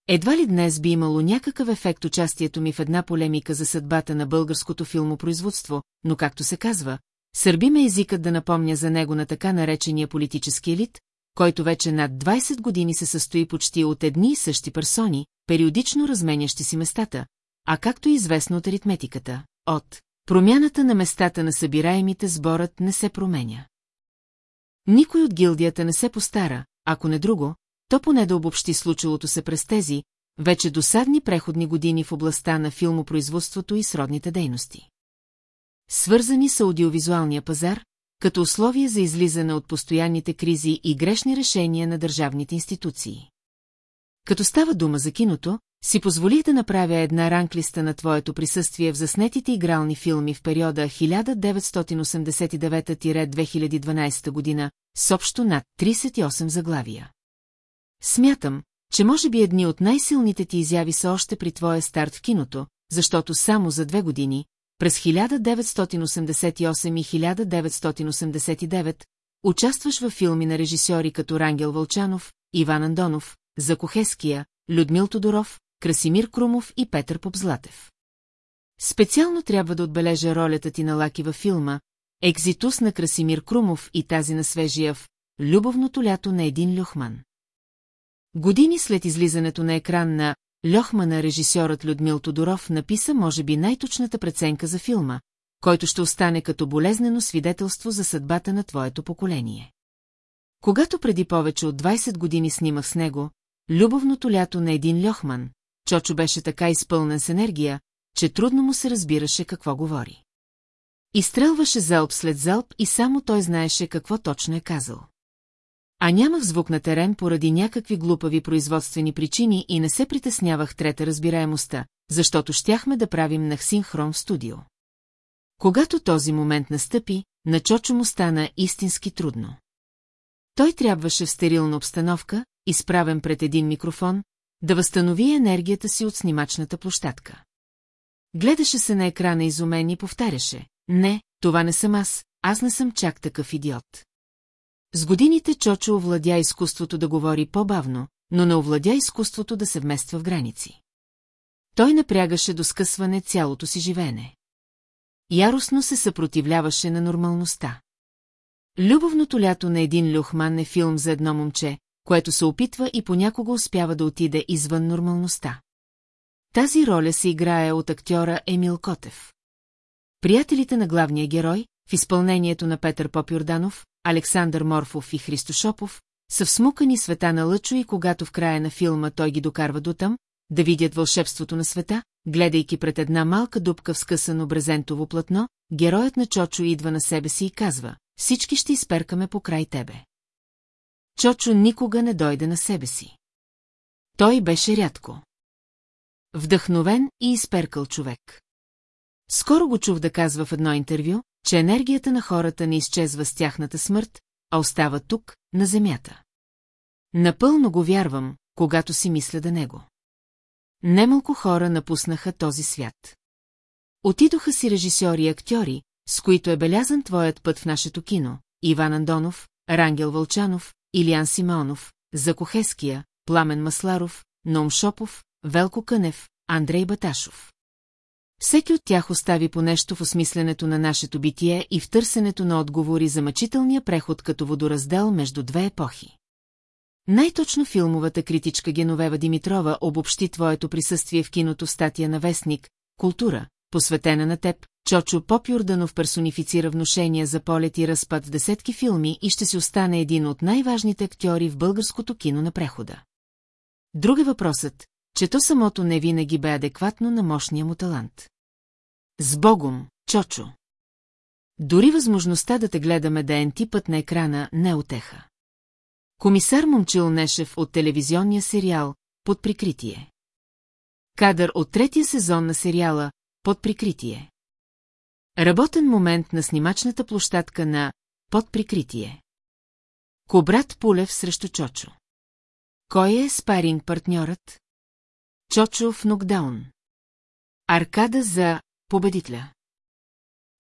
Едва ли днес би имало някакъв ефект участието ми в една полемика за съдбата на българското филмопроизводство, но както се казва, сърби ме езикът да напомня за него на така наречения политически елит, който вече над 20 години се състои почти от едни и същи персони, периодично разменящи си местата, а както е известно от аритметиката, от промяната на местата на събираемите сборът не се променя. Никой от гилдията не се постара, ако не друго, то поне да обобщи случилото се през тези, вече досадни преходни години в областта на филмопроизводството и сродните дейности. Свързани с аудиовизуалния пазар, като условие за излизане от постоянните кризи и грешни решения на държавните институции. Като става дума за киното, си позволих да направя една ранглиста на твоето присъствие в заснетите игрални филми в периода 1989-2012 година, с общо над 38 заглавия. Смятам, че може би едни от най-силните ти изяви са още при твоя старт в киното, защото само за две години, през 1988 и 1989, участваш във филми на режисьори като Рангел Вълчанов, Иван Андонов, Закохеския, Людмил Тодоров, Красимир Крумов и Петър Попзлатев. Специално трябва да отбележа ролята ти на Лаки във филма «Екзитус» на Красимир Крумов и тази на свежия в «Любовното лято на един люхман». Години след излизането на екран на Льохмана режисьорът Людмил Тодоров написа може би най-точната преценка за филма, който ще остане като болезнено свидетелство за съдбата на твоето поколение. Когато преди повече от 20 години снимах с него, любовното лято на един Льохман, Чочо беше така изпълнен с енергия, че трудно му се разбираше какво говори. Изстрелваше залп след залп и само той знаеше какво точно е казал. А нямах звук на терен поради някакви глупави производствени причини и не се притеснявах трета разбираемостта, защото щяхме да правим на синхрон в студио. Когато този момент настъпи, на Чочо му стана истински трудно. Той трябваше в стерилна обстановка, изправен пред един микрофон, да възстанови енергията си от снимачната площадка. Гледаше се на екрана изумен и повтаряше. Не, това не съм аз, аз не съм чак такъв идиот. С годините Чочо овладя изкуството да говори по-бавно, но не овладя изкуството да се вмества в граници. Той напрягаше до скъсване цялото си живеене. Яростно се съпротивляваше на нормалността. Любовното лято на един люхман е филм за едно момче, което се опитва и понякога успява да отиде извън нормалността. Тази роля се играе от актьора Емил Котев. Приятелите на главния герой, в изпълнението на Петър Попюрданов, Александър Морфов и Христо Шопов, са всмукани света на Лъчо и когато в края на филма той ги докарва до там, да видят вълшебството на света, гледайки пред една малка дупка в скъсано брезентово платно, героят на Чочо идва на себе си и казва, всички ще изперкаме по край тебе. Чочо никога не дойде на себе си. Той беше рядко. Вдъхновен и изперкал човек. Скоро го чух да казва в едно интервю, че енергията на хората не изчезва с тяхната смърт, а остава тук, на земята. Напълно го вярвам, когато си мисля да него. Немалко хора напуснаха този свят. Отидоха си режисьори и актьори, с които е белязан твоят път в нашето кино, Иван Андонов, Рангел Вълчанов, Илиан Симеонов, Закохеския, Пламен Масларов, Ном Шопов, Велко Кънев, Андрей Баташов. Всеки от тях остави по нещо в осмисленето на нашето битие и в търсенето на отговори за мъчителния преход като водораздел между две епохи. Най-точно филмовата критичка Геновева Димитрова обобщи твоето присъствие в киното статия на Вестник, Култура, посветена на теб, Чочо Поп Юрданов персонифицира внушения за полет и разпад в десетки филми и ще си остане един от най-важните актьори в българското кино на прехода. Друг е въпросът, че то самото не винаги бе адекватно на мощния му талант. С Богом, Чочо! Дори възможността да те гледаме да е път на екрана не е отеха. Комисар Момчил Нешев от телевизионния сериал «Под прикритие». Кадър от третия сезон на сериала «Под прикритие». Работен момент на снимачната площадка на «Под прикритие». Кобрат Пулев срещу Чочо. Кой е спаринг партньорът? Чочо в нокдаун. Аркада за победителя.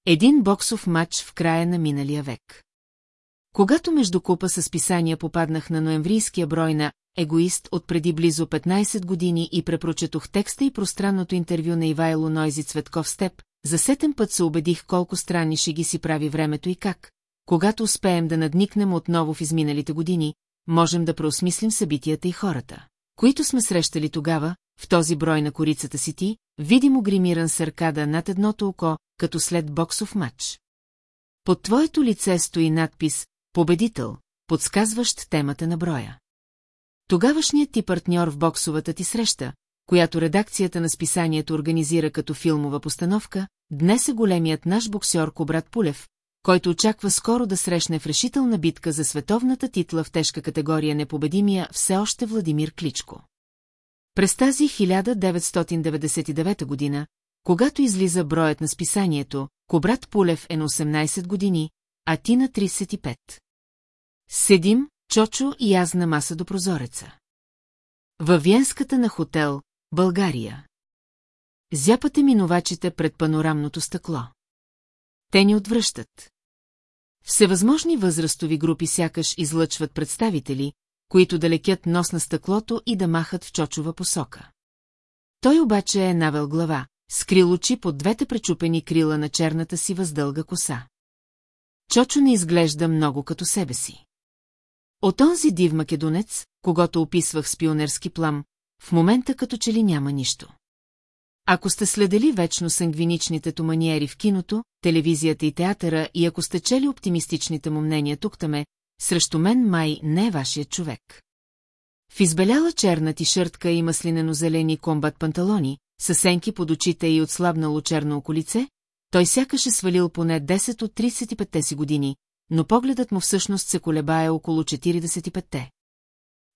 Един боксов матч в края на миналия век. Когато между купа с писания попаднах на ноемврийския брой на егоист от преди близо 15 години и препрочетох текста и пространното интервю на Ивайло Нойзи Цветков с теб, за сетен път се убедих колко странни шеги си прави времето и как, когато успеем да надникнем отново в изминалите години, можем да преосмислим събитията и хората, които сме срещали тогава, в този брой на корицата си ти, видимо гримиран с над едното око, като след боксов матч. Под твоето лице стои надпис «Победител», подсказващ темата на броя. Тогавашният ти партньор в боксовата ти среща, която редакцията на списанието организира като филмова постановка, днес е големият наш боксер Кобрат Пулев, който очаква скоро да срещне в решителна битка за световната титла в тежка категория непобедимия все още Владимир Кличко. През тази 1999 година, когато излиза броят на списанието, Кобрат Пулев е на 18 години, а ти на 35. Седим, Чочо и аз на маса до прозореца. Във Венската на хотел, България. Зяпате минувачите пред панорамното стъкло. Те ни отвръщат. Всевъзможни възрастови групи сякаш излъчват представители, които да лекят нос на стъклото и да махат в чочова посока. Той обаче е навел глава, скрил очи под двете пречупени крила на черната си въздълга коса. Чочо не изглежда много като себе си. От онзи див македонец, когато описвах с пионерски плам, в момента като че ли няма нищо. Ако сте следели вечно сангвиничните туманиери в киното, телевизията и театъра и ако сте чели оптимистичните му мнения тук-таме, срещу мен май не е вашият човек. В избеляла черна тишъртка и маслинено-зелени комбат панталони, съсенки под очите и отслабнало черно околице, той сякаш е свалил поне 10 от 35-те си години, но погледът му всъщност се колебае около 45-те.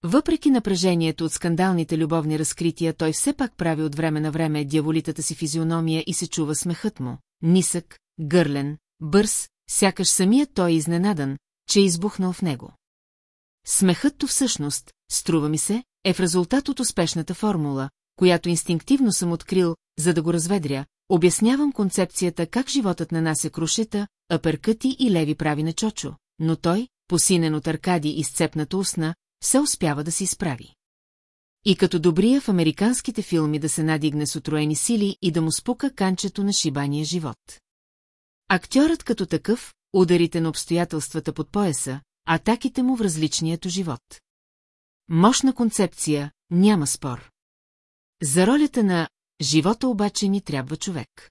Въпреки напрежението от скандалните любовни разкрития, той все пак прави от време на време дяволитата си физиономия и се чува смехът му. Нисък, гърлен, бърз, сякаш самият той е изненадан, че е избухнал в него. Смехът то всъщност, струва ми се, е в резултат от успешната формула, която инстинктивно съм открил, за да го разведря, обяснявам концепцията как животът нанася крушета, апъркъти и леви прави на Чочо, но той, посинен от Аркади и сцепната устна, се успява да се изправи. И като добрия в американските филми да се надигне с отроени сили и да му спука канчето на шибания живот. Актьорът като такъв, ударите на обстоятелствата под пояса, атаките му в различнието живот. Мощна концепция, няма спор. За ролята на живота обаче ни трябва човек.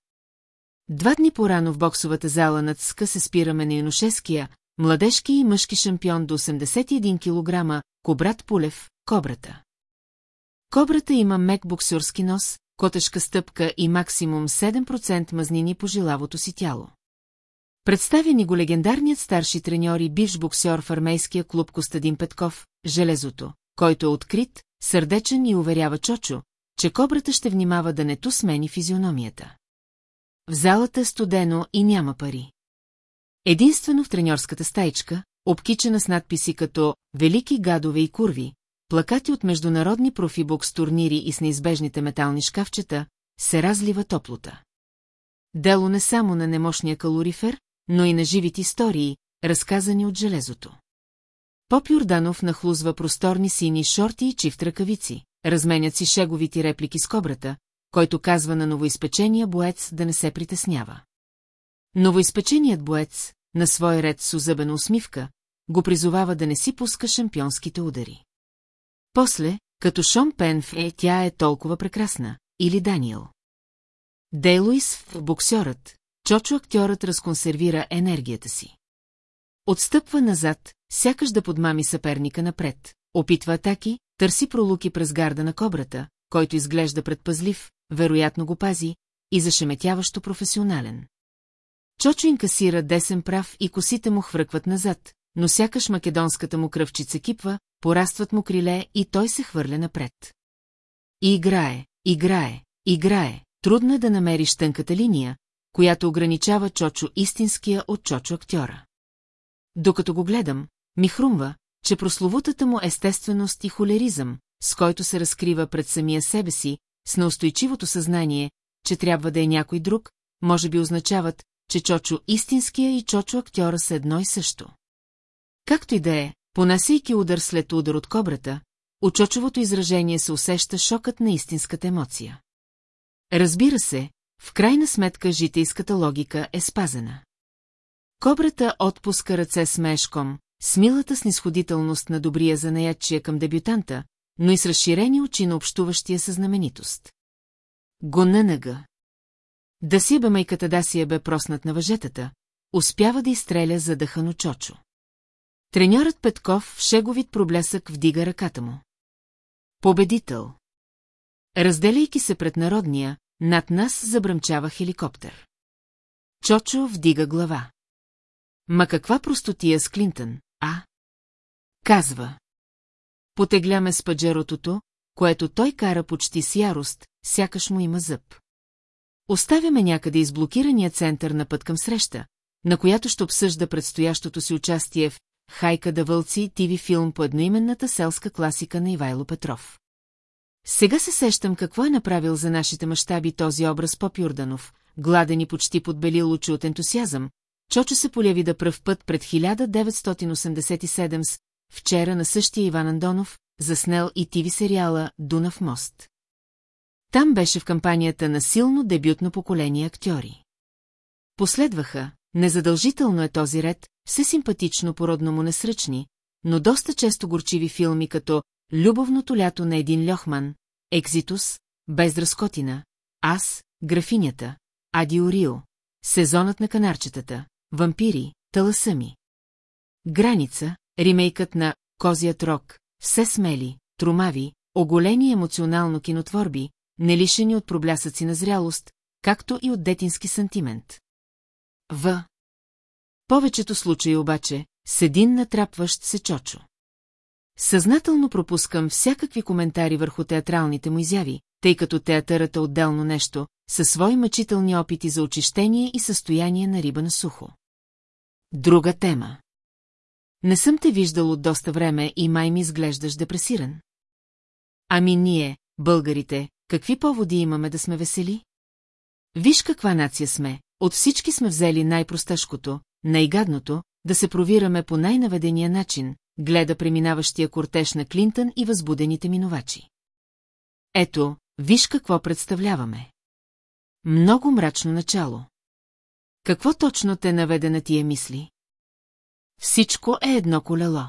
Два дни по-рано в боксовата зала над ска се спираме на Янушеския, младежки и мъжки шампион до 81 кг, Кобрат Пулев, Кобрата. Кобрата има мек боксерски нос, котешка стъпка и максимум 7% мазнини по жилавото си тяло. Представя ни го легендарният старши треньор и бивш боксер в армейския клуб Костадин Петков, Железото, който е открит, сърдечен и уверява Чочо, че кобрата ще внимава да не ту смени физиономията. В залата е студено и няма пари. Единствено в треньорската стайчка, обкичена с надписи като «Велики гадове и курви», плакати от международни профибокс турнири и с неизбежните метални шкафчета, се разлива топлота. Дело не само на немощния калорифер, но и на живите истории, разказани от железото. Поп Юрданов нахлузва просторни сини шорти и чифт ръкавици, разменят си шеговити реплики с кобрата, който казва на новоизпечения боец да не се притеснява. Новоизпеченият боец, на свой ред с озъбена усмивка, го призовава да не си пуска шампионските удари. После, като Шон Пен в е, тя е толкова прекрасна, или Даниел. Дейлуис боксерът, Чочо актьорът разконсервира енергията си. Отстъпва назад, сякаш да подмами съперника напред, опитва атаки, търси пролуки през гарда на кобрата, който изглежда предпазлив, вероятно го пази, и зашеметяващо професионален. Чочо инкасира десен прав и косите му хвъркват назад, но сякаш македонската му кръвчица кипва, порастват му криле и той се хвърля напред. И играе, играе, играе, трудно е да намериш тънката линия, която ограничава Чочо истинския от Чочо актьора. Докато го гледам, ми хрумва, че прословутата му естественост и холеризъм, с който се разкрива пред самия себе си, с неустойчивото съзнание, че трябва да е някой друг, може би означават, че Чочо истинския и Чочо актьора са едно и също. Както и да е, понасейки удар след удар от кобрата, очочовото изражение се усеща шокът на истинската емоция. Разбира се, в крайна сметка житейската логика е спазена. Кобрата отпуска ръце с мешком, с милата снисходителност на добрия занаятчия към дебютанта, но и с разширени очи на общуващия със знаменитост. Гонънага. Да си бе майката да си е бе проснат на въжетата, успява да изстреля задъхано Чочо. Треньорът Петков в шеговит проблесък вдига ръката му. Победител. Разделяйки се пред народния, над нас забръмчава хеликоптер. Чочо вдига глава. Ма каква простотия с Клинтън, а? Казва. Потегляме с паджеротото, което той кара почти с ярост, сякаш му има зъб. Оставяме някъде изблокирания център на път към среща, на която ще обсъжда предстоящото си участие в Хайка да вълци ТВ филм по едноименната селска класика на Ивайло Петров. Сега се сещам какво е направил за нашите мащаби този образ Поп Юрданов, гладен и почти подбелил очи от ентусиазъм, Чочо се поляви да пръв път пред 1987 с вчера на същия Иван Андонов, заснел и тиви сериала «Дунав мост». Там беше в кампанията на силно дебютно поколение актьори. Последваха, незадължително е този ред, все симпатично породно му несръчни, но доста често горчиви филми като Любовното лято на един Льохман, Екзитус, Бездръскотина, Аз, Графинята, Адиорио, Сезонът на канарчетата, Вампири, Таласъми. Граница, ремейкът на Козият рок, все смели, трумави, оголени емоционално кинотворби, нелишени от проблясъци на зрялост, както и от детински сантимент. В. Повечето случаи обаче, с един натрапващ се чочо. Съзнателно пропускам всякакви коментари върху театралните му изяви, тъй като театърът е отделно нещо, със свои мъчителни опити за очищение и състояние на риба на сухо. Друга тема. Не съм те виждал от доста време и май ми изглеждаш депресиран. Ами ние, българите, какви поводи имаме да сме весели? Виж каква нация сме, от всички сме взели най-просташкото, най-гадното, да се провираме по най-наведения начин, гледа преминаващия кортеж на Клинтън и възбудените минувачи. Ето, виж какво представляваме. Много мрачно начало. Какво точно те наведе на тия мисли? Всичко е едно колело.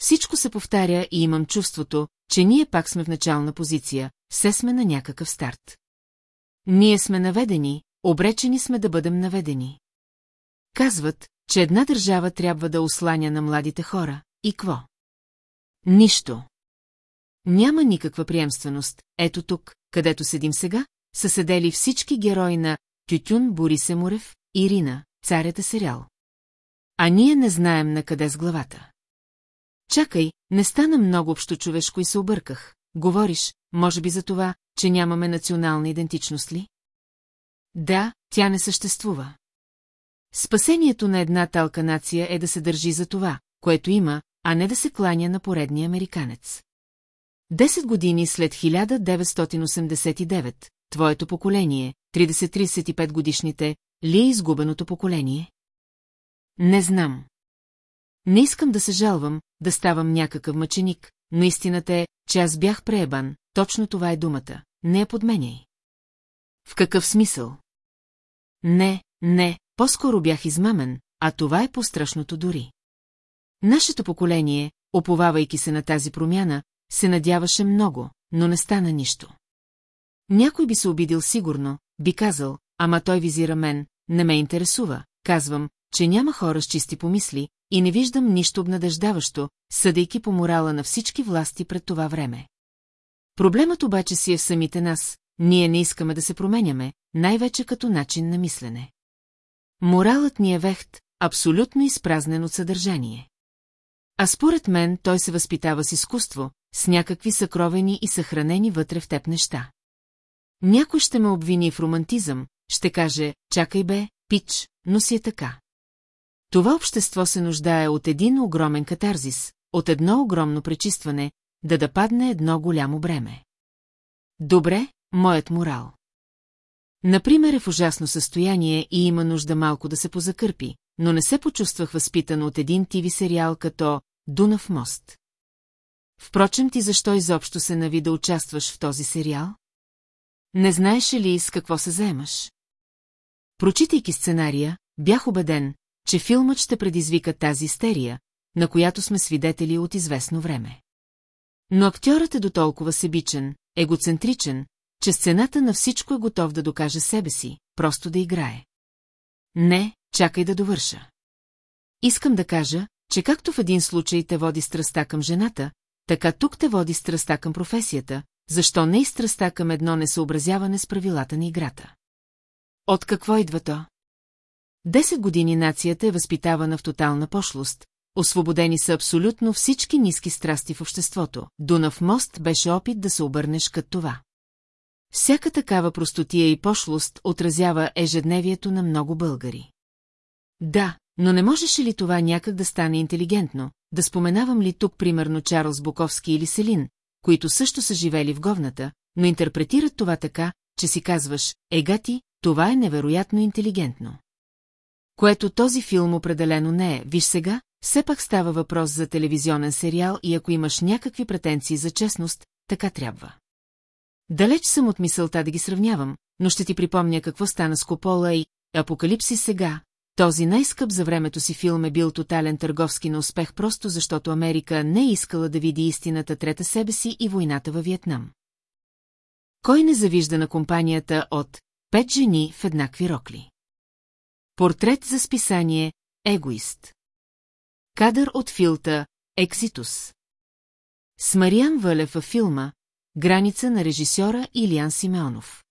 Всичко се повтаря и имам чувството, че ние пак сме в начална позиция, все сме на някакъв старт. Ние сме наведени, обречени сме да бъдем наведени. Казват, че една държава трябва да осланя на младите хора. И кво? Нищо. Няма никаква приемственост. Ето тук, където седим сега, са седели всички герои на Тютюн Борис Емурев, Ирина, царята сериал. А ние не знаем на къде с главата. Чакай, не стана много общочовешко и се обърках. Говориш, може би за това, че нямаме национална идентичност ли? Да, тя не съществува. Спасението на една талка нация е да се държи за това, което има, а не да се кланя на поредния американец. Десет години след 1989, твоето поколение, 30-35 годишните, ли е изгубеното поколение? Не знам. Не искам да се жалвам, да ставам някакъв мъченик, но истината е, че аз бях преебан, точно това е думата, не я подменяй. В какъв смисъл? Не, не, по-скоро бях измамен, а това е по-страшното дори. Нашето поколение, оповавайки се на тази промяна, се надяваше много, но не стана нищо. Някой би се обидил сигурно, би казал, ама той визира мен, не ме интересува, казвам, че няма хора с чисти помисли и не виждам нищо обнадеждаващо, съдейки по морала на всички власти пред това време. Проблемът обаче си е в самите нас, ние не искаме да се променяме, най-вече като начин на мислене. Моралът ни е вехт, абсолютно изпразнен от съдържание. А според мен той се възпитава с изкуство, с някакви съкровени и съхранени вътре в теб неща. Някой ще ме обвини в романтизъм, ще каже, чакай бе, пич, но си е така. Това общество се нуждае от един огромен катарзис, от едно огромно пречистване, да да падне едно голямо бреме. Добре, моят морал. Например е в ужасно състояние и има нужда малко да се позакърпи, но не се почувствах възпитан от един тиви сериал като «Дунав мост». Впрочем ти защо изобщо се нави да участваш в този сериал? Не знаеш ли с какво се заемаш? Прочитайки сценария, бях убеден, че филмът ще предизвика тази истерия, на която сме свидетели от известно време. Но актьорът е до толкова себичен, егоцентричен, че сцената на всичко е готов да докаже себе си, просто да играе. Не, чакай да довърша. Искам да кажа, че както в един случай те води страста към жената, така тук те води страста към професията, защо не и страста към едно несъобразяване с правилата на играта. От какво идва то? Десет години нацията е възпитавана в тотална пошлост, освободени са абсолютно всички ниски страсти в обществото. Дунав мост беше опит да се обърнеш като това. Всяка такава простотия и пошлост отразява ежедневието на много българи. Да, но не можеше ли това някак да стане интелигентно, да споменавам ли тук примерно Чарлз Буковски или Селин, които също са живели в говната, но интерпретират това така, че си казваш, ега ти, това е невероятно интелигентно. Което този филм определено не е, виж сега, все пак става въпрос за телевизионен сериал и ако имаш някакви претенции за честност, така трябва. Далеч съм от мисълта да ги сравнявам, но ще ти припомня какво стана с Копола и Апокалипсис сега. Този най-скъп за времето си филм е бил тотален търговски на успех просто защото Америка не е искала да види истината трета себе си и войната във Виетнам. Кой не завижда на компанията от «Пет жени в еднакви рокли»? Портрет за списание «Егоист». Кадър от филта «Екситус». С Мариан Вълев във филма Граница на режисьора Илиан Симеонов.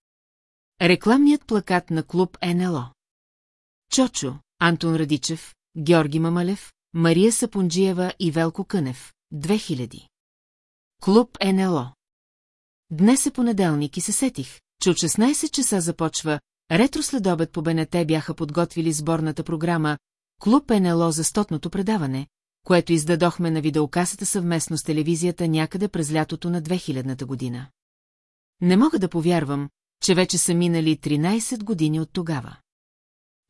Рекламният плакат на клуб НЛО. Чочо, Антон Радичев, Георги Мамалев, Мария Сапунджиева и Велко Кънев. 2000. Клуб НЛО. Днес е понеделник и се сетих, че от 16 часа започва Ретро следобед по БНТ бяха подготвили сборната програма Клуб НЛО за стотното предаване, което издадохме на видеокасата съвместно с телевизията някъде през лятото на 2000-та година. Не мога да повярвам, че вече са минали 13 години от тогава.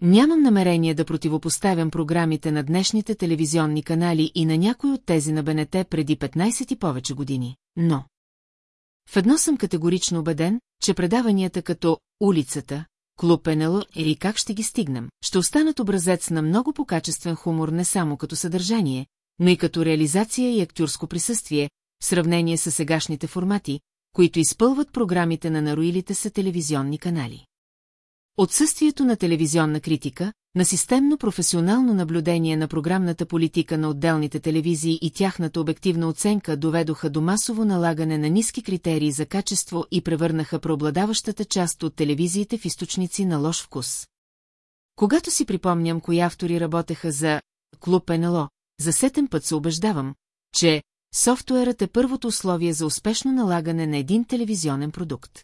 Нямам намерение да противопоставям програмите на днешните телевизионни канали и на някой от тези на БНТ преди 15 и повече години, но... В едно съм категорично убеден, че предаванията като «Улицата», Клуб НЛ или как ще ги стигнем, ще останат образец на много покачествен хумор не само като съдържание, но и като реализация и актюрско присъствие, в сравнение с сегашните формати, които изпълват програмите на наруилите се телевизионни канали. Отсъствието на телевизионна критика, на системно професионално наблюдение на програмната политика на отделните телевизии и тяхната обективна оценка доведоха до масово налагане на ниски критерии за качество и превърнаха преобладаващата част от телевизиите в източници на лош вкус. Когато си припомням кои автори работеха за Клуб НЛО, за сетен път се убеждавам, че софтуерът е първото условие за успешно налагане на един телевизионен продукт.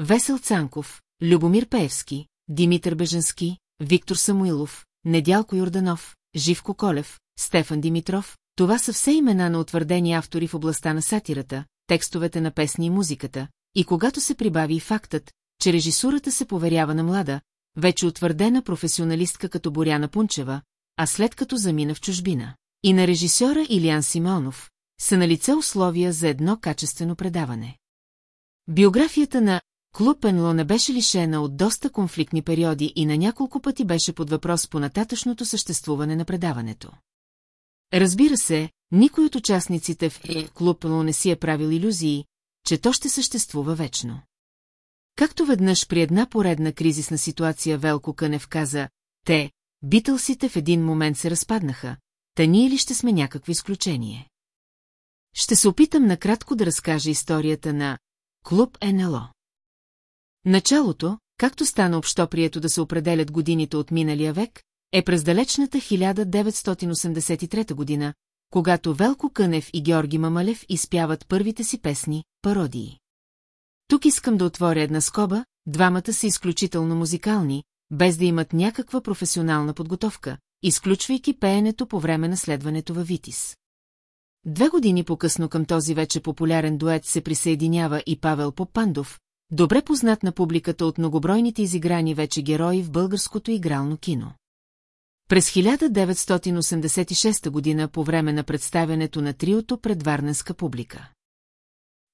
Весел Цанков, Любомир Пеевски, Димитър Беженски, Виктор Самуилов, Недялко Йорданов, Живко Колев, Стефан Димитров, това са все имена на утвърдени автори в областта на сатирата, текстовете на песни и музиката, и когато се прибави и фактът, че режисурата се поверява на млада, вече утвърдена професионалистка като Боряна Пунчева, а след като замина в чужбина, и на режисьора Илиан Симеонов, са на лице условия за едно качествено предаване. Биографията на Клуб Енло не беше лишена от доста конфликтни периоди и на няколко пъти беше под въпрос по нататъчното съществуване на предаването. Разбира се, никой от участниците в Клуб Енло не си е правил иллюзии, че то ще съществува вечно. Както веднъж при една поредна кризисна ситуация Велко Кънев каза, те, битълсите в един момент се разпаднаха, та ние ли ще сме някакво изключение? Ще се опитам накратко да разкажа историята на Клуб НЛО. Началото, както стана общо прието да се определят годините от миналия век, е през далечната 1983 година, когато Велко Кънев и Георги Мамалев изпяват първите си песни, пародии. Тук искам да отворя една скоба, двамата са изключително музикални, без да имат някаква професионална подготовка, изключвайки пеенето по време на следването във Витис. Две години по-късно към този вече популярен дует се присъединява и Павел Попандов, добре познат на публиката от многобройните изиграни вече герои в българското игрално кино. През 1986 година по време на представянето на триото пред Варненска публика.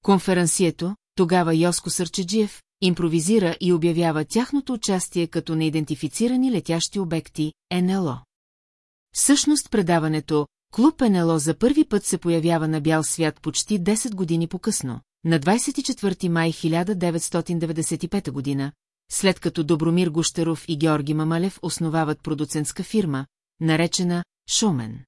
Конференцието, тогава Йоско Сърчеджиев, импровизира и обявява тяхното участие като неидентифицирани летящи обекти НЛО. Всъщност предаването Клуб НЛО за първи път се появява на бял свят почти 10 години по-късно, на 24 май 1995 година, след като Добромир Гущеров и Георги Мамалев основават продуцентска фирма, наречена Шомен.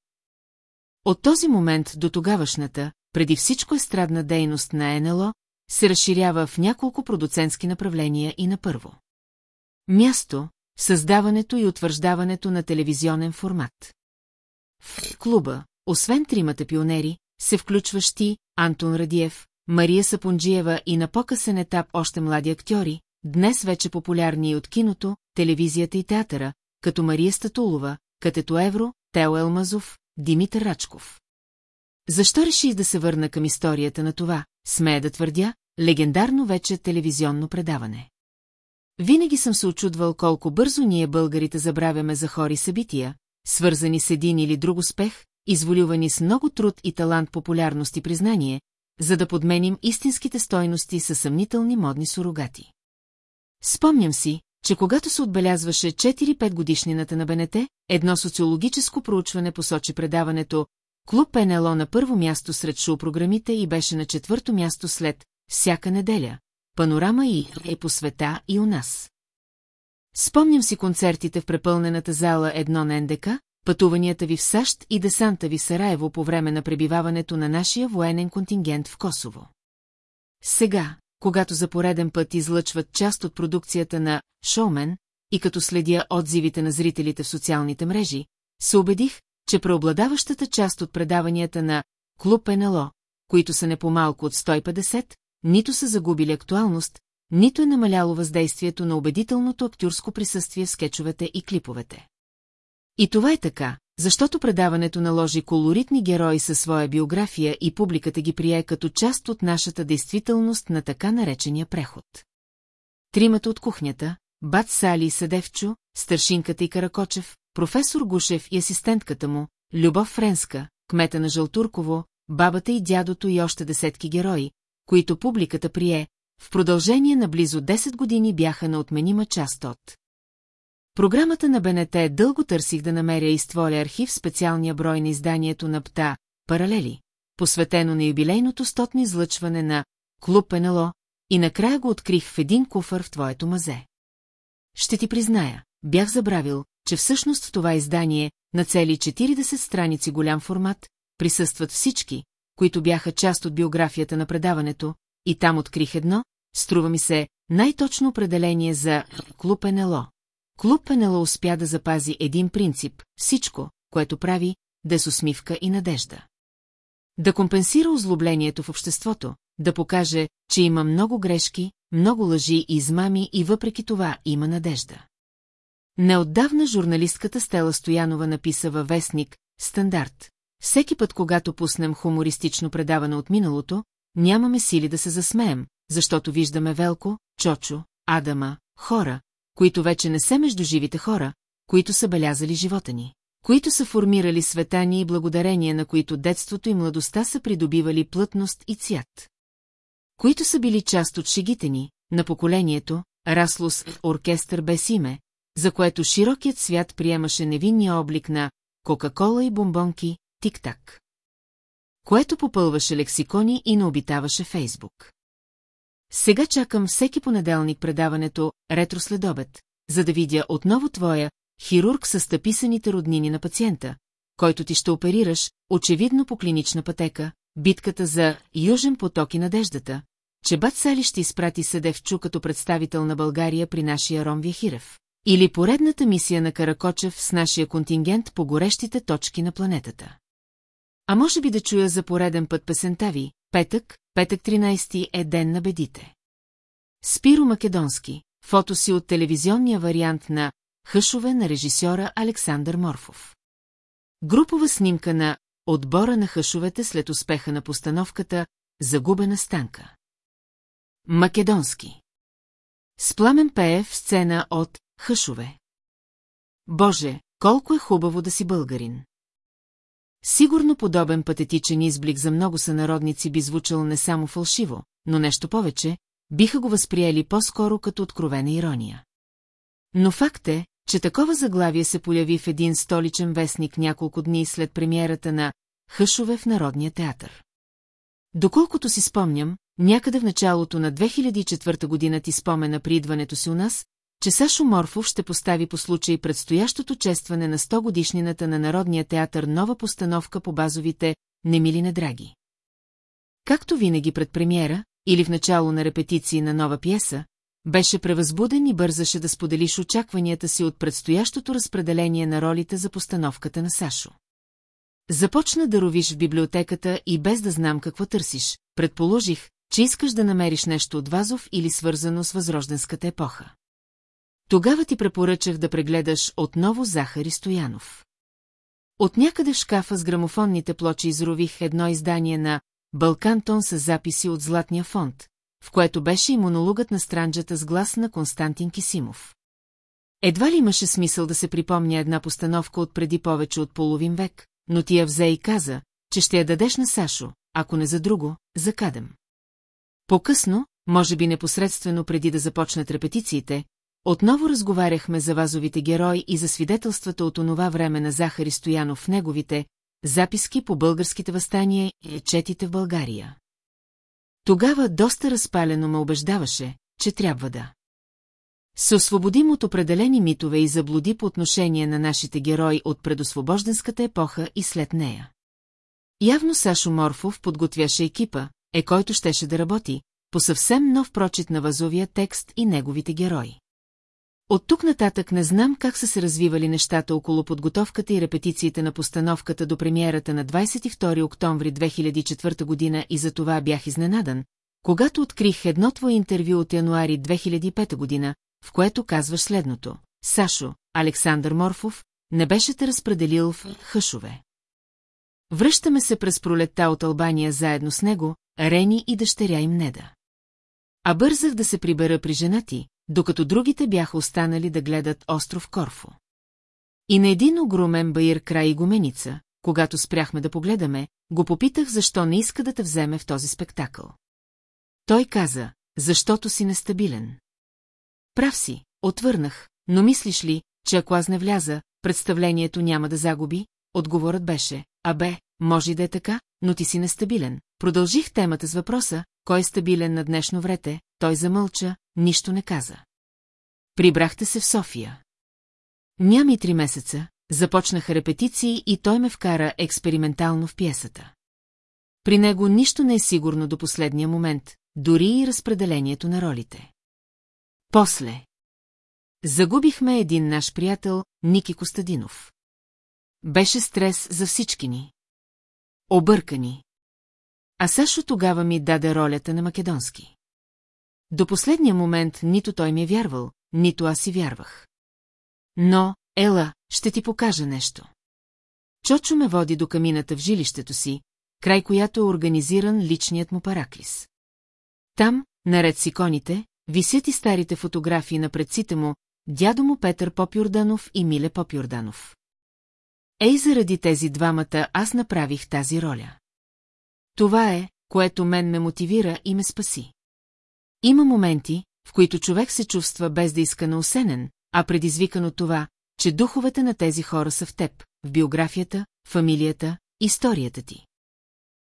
От този момент до тогавашната, преди всичко естрадна дейност на НЛО, се разширява в няколко продуцентски направления и на първо. Място – създаването и утвърждаването на телевизионен формат. В клуба, освен тримата пионери, се включваш ти, Антон Радиев, Мария Сапунджиева и на по-късен етап още млади актьори, днес вече популярни и от киното, телевизията и театъра, като Мария Статулова, Катето Евро, Тео Елмазов, Димитър Рачков. Защо реших да се върна към историята на това, смея да твърдя, легендарно вече телевизионно предаване? Винаги съм се очудвал колко бързо ние българите забравяме за хори събития, свързани с един или друг успех, изволювани с много труд и талант популярност и признание, за да подменим истинските стойности със съмнителни модни сурогати. Спомням си, че когато се отбелязваше 4-5 годишнината на БНТ, едно социологическо проучване посочи предаването Клуб НЛО на първо място сред шоу-програмите и беше на четвърто място след «Всяка неделя», «Панорама и е по света и у нас». Спомням си концертите в препълнената зала едно на НДК, пътуванията ви в САЩ и десанта ви Сараево по време на пребиваването на нашия военен контингент в Косово. Сега, когато за пореден път излъчват част от продукцията на «Шоумен» и като следя отзивите на зрителите в социалните мрежи, се убедих, че преобладаващата част от предаванията на «Клуб НЛО», които са не по-малко от 150, нито са загубили актуалност, нито е намаляло въздействието на убедителното актюрско присъствие в скетчовете и клиповете. И това е така, защото предаването наложи колоритни герои със своя биография и публиката ги прие като част от нашата действителност на така наречения преход. Тримата от кухнята, Бат Сали и Съдевчо, старшинката и Каракочев, професор Гушев и асистентката му, Любов Френска, кмета на Жълтурково, бабата и дядото и още десетки герои, които публиката прие, в продължение на близо 10 години бяха на отменима част от. Програмата на БНТ дълго търсих да намеря и стволя архив специалния брой на изданието на ПТА «Паралели», посветено на юбилейното стотно излъчване на Клуб НЛО, и накрая го открих в един куфър в твоето мазе. Ще ти призная, бях забравил, че всъщност в това издание, на цели 40 страници голям формат, присъстват всички, които бяха част от биографията на предаването, и там открих едно, струва ми се, най-точно определение за Клуб НЛО. Клуб НЛО успя да запази един принцип – всичко, което прави, да е с усмивка и надежда. Да компенсира озлоблението в обществото, да покаже, че има много грешки, много лъжи и измами и въпреки това има надежда. Неотдавна журналистката Стела Стоянова написа във вестник «Стандарт». Всеки път, когато пуснем хумористично предаване от миналото, нямаме сили да се засмеем, защото виждаме Велко, Чочо, Адама, хора, които вече не са между живите хора, които са белязали живота ни, които са формирали света ни и благодарение на които детството и младостта са придобивали плътност и цвят. Които са били част от шегите ни, на поколението, расло с оркестър без име, за което широкият свят приемаше невинния облик на Кока-кола и бомбонки, тик-так. Което попълваше лексикони и не обитаваше Фейсбук. Сега чакам всеки понеделник предаването «Ретро следобед», за да видя отново твоя хирург с стъписаните роднини на пациента, който ти ще оперираш, очевидно по клинична пътека, битката за Южен поток и надеждата, че Бат ще изпрати Съдевчу като представител на България при нашия Ром Вяхирев. Или поредната мисия на Каракочев с нашия контингент по горещите точки на планетата. А може би да чуя за пореден път песента ви, петък, петък 13 е ден на бедите. Спиро Македонски, фото си от телевизионния вариант на Хъшове на режисьора Александър Морфов. Групова снимка на отбора на хъшовете след успеха на постановката Загубена станка. Македонски. С Пламен Пеев сцена от Хъшове. Боже, колко е хубаво да си българин. Сигурно подобен патетичен изблик за много сънародници би звучал не само фалшиво, но нещо повече, биха го възприели по-скоро като откровена ирония. Но факт е, че такова заглавие се появи в един столичен вестник няколко дни след премиерата на Хъшове в Народния театър. Доколкото си спомням, някъде в началото на 2004 година ти спомена при идването си у нас, че Сашо Морфов ще постави по случай предстоящото честване на 100 годишнината на Народния театър нова постановка по базовите «Немили на драги». Както винаги пред премиера, или в начало на репетиции на нова пиеса, беше превъзбуден и бързаше да споделиш очакванията си от предстоящото разпределение на ролите за постановката на Сашо. Започна да ровиш в библиотеката и без да знам какво търсиш, предположих, че искаш да намериш нещо от Вазов или свързано с възрожденската епоха. Тогава ти препоръчах да прегледаш отново Захари Стоянов. От някъде в шкафа с грамофонните плочи изрових едно издание на Балкантон с записи от Златния фонд, в което беше и монологът на странджата с глас на Константин Кисимов. Едва ли имаше смисъл да се припомня една постановка от преди повече от половин век, но ти я взе и каза, че ще я дадеш на Сашо, ако не за друго, за Кадем. По-късно, може би непосредствено преди да започнат репетициите, отново разговаряхме за вазовите герои и за свидетелствата от онова време на Захари Стоянов в неговите записки по българските възстания и четите в България. Тогава доста разпалено ме убеждаваше, че трябва да. Се освободим от определени митове и заблуди по отношение на нашите герои от предосвобожденската епоха и след нея. Явно Сашо Морфов подготвяше екипа, е който щеше да работи, по съвсем нов прочит на вазовия текст и неговите герои. От тук нататък не знам как са се развивали нещата около подготовката и репетициите на постановката до премиерата на 22 октомври 2004 година и за това бях изненадан, когато открих едно твое интервю от януари 2005 година, в което казваш следното. Сашо, Александър Морфов, не беше те разпределил в хъшове. Връщаме се през пролетта от Албания заедно с него, Рени и дъщеря им Неда. А бързах да се прибера при жена ти, докато другите бяха останали да гледат остров Корфо. И на един огромен баир край гуменица, когато спряхме да погледаме, го попитах защо не иска да те вземе в този спектакъл. Той каза, защото си нестабилен. Прав си, отвърнах, но мислиш ли, че ако аз не вляза, представлението няма да загуби? Отговорът беше, а бе, може да е така, но ти си нестабилен. Продължих темата с въпроса, кой е стабилен на днешно време, той замълча, нищо не каза. Прибрахте се в София. Няма и три месеца, започнаха репетиции и той ме вкара експериментално в пиесата. При него нищо не е сигурно до последния момент, дори и разпределението на ролите. После. Загубихме един наш приятел, Ники Костадинов. Беше стрес за всички ни. Объркани. А Сашо тогава ми даде ролята на македонски. До последния момент нито той ми е вярвал, нито аз си вярвах. Но, ела, ще ти покажа нещо. Чочо ме води до камината в жилището си, край която е организиран личният му параклис. Там, наред с иконите, висят и старите фотографии на предците му, дядо му Петър Попюрданов и Миле Попюрданов. Ей, заради тези двамата аз направих тази роля. Това е, което мен ме мотивира и ме спаси. Има моменти, в които човек се чувства без да иска наусенен, а предизвикан от това, че духовете на тези хора са в теб, в биографията, фамилията, историята ти.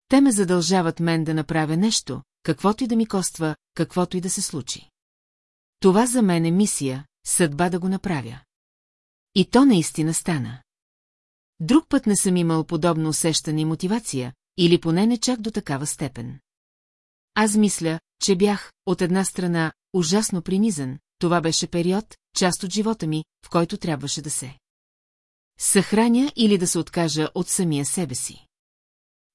Те ме задължават мен да направя нещо, каквото и да ми коства, каквото и да се случи. Това за мен е мисия, съдба да го направя. И то наистина стана. Друг път не съм имал подобно усещане и мотивация, или поне не чак до такава степен. Аз мисля, че бях, от една страна, ужасно принизен, това беше период, част от живота ми, в който трябваше да се. Съхраня или да се откажа от самия себе си.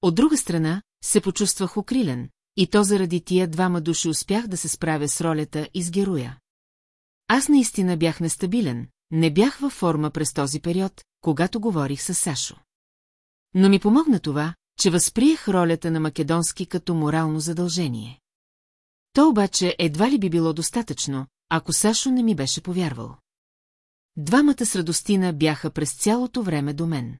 От друга страна, се почувствах укрилен, и то заради тия двама души успях да се справя с ролята и с героя. Аз наистина бях нестабилен, не бях във форма през този период, когато говорих с Сашо. Но ми помогна това, че възприех ролята на македонски като морално задължение. То обаче едва ли би било достатъчно, ако Сашо не ми беше повярвал. двамата с Радостина бяха през цялото време до мен.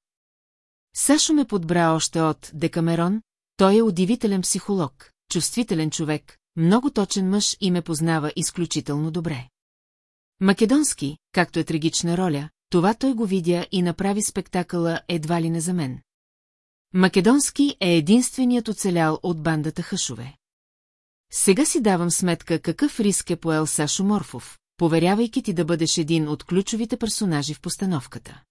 Сашо ме подбра още от Декамерон, той е удивителен психолог, чувствителен човек, много точен мъж и ме познава изключително добре. Македонски, както е трагична роля, това той го видя и направи спектакъла едва ли не за мен. Македонски е единственият оцелял от бандата Хъшове. Сега си давам сметка какъв риск е поел Сашо Морфов, поверявайки ти да бъдеш един от ключовите персонажи в постановката.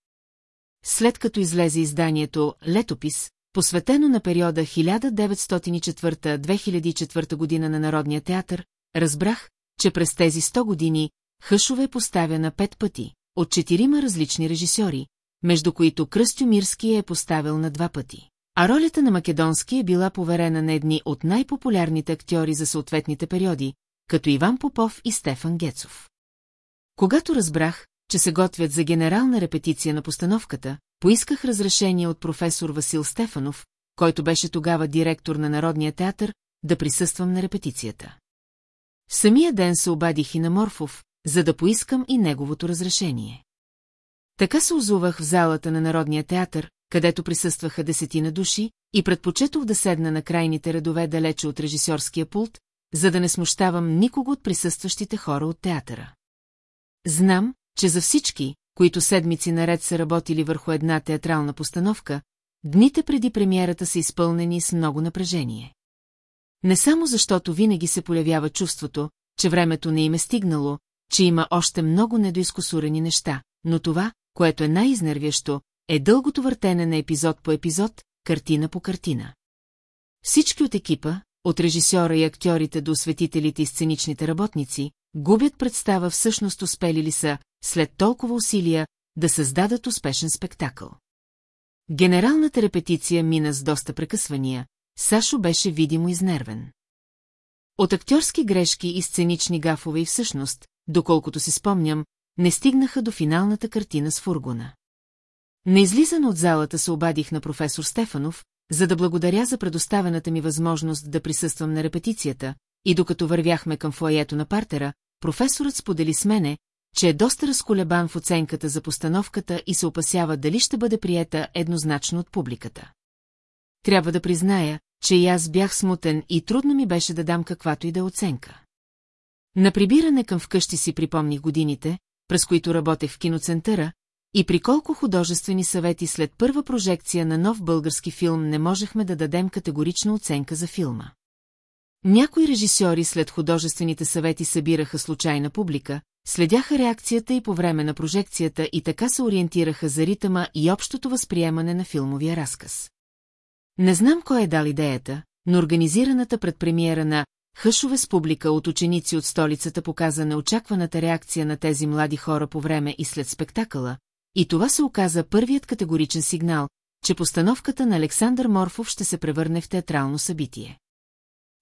След като излезе изданието «Летопис», посветено на периода 1904-2004 година на Народния театър, разбрах, че през тези 100 години Хъшове е поставя на пет пъти, от четирима различни режисьори, между които Кръстю Мирски е поставил на два пъти. А ролята на Македонски е била поверена на едни от най-популярните актьори за съответните периоди, като Иван Попов и Стефан Гецов. Когато разбрах, че се готвят за генерална репетиция на постановката, поисках разрешение от професор Васил Стефанов, който беше тогава директор на Народния театър, да присъствам на репетицията. В самия ден се обадих и на Морфов, за да поискам и неговото разрешение. Така се озувах в залата на Народния театър, където присъстваха десетина души, и предпочетох да седна на крайните редове далече от режисьорския пулт, за да не смущавам никого от присъстващите хора от театъра. Знам, че за всички, които седмици наред са работили върху една театрална постановка, дните преди премиерата са изпълнени с много напрежение. Не само защото винаги се появява чувството, че времето не им е стигнало, че има още много недоискусурени неща, но това, което е най-изнервящо, е дългото въртене на епизод по епизод, картина по картина. Всички от екипа, от режисьора и актьорите до осветителите и сценичните работници, губят представа всъщност успели ли са, след толкова усилия, да създадат успешен спектакъл. Генералната репетиция мина с доста прекъсвания, Сашо беше видимо изнервен. От актьорски грешки и сценични гафове и всъщност, доколкото си спомням, не стигнаха до финалната картина с фургона. Неизлизан от залата се обадих на професор Стефанов, за да благодаря за предоставената ми възможност да присъствам на репетицията, и докато вървяхме към фоето на партера, професорът сподели с мене, че е доста разколебан в оценката за постановката и се опасява дали ще бъде приета еднозначно от публиката. Трябва да призная, че и аз бях смутен и трудно ми беше да дам каквато и да е оценка. На прибиране към вкъщи си припомних годините, през които работех в киноцентъра, и при колко художествени съвети след първа прожекция на нов български филм не можехме да дадем категорична оценка за филма. Някои режисьори след художествените съвети събираха случайна публика, следяха реакцията и по време на прожекцията и така се ориентираха за ритъма и общото възприемане на филмовия разказ. Не знам кой е дал идеята, но организираната предпремиера на Хъшове с публика от ученици от столицата показа неочакваната реакция на тези млади хора по време и след спектакъла, и това се оказа първият категоричен сигнал, че постановката на Александър Морфов ще се превърне в театрално събитие.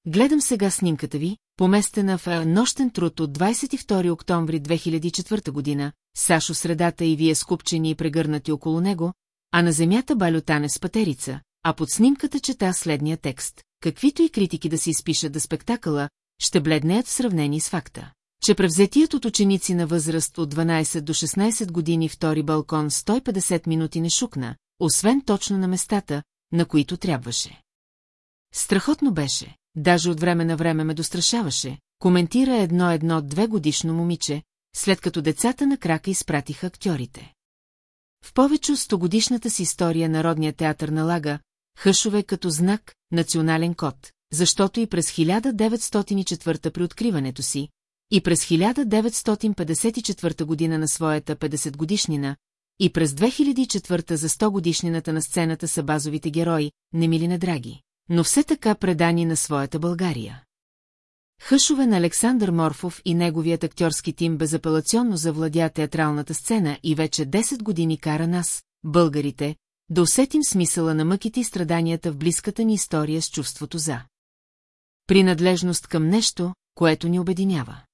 Гледам сега снимката ви, поместена в нощен труд от 22 октомври 2004 година, Сашо средата и вие скупчени и прегърнати около него, а на земята балютане с патерица, а под снимката чета следния текст. Каквито и критики да се изпишат да спектакъла, ще бледнеят в сравнение с факта, че превзетият от ученици на възраст от 12 до 16 години втори балкон 150 минути не шукна, освен точно на местата, на които трябваше. Страхотно беше, даже от време на време ме дострашаваше, коментира едно-едно две годишно момиче, след като децата на крака изпратиха актьорите. В повече от стогодишната си история Народният театър налага хъшове като знак, национален код, защото и през 1904 при откриването си, и през 1954 година на своята 50 годишнина, и през 2004 за 100 годишнината на сцената са базовите герои, немили на драги, но все така предани на своята България. Хъшове на Александър Морфов и неговият актьорски тим безапелационно завладя театралната сцена и вече 10 години кара нас, българите, да усетим смисъла на мъките и страданията в близката ни история с чувството за. Принадлежност към нещо, което ни обединява.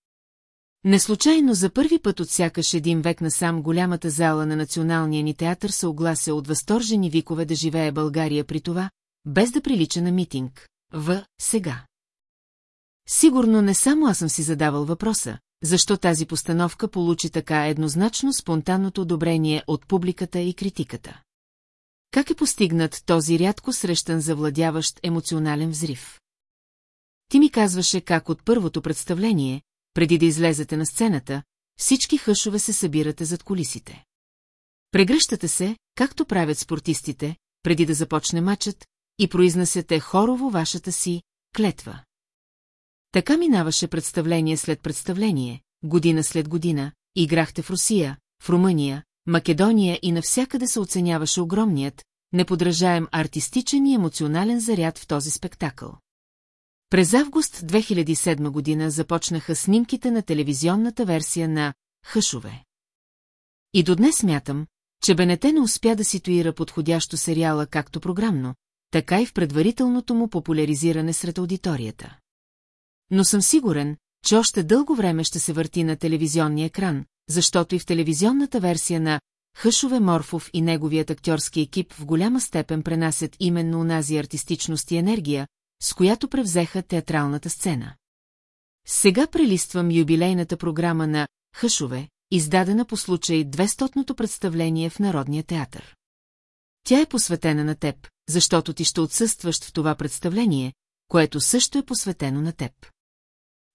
Неслучайно за първи път от сякаш един век насам голямата зала на Националния ни театър се оглася от възторжени викове да живее България при това, без да прилича на митинг. В. Сега. Сигурно не само аз съм си задавал въпроса, защо тази постановка получи така еднозначно спонтанното одобрение от публиката и критиката. Как е постигнат този рядко срещан завладяващ емоционален взрив? Ти ми казваше как от първото представление, преди да излезете на сцената, всички хъшове се събирате зад колисите. Прегръщате се, както правят спортистите, преди да започне матчът, и произнасяте хорово вашата си клетва. Така минаваше представление след представление, година след година, играхте в Русия, в Румъния, Македония и навсякъде се оценяваше огромният, неподражаем артистичен и емоционален заряд в този спектакъл. През август 2007 година започнаха снимките на телевизионната версия на «Хъшове». И до днес смятам, че Бенете не успя да ситуира подходящо сериала както програмно, така и в предварителното му популяризиране сред аудиторията. Но съм сигурен, че още дълго време ще се върти на телевизионния екран, защото и в телевизионната версия на Хъшове Морфов и неговият актьорски екип в голяма степен пренасят именно унази артистичност и енергия, с която превзеха театралната сцена. Сега прелиствам юбилейната програма на Хъшове, издадена по случай 200-то представление в Народния театър. Тя е посветена на теб, защото ти ще отсъстваш в това представление, което също е посветено на теб.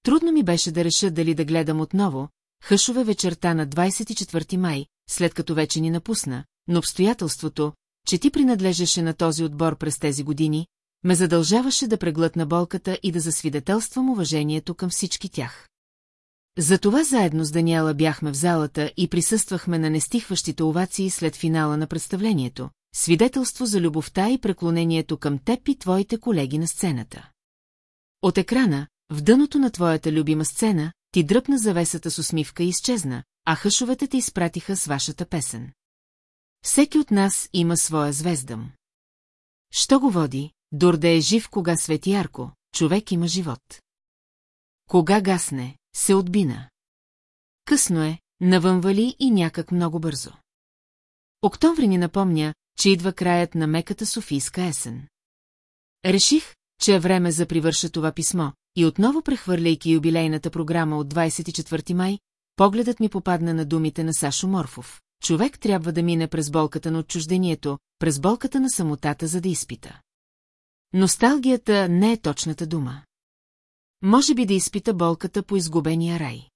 Трудно ми беше да реша дали да гледам отново, Хъшове вечерта на 24 май, след като вече ни напусна, но обстоятелството, че ти принадлежеше на този отбор през тези години, ме задължаваше да преглътна болката и да засвидетелствам уважението към всички тях. Затова заедно с Даниела бяхме в залата и присъствахме на нестихващите овации след финала на представлението, свидетелство за любовта и преклонението към теб и твоите колеги на сцената. От екрана, в дъното на твоята любима сцена, ти дръпна завесата с усмивка и изчезна, а хъшовете те изпратиха с вашата песен. Всеки от нас има своя звездам. Що го води, дор да е жив, кога свети ярко, човек има живот. Кога гасне, се отбина. Късно е, навънвали и някак много бързо. Октомври ни напомня, че идва краят на меката Софийска есен. Реших, че е време за привърша това писмо, и отново прехвърляйки юбилейната програма от 24 май, погледът ми попадна на думите на Сашо Морфов. Човек трябва да мине през болката на отчуждението, през болката на самотата, за да изпита. Носталгията не е точната дума. Може би да изпита болката по изгубения рай.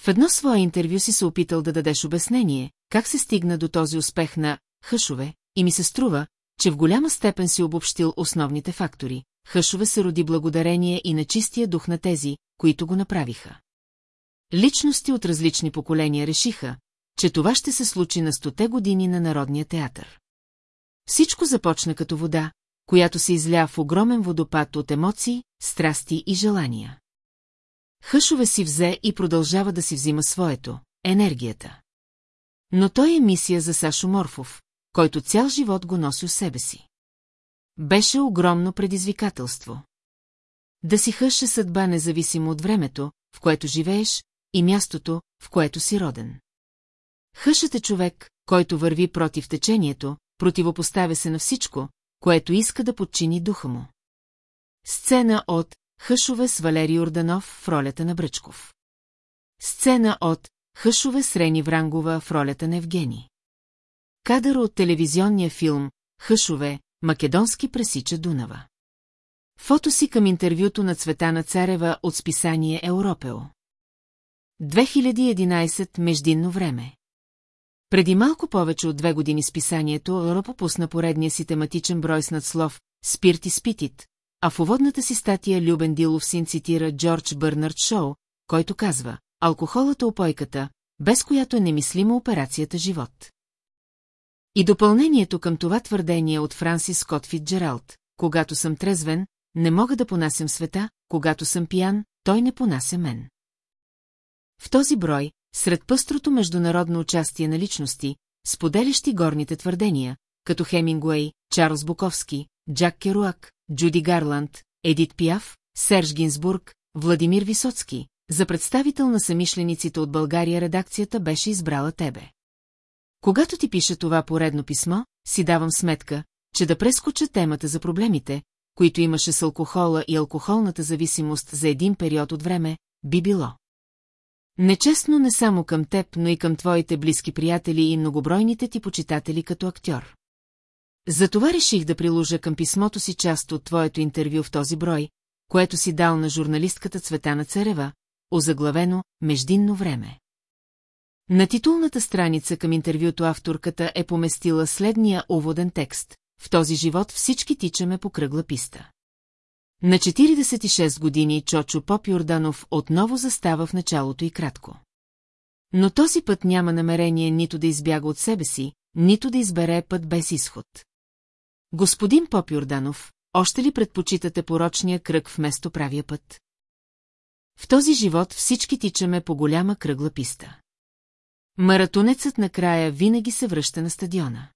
В едно свое интервю си се опитал да дадеш обяснение, как се стигна до този успех на «хъшове» и ми се струва, че в голяма степен си обобщил основните фактори. Хъшове се роди благодарение и на чистия дух на тези, които го направиха. Личности от различни поколения решиха, че това ще се случи на стоте години на Народния театър. Всичко започна като вода, която се изля в огромен водопад от емоции, страсти и желания. Хъшове си взе и продължава да си взима своето – енергията. Но той е мисия за Сашо Морфов, който цял живот го носи у себе си. Беше огромно предизвикателство. Да си хъше съдба независимо от времето, в което живееш, и мястото, в което си роден. Хъшът е човек, който върви против течението, противопоставя се на всичко, което иска да подчини духа му. Сцена от Хъшове с Валерий Орданов в ролята на Бръчков. Сцена от Хъшове с Рени Врангова в ролята на Евгений. Кадър от телевизионния филм Хъшове, македонски пресича Дунава. Фото си към интервюто на Цветана Царева от списание Европео. 2011 Междинно време. Преди малко повече от две години списанието Европа пусна поредния си тематичен брой с надслов «Спирт и спитит», а в уводната си статия Любен Дилов син цитира Джордж Бърнард Шоу, който казва «Алкохолът е опойката, без която е немислима операцията живот». И допълнението към това твърдение от Франсис Скот Фитджералд, когато съм трезвен, не мога да понасям света, когато съм пиян, той не понася мен. В този брой, сред пъстрото международно участие на личности, споделящи горните твърдения, като Хемингуей, Чарлз Буковски, Джак Керуак, Джуди Гарланд, Едит Пиаф, Серж Гинсбург, Владимир Висоцки, за представител на самишлениците от България редакцията беше избрала тебе. Когато ти пиша това поредно писмо, си давам сметка, че да прескоча темата за проблемите, които имаше с алкохола и алкохолната зависимост за един период от време, би било. Нечестно не само към теб, но и към твоите близки приятели и многобройните ти почитатели като актьор. Затова реших да приложа към писмото си част от твоето интервю в този брой, което си дал на журналистката Цветана Царева, озаглавено «Междинно време». На титулната страница към интервюто авторката е поместила следния уводен текст. В този живот всички тичаме по кръгла писта. На 46 години Чочо Поп Йорданов отново застава в началото и кратко. Но този път няма намерение нито да избяга от себе си, нито да избере път без изход. Господин Поп Йорданов, още ли предпочитате порочния кръг вместо правия път? В този живот всички тичаме по голяма кръгла писта. Маратонецът накрая винаги се връща на стадиона.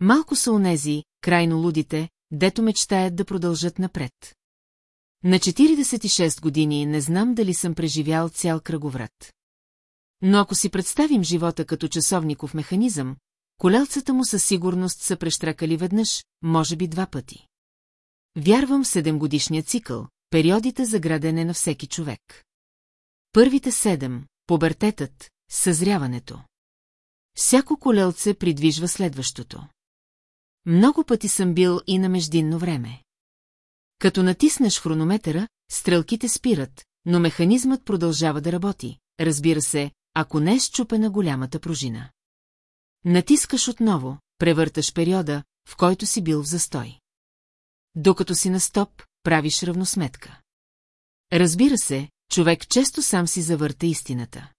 Малко са онези, крайно лудите, дето мечтаят да продължат напред. На 46 години не знам дали съм преживял цял кръговрат. Но ако си представим живота като часовников механизъм, колелцата му със сигурност са прещракали веднъж, може би два пъти. Вярвам в седемгодишния цикъл, периодите за градене на всеки човек. Първите седем, побертетът, съзряването. Всяко колелце придвижва следващото. Много пъти съм бил и на междинно време. Като натиснеш хронометъра, стрелките спират, но механизмът продължава да работи, разбира се, ако не е щупена голямата пружина. Натискаш отново, превърташ периода, в който си бил в застой. Докато си на стоп, правиш равносметка. Разбира се, човек често сам си завърта истината.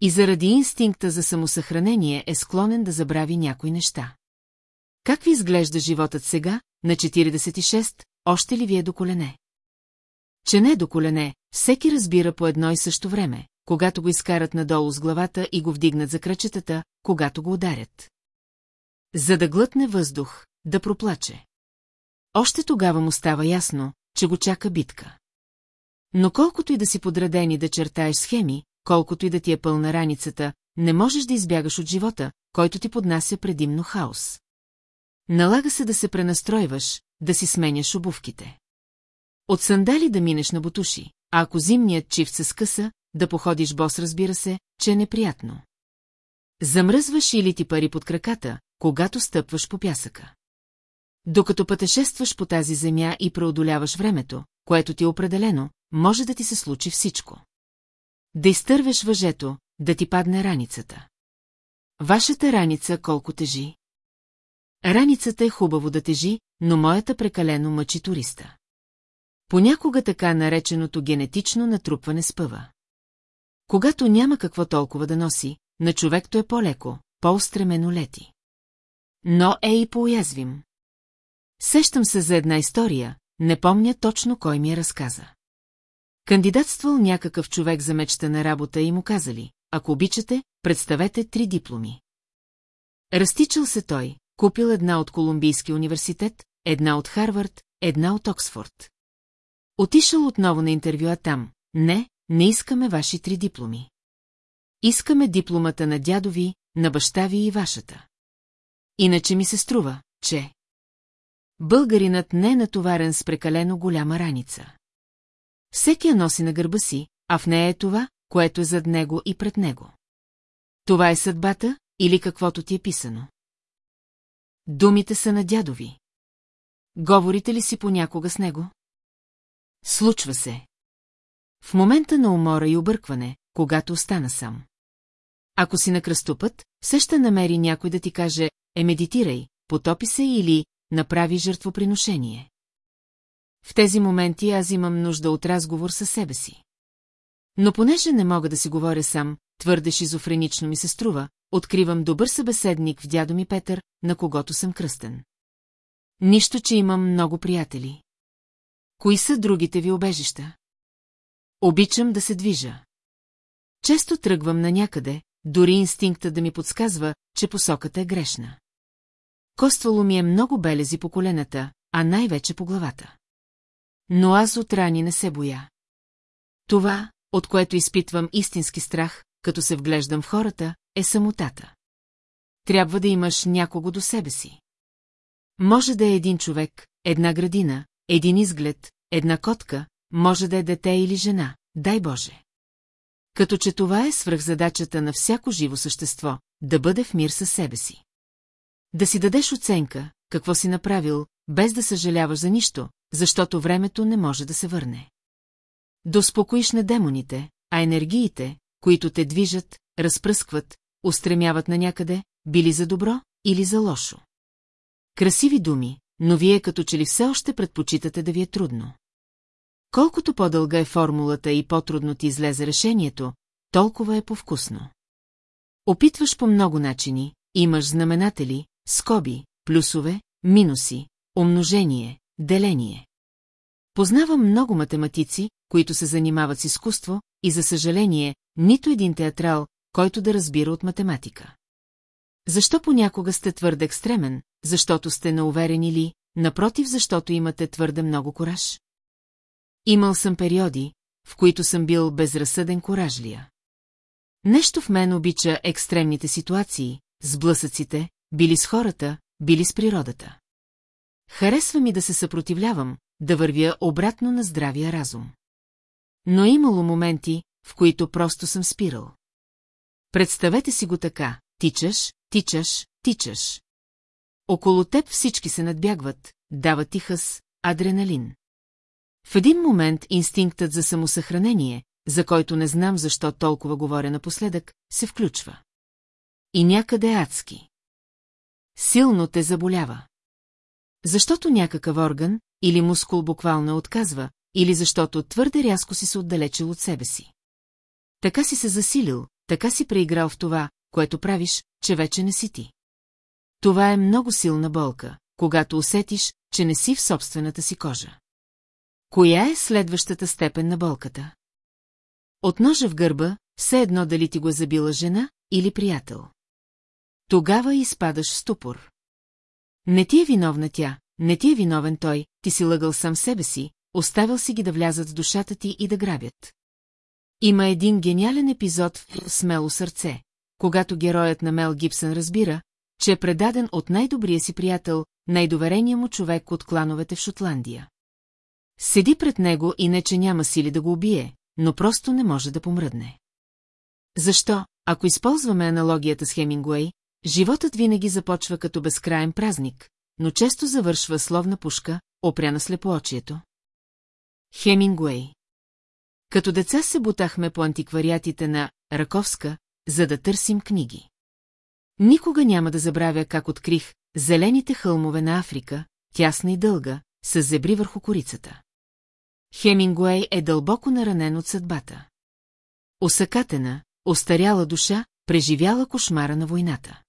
И заради инстинкта за самосъхранение е склонен да забрави някои неща. Как ви изглежда животът сега, на 46, още ли ви е до колене? Че не е до колене, всеки разбира по едно и също време, когато го изкарат надолу с главата и го вдигнат за кръчетата, когато го ударят. За да глътне въздух, да проплаче. Още тогава му става ясно, че го чака битка. Но колкото и да си подредени да чертаеш схеми, колкото и да ти е пълна раницата, не можеш да избягаш от живота, който ти поднася предимно хаос. Налага се да се пренастройваш, да си сменяш обувките. От сандали да минеш на бутуши, а ако зимният чифт се скъса, да походиш бос разбира се, че е неприятно. Замръзваш или ти пари под краката, когато стъпваш по пясъка. Докато пътешестваш по тази земя и преодоляваш времето, което ти е определено, може да ти се случи всичко. Да изтървеш въжето, да ти падне раницата. Вашата раница колко тежи? Раницата е хубаво да тежи, но моята прекалено мъчи туриста. Понякога така нареченото генетично натрупване спъва. Когато няма какво толкова да носи, на човекто е по-леко, по-устремено лети. Но е и по-уязвим. Сещам се за една история, не помня точно кой ми е разказа. Кандидатствал някакъв човек за мечта работа и му казали, ако обичате, представете три дипломи. Разтичал се той, купил една от Колумбийски университет, една от Харвард, една от Оксфорд. Отишъл отново на интервюа там. Не, не искаме ваши три дипломи. Искаме дипломата на дядо ви, на баща ви и вашата. Иначе ми се струва, че... Българинът не е натоварен с прекалено голяма раница. Всеки я носи на гърба си, а в нея е това, което е зад него и пред него. Това е съдбата или каквото ти е писано. Думите са на дядови. Говорите ли си понякога с него? Случва се. В момента на умора и объркване, когато остана сам. Ако си на кръстопът, все ще намери някой да ти каже, е медитирай, потопи се или направи жертвоприношение. В тези моменти аз имам нужда от разговор със себе си. Но понеже не мога да си говоря сам, твърде шизофренично ми се струва, откривам добър събеседник в дядо ми Петър, на когото съм кръстен. Нищо, че имам много приятели. Кои са другите ви обежища? Обичам да се движа. Често тръгвам на някъде, дори инстинкта да ми подсказва, че посоката е грешна. Коствало ми е много белези по колената, а най-вече по главата. Но аз от рани не се боя. Това, от което изпитвам истински страх, като се вглеждам в хората, е самотата. Трябва да имаш някого до себе си. Може да е един човек, една градина, един изглед, една котка, може да е дете или жена, дай Боже. Като че това е свръхзадачата на всяко живо същество, да бъде в мир със себе си. Да си дадеш оценка, какво си направил, без да съжаляваш за нищо, защото времето не може да се върне. Да успокоиш на демоните, а енергиите, които те движат, разпръскват, устремяват на някъде, били за добро или за лошо. Красиви думи, но вие като че ли все още предпочитате да ви е трудно. Колкото по-дълга е формулата и по-трудно ти излезе решението, толкова е повкусно. Опитваш по много начини, имаш знаменатели, скоби, плюсове, минуси, умножение, деление. Познавам много математици, които се занимават с изкуство, и за съжаление, нито един театрал, който да разбира от математика. Защо понякога сте твърде екстремен, защото сте науверени ли, напротив, защото имате твърде много кораж? Имал съм периоди, в които съм бил безразсъден коражлия. Нещо в мен обича екстремните ситуации, сблъсъците, били с хората, били с природата. Харесва ми да се съпротивлявам, да вървя обратно на здравия разум. Но имало моменти, в които просто съм спирал. Представете си го така, тичаш, тичаш, тичаш. Около теб всички се надбягват, дават ти хъс, адреналин. В един момент инстинктът за самосъхранение, за който не знам защо толкова говоря напоследък, се включва. И някъде адски. Силно те заболява. Защото някакъв орган или мускул буквално отказва, или защото твърде рязко си се отдалечил от себе си. Така си се засилил, така си преиграл в това, което правиш, че вече не си ти. Това е много силна болка, когато усетиш, че не си в собствената си кожа. Коя е следващата степен на болката? От ножа в гърба, все едно дали ти го е забила жена или приятел. Тогава изпадаш в ступор. Не ти е виновна тя, не ти е виновен той, ти си лъгал сам себе си, оставил си ги да влязат в душата ти и да грабят. Има един гениален епизод в «Смело сърце», когато героят на Мел Гибсън разбира, че е предаден от най-добрия си приятел, най-доверения му човек от клановете в Шотландия. Седи пред него и не че няма сили да го убие, но просто не може да помръдне. Защо, ако използваме аналогията с Хемингуей, животът винаги започва като безкраен празник, но често завършва словна пушка, опряна слепоочието? Хемингуей Като деца се бутахме по антиквариатите на Раковска, за да търсим книги. Никога няма да забравя как открих зелените хълмове на Африка, тясна и дълга, с зебри върху корицата. Хемингуей е дълбоко наранен от съдбата. Осъкатена, остаряла душа, преживяла кошмара на войната.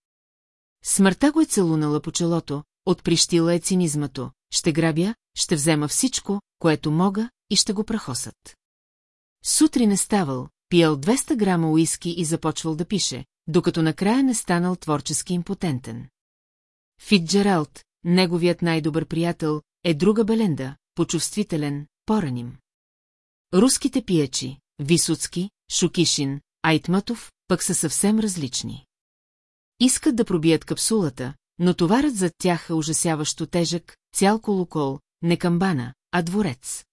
Смъртта го е целунала по челото, отприщила е цинизмато, ще грабя, ще взема всичко, което мога, и ще го прахосат. Сутрин е ставал, пиял 200 грама уиски и започвал да пише, докато накрая не станал творчески импотентен. Фитджералд, неговият най-добър приятел, е друга Беленда, почувствителен, пораним. Руските пиечи, Висоцки, Шукишин, Айтматов, пък са съвсем различни. Искат да пробият капсулата, но товарът зад тях е ужасяващо тежък, цял колокол, не камбана, а дворец.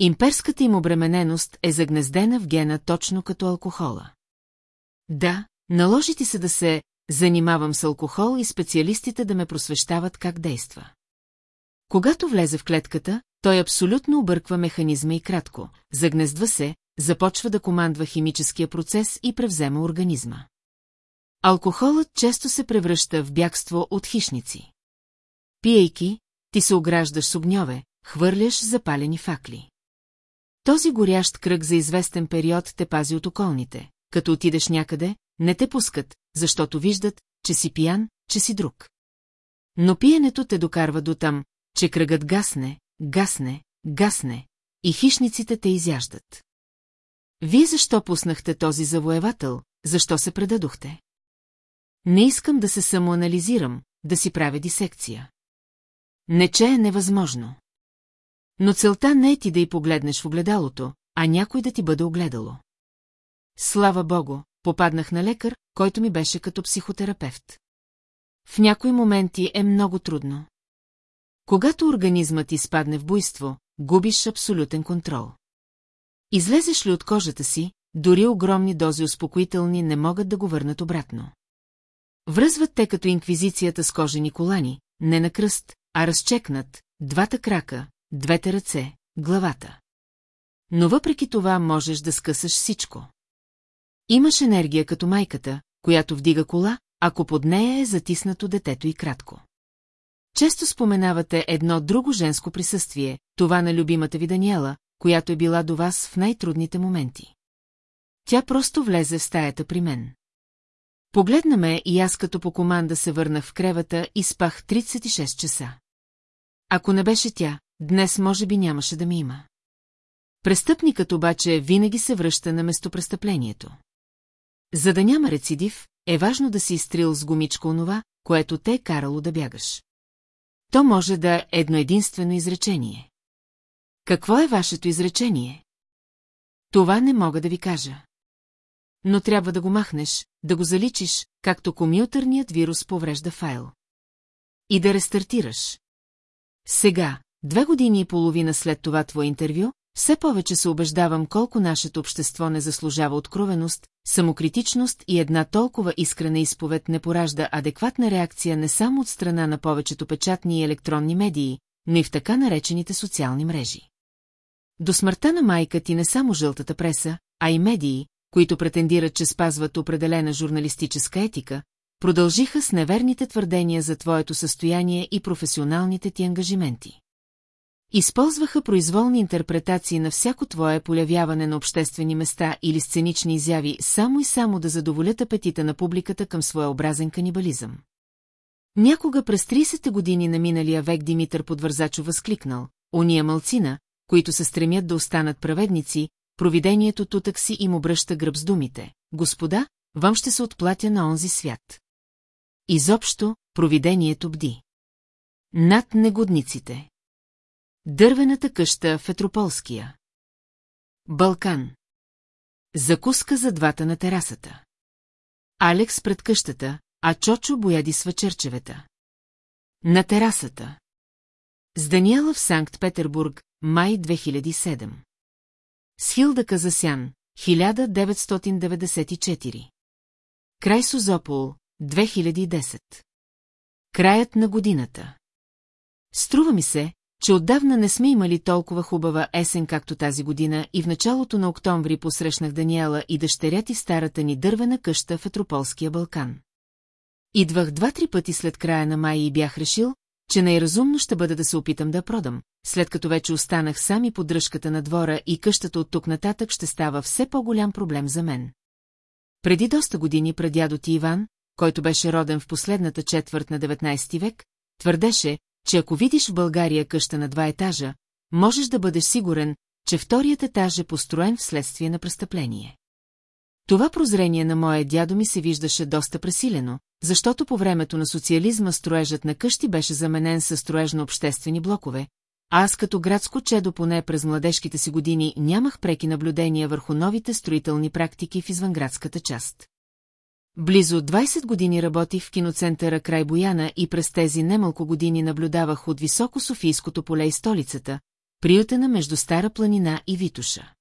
Имперската им обремененост е загнездена в гена точно като алкохола. Да, наложи ти се да се занимавам с алкохол и специалистите да ме просвещават как действа. Когато влезе в клетката, той абсолютно обърква механизма и кратко, загнездва се, започва да командва химическия процес и превзема организма. Алкохолът често се превръща в бягство от хищници. Пиейки, ти се ограждаш с огньове, хвърляш запалени факли. Този горящ кръг за известен период те пази от околните. Като отидеш някъде, не те пускат, защото виждат, че си пиян, че си друг. Но пиенето те докарва до там, че кръгът гасне, гасне, гасне, и хищниците те изяждат. Вие защо пуснахте този завоевател, защо се предадохте? Не искам да се самоанализирам, да си правя дисекция. Не че е невъзможно. Но целта не е ти да й погледнеш в огледалото, а някой да ти бъде огледало. Слава богу, попаднах на лекар, който ми беше като психотерапевт. В някои моменти е много трудно. Когато организмът изпадне в буйство, губиш абсолютен контрол. Излезеш ли от кожата си, дори огромни дози успокоителни не могат да го върнат обратно. Връзват те като инквизицията с кожени колани, не на кръст, а разчекнат, двата крака, двете ръце, главата. Но въпреки това можеш да скъсаш всичко. Имаш енергия като майката, която вдига кола, ако под нея е затиснато детето и кратко. Често споменавате едно друго женско присъствие, това на любимата ви Даниела, която е била до вас в най-трудните моменти. Тя просто влезе в стаята при мен. Погледна ме и аз като по команда се върнах в кревата и спах 36 часа. Ако не беше тя, днес може би нямаше да ми има. Престъпникът обаче винаги се връща на местопрестъплението. За да няма рецидив, е важно да си изтрил с гумичка онова, което те е карало да бягаш. То може да е едно единствено изречение. Какво е вашето изречение? Това не мога да ви кажа. Но трябва да го махнеш, да го заличиш, както компютърният вирус поврежда файл. И да рестартираш. Сега, две години и половина след това твое интервю, все повече се убеждавам колко нашето общество не заслужава откровеност, самокритичност и една толкова искрена изповед не поражда адекватна реакция не само от страна на повечето печатни и електронни медии, но и в така наречените социални мрежи. До смъртта на майка ти не само жълтата преса, а и медии, които претендират, че спазват определена журналистическа етика, продължиха с неверните твърдения за твоето състояние и професионалните ти ангажименти. Използваха произволни интерпретации на всяко твое полявяване на обществени места или сценични изяви само и само да задоволят апетита на публиката към своеобразен канибализъм. Някога през 30-те години на миналия век Димитър Подвързачо възкликнал, ония мълцина, които се стремят да останат праведници, провидението тутък си им обръща гръб с думите. Господа, вам ще се отплатя на онзи свят. Изобщо, провидението бди. Над негодниците. Дървената къща в Етрополския. Балкан. Закуска за двата на терасата. Алекс пред къщата, а Чочо бояди с вечерчевета. На терасата. С Даниела в Санкт-Петербург, май 2007. С Хилда Казасян, 1994. Край Созопол, 2010. Краят на годината. Струва ми се, че отдавна не сме имали толкова хубава есен както тази година и в началото на октомври посрещнах Даниела и дъщеря ти старата ни дървена къща в Етрополския Балкан. Идвах два-три пъти след края на май и бях решил, че най-разумно ще бъде да се опитам да продам, след като вече останах сам и поддръжката на двора и къщата от тук нататък ще става все по-голям проблем за мен. Преди доста години прадядо ти Иван, който беше роден в последната четвърт на 19 век, твърдеше, че ако видиш в България къща на два етажа, можеш да бъдеш сигурен, че вторият етаж е построен вследствие на престъпление. Това прозрение на моя дядо ми се виждаше доста пресилено, защото по времето на социализма строежът на къщи беше заменен със строеж на обществени блокове, а аз като градско чедо поне през младежките си години нямах преки наблюдения върху новите строителни практики в извънградската част. Близо 20 години работих в киноцентъра край Бояна и през тези немалко години наблюдавах от високо Софийското поле и столицата, приютена между Стара планина и Витуша.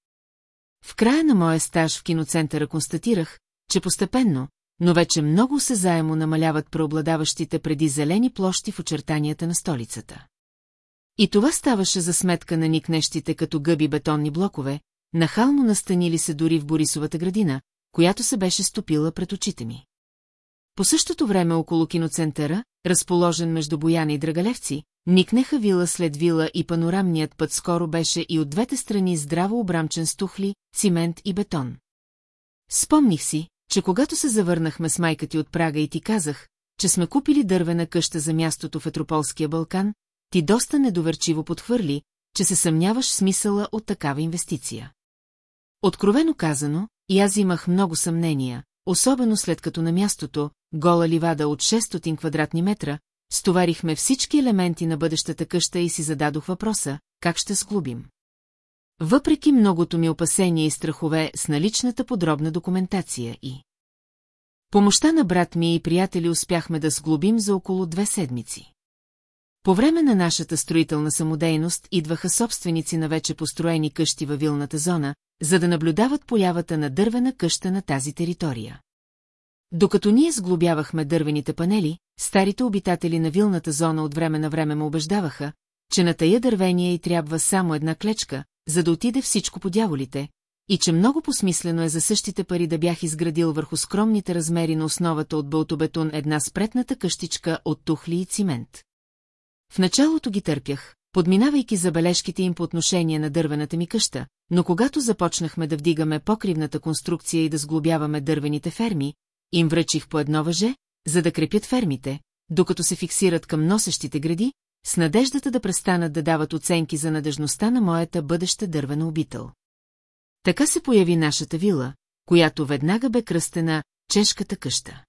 В края на моя стаж в киноцентъра констатирах, че постепенно, но вече много се заемо намаляват преобладаващите преди зелени площи в очертанията на столицата. И това ставаше за сметка на никнещите като гъби бетонни блокове, нахално настанили се дори в Борисовата градина, която се беше стопила пред очите ми. По същото време около киноцентъра, разположен между Бояна и Драгалевци, никнеха вила след вила и панорамният път скоро беше и от двете страни здраво обрамчен с тухли, цимент и бетон. Спомних си, че когато се завърнахме с майка ти от Прага и ти казах, че сме купили дървена къща за мястото в Етрополския Балкан, ти доста недоверчиво подхвърли, че се съмняваш смисъла от такава инвестиция. Откровено казано, и аз имах много съмнения, особено след като на мястото, гола ливада от 600 квадратни метра, стоварихме всички елементи на бъдещата къща и си зададох въпроса, как ще сглубим. Въпреки многото ми опасения и страхове с наличната подробна документация и... Помощта на брат ми и приятели успяхме да сглобим за около две седмици. По време на нашата строителна самодейност идваха собственици на вече построени къщи във вилната зона, за да наблюдават появата на дървена къща на тази територия. Докато ние сглобявахме дървените панели, старите обитатели на вилната зона от време на време му убеждаваха, че на тая дървения и трябва само една клечка, за да отиде всичко по дяволите, и че много посмислено е за същите пари да бях изградил върху скромните размери на основата от бълтобетон една спретната къщичка от тухли и цимент. В началото ги търпях, подминавайки забележките им по отношение на дървената ми къща, но когато започнахме да вдигаме покривната конструкция и да сглобяваме дървените ферми, им връчих по едно въже, за да крепят фермите, докато се фиксират към носещите гради, с надеждата да престанат да дават оценки за надежността на моята бъдеща дървена обител. Така се появи нашата вила, която веднага бе кръстена Чешката къща.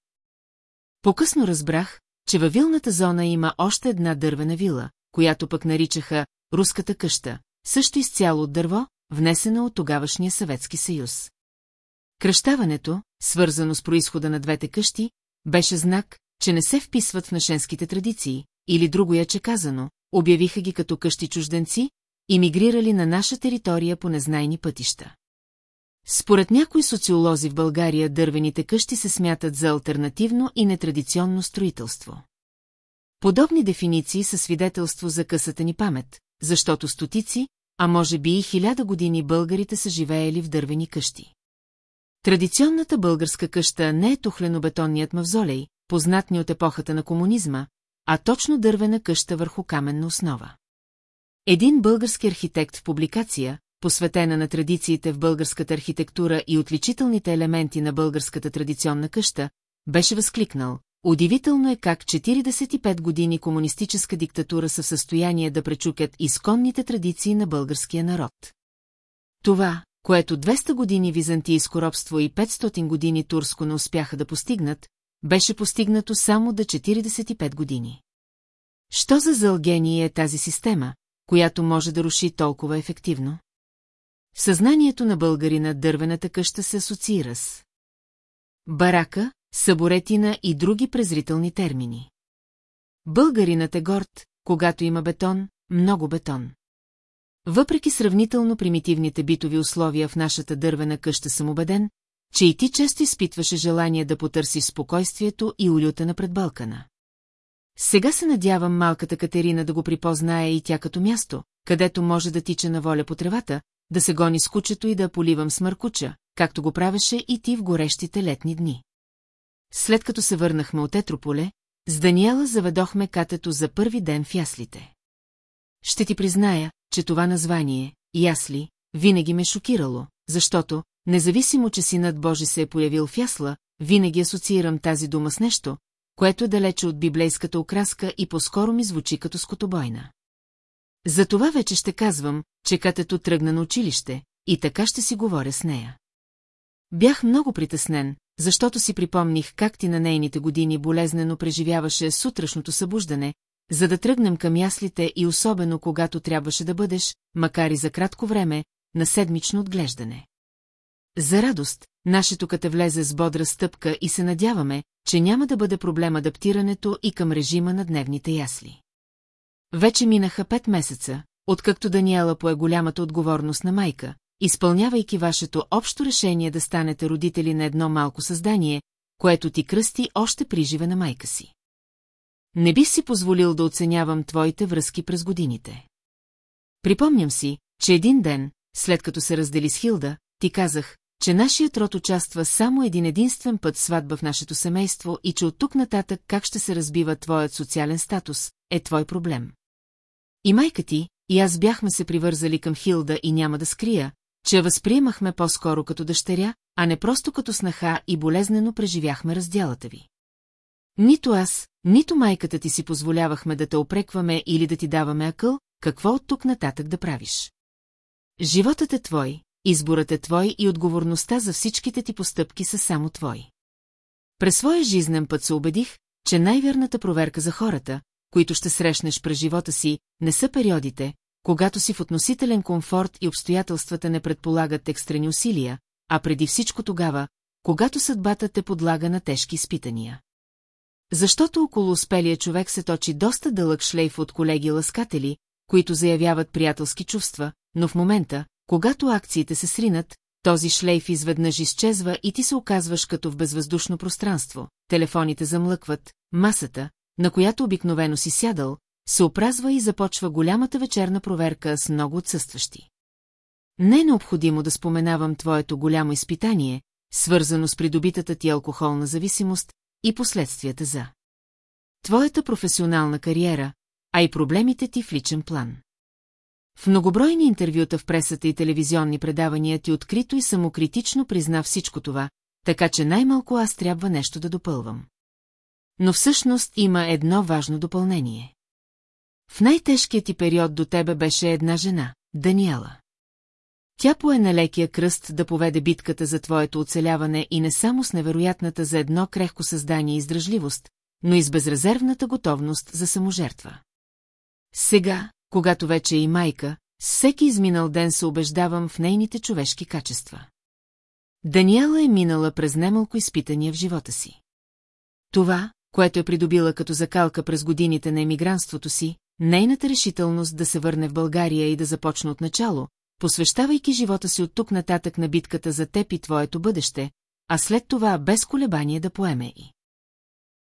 По-късно разбрах, че във вилната зона има още една дървена вила, която пък наричаха Руската къща, също изцяло от дърво, внесена от тогавашния Съветски съюз. Кръщаването, свързано с происхода на двете къщи, беше знак, че не се вписват в нашенските традиции, или друго яче казано, обявиха ги като къщи чужденци, иммигрирали на наша територия по незнайни пътища. Според някои социолози в България дървените къщи се смятат за альтернативно и нетрадиционно строителство. Подобни дефиниции са свидетелство за късата ни памет, защото стотици, а може би и хиляда години българите са живеели в дървени къщи. Традиционната българска къща не е тухлено-бетонният мавзолей, познат ни от епохата на комунизма, а точно дървена къща върху каменна основа. Един български архитект в публикация, посветена на традициите в българската архитектура и отличителните елементи на българската традиционна къща, беше възкликнал. Удивително е как 45 години комунистическа диктатура са в състояние да пречукят изконните традиции на българския народ. Това, което 200 години византийско робство и 500 години турско не успяха да постигнат, беше постигнато само до 45 години. Що за зългение е тази система, която може да руши толкова ефективно? Съзнанието на българина дървената къща се асоциира с барака, саборетина и други презрителни термини. Българинът е горд, когато има бетон, много бетон. Въпреки сравнително примитивните битови условия в нашата дървена къща съм убеден, че и ти често изпитваше желание да потърсиш спокойствието и улюта на предбалкана. Сега се надявам малката Катерина да го припознае и тя като място, където може да тича на воля по тревата, да се гони с кучето и да поливам с мъркуча, както го правеше и ти в горещите летни дни. След като се върнахме от Етрополе, с Даниела заведохме катето за първи ден в яслите. Ще ти призная, че това название, ясли, винаги ме шокирало, защото, независимо, че синът Божи се е появил в ясла, винаги асоциирам тази дума с нещо, което е далече от библейската окраска и по-скоро ми звучи като скотобойна. За това вече ще казвам, че катето тръгна на училище, и така ще си говоря с нея. Бях много притеснен, защото си припомних как ти на нейните години болезнено преживяваше сутрешното събуждане, за да тръгнем към яслите и особено когато трябваше да бъдеш, макар и за кратко време, на седмично отглеждане. За радост, нашето кате влезе с бодра стъпка и се надяваме, че няма да бъде проблем адаптирането и към режима на дневните ясли. Вече минаха пет месеца, откакто Даниела пое голямата отговорност на майка, изпълнявайки вашето общо решение да станете родители на едно малко създание, което ти кръсти още при живе на майка си. Не бих си позволил да оценявам твоите връзки през годините. Припомням си, че един ден, след като се раздели с Хилда, ти казах, че нашият род участва само един единствен път сватба в нашето семейство и че от тук нататък как ще се разбива твоят социален статус, е твой проблем. И майка ти, и аз бяхме се привързали към Хилда и няма да скрия, че възприемахме по-скоро като дъщеря, а не просто като снаха и болезнено преживяхме разделата ви. Нито аз, нито майката ти си позволявахме да те опрекваме или да ти даваме акъл, какво от тук нататък да правиш. Животът е твой, изборът е твой и отговорността за всичките ти постъпки са само твой. През своя жизнен път се убедих, че най-верната проверка за хората, които ще срещнеш през живота си, не са периодите, когато си в относителен комфорт и обстоятелствата не предполагат екстрени усилия, а преди всичко тогава, когато съдбата те подлага на тежки изпитания. Защото около успелия човек се точи доста дълъг шлейф от колеги-ласкатели, които заявяват приятелски чувства, но в момента, когато акциите се сринат, този шлейф изведнъж изчезва и ти се оказваш като в безвъздушно пространство, телефоните замлъкват, масата, на която обикновено си сядал, се опразва и започва голямата вечерна проверка с много отсъстващи. Не е необходимо да споменавам твоето голямо изпитание, свързано с придобитата ти алкохолна зависимост и последствията за твоята професионална кариера, а и проблемите ти в личен план. В многобройни интервюта в пресата и телевизионни предавания ти открито и самокритично призна всичко това, така че най-малко аз трябва нещо да допълвам. Но всъщност има едно важно допълнение. В най-тежкият ти период до тебе беше една жена, Даниела. Тя пое на лекия кръст да поведе битката за твоето оцеляване и не само с невероятната за едно крехко създание издръжливост, но и с безрезервната готовност за саможертва. Сега, когато вече е и майка, всеки изминал ден се убеждавам в нейните човешки качества. Даниела е минала през немалко изпитания в живота си. Това, което е придобила като закалка през годините на емигрантството си, нейната решителност да се върне в България и да започне от начало, посвещавайки живота си от тук нататък на битката за теб и твоето бъдеще, а след това без колебание да поеме и.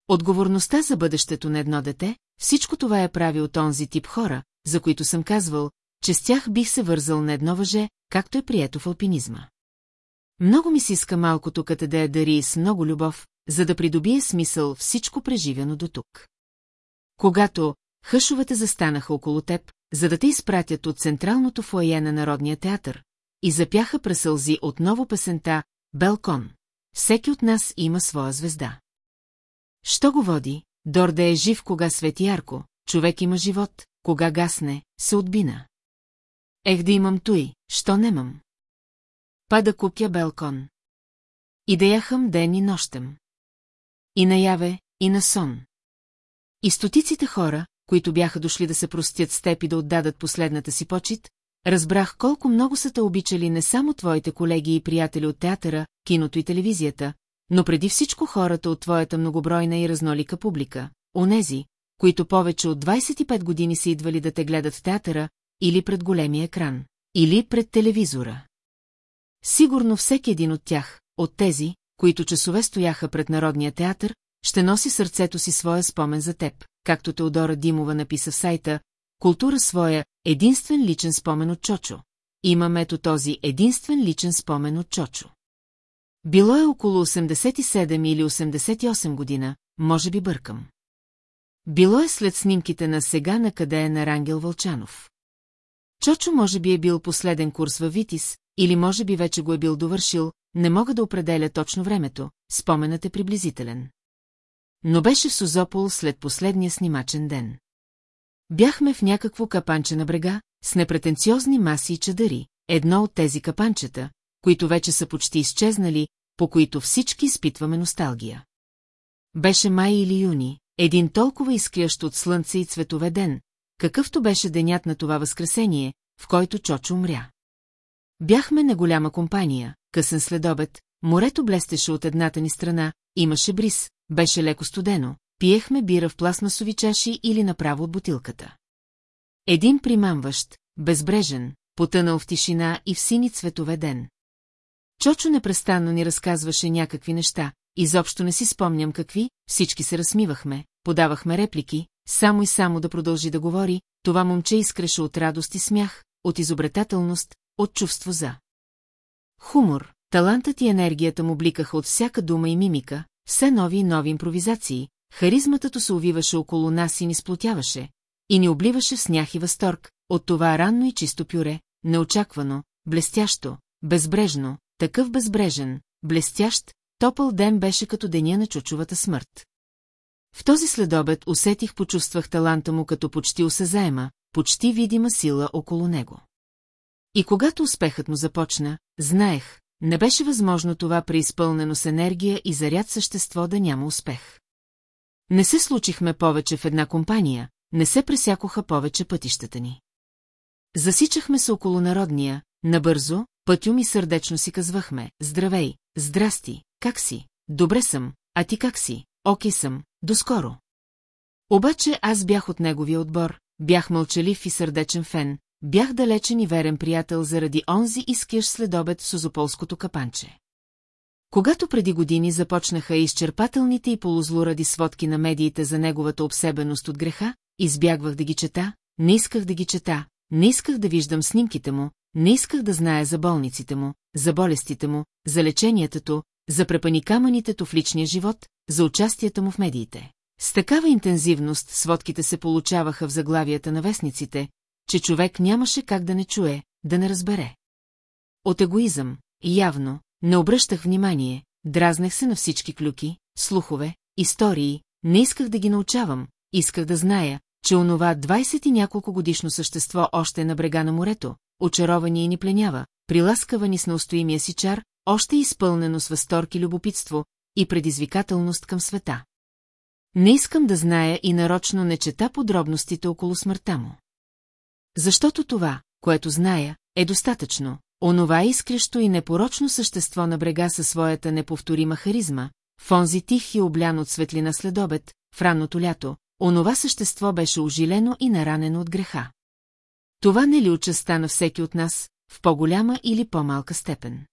Отговорността за бъдещето на едно дете, всичко това е прави от онзи тип хора, за които съм казвал, че с тях бих се вързал на едно въже, както е прието в алпинизма. Много ми се иска малкото я дари с много любов, за да придобие смисъл всичко преживяно до тук. Когато хъшовете застанаха около теб, за да те изпратят от централното фойе на Народния театър, и запяха пресълзи отново песента «Белкон». Всеки от нас има своя звезда. Що го води, Дор да е жив, кога свети ярко, човек има живот, кога гасне, се отбина. Ех да имам той, що немам. Пада купя белкон. И да яхам ден и нощем. И наяве, и на сон. И стотиците хора, които бяха дошли да се простят с теб и да отдадат последната си почет, разбрах колко много са те обичали не само твоите колеги и приятели от театъра, киното и телевизията, но преди всичко хората от твоята многобройна и разнолика публика, онези, които повече от 25 години са идвали да те гледат в театъра, или пред големия екран, или пред телевизора. Сигурно всеки един от тях, от тези, които часове стояха пред Народния театър, ще носи сърцето си своя спомен за теб, както Теодора Димова написа в сайта, култура своя единствен личен спомен от Чочо. Имам ето този единствен личен спомен от Чочо. Било е около 87 или 88 година, може би бъркам. Било е след снимките на сега на къде е на Рангел Вълчанов. Чочо може би е бил последен курс във Витис, или може би вече го е бил довършил, не мога да определя точно времето, споменът е приблизителен. Но беше в Созопол след последния снимачен ден. Бяхме в някакво капанче на брега, с непретенциозни маси и чадъри, едно от тези капанчета, които вече са почти изчезнали, по които всички изпитваме носталгия. Беше май или юни, един толкова изкрящ от слънце и цветове ден, какъвто беше денят на това възкресение, в който Чочо умря. Бяхме на голяма компания, късен следобед, морето блестеше от едната ни страна, имаше бриз, беше леко студено, пиехме бира в пластмасови чаши или направо от бутилката. Един примамващ, безбрежен, потънал в тишина и в сини цветове ден. Чочо непрестанно ни разказваше някакви неща, изобщо не си спомням какви, всички се разсмивахме, подавахме реплики, само и само да продължи да говори, това момче изкреше от радост и смях, от изобретателност, от чувство за. Хумор, талантът и енергията му бликаха от всяка дума и мимика, все нови и нови импровизации, харизмата се увиваше около нас и ни сплотяваше, и ни обливаше в снях и възторг, от това ранно и чисто пюре, неочаквано, блестящо, безбрежно, такъв безбрежен, блестящ, топъл ден беше като деня на чучовата смърт. В този следобед усетих, почувствах таланта му като почти осезаема, почти видима сила около него. И когато успехът му започна, знаех, не беше възможно това преизпълнено с енергия и заряд същество да няма успех. Не се случихме повече в една компания, не се пресякоха повече пътищата ни. Засичахме се около народния, набързо, пътюм и сърдечно си казвахме, здравей, здрасти, как си, добре съм, а ти как си, окей съм, доскоро. Обаче аз бях от неговия отбор, бях мълчалив и сърдечен фен, бях далечен и верен приятел заради онзи искаш следобед в Созополското капанче. Когато преди години започнаха изчерпателните и полузлоради сводки на медиите за неговата обсебеност от греха, избягвах да ги чета, не исках да ги чета, не исках да виждам снимките му, не исках да зная за болниците му, за болестите му, за лечението, за препаникаманитето в личния живот, за участието му в медиите. С такава интензивност сводките се получаваха в заглавията на вестниците, че човек нямаше как да не чуе, да не разбере. От егоизъм, явно, не обръщах внимание, дразнех се на всички клюки, слухове, истории, не исках да ги научавам, исках да зная, че онова 20 и няколко годишно същество още е на брега на морето, очаровани и ни пленява, приласкава ни с неустоимия си чар, още изпълнено с възторг и любопитство и предизвикателност към света. Не искам да зная и нарочно не чета подробностите около смъртта му. Защото това, което зная, е достатъчно, онова искрещо и непорочно същество на брега със своята неповторима харизма, в онзи тих и облян от светлина следобед, в ранното лято, онова същество беше ожилено и наранено от греха. Това не ли участа на всеки от нас, в по-голяма или по-малка степен?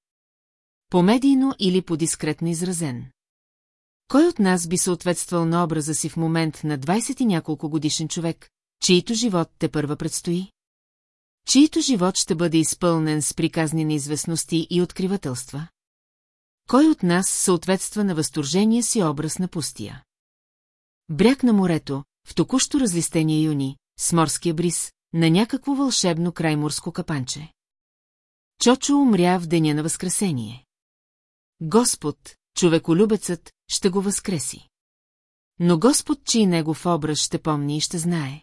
По-медийно или по-дискретно изразен? Кой от нас би съответствал на образа си в момент на 20 и няколко годишен човек, чието живот те първа предстои? Чието живот ще бъде изпълнен с приказни неизвестности и откривателства? Кой от нас съответства на възторжения си образ на пустия? Бряг на морето, в току-що разлистения юни, с морския бриз, на някакво вълшебно крайморско капанче. Чочо умря в деня на Възкресение. Господ, човеколюбецът, ще го възкреси. Но Господ, чий негов образ ще помни и ще знае.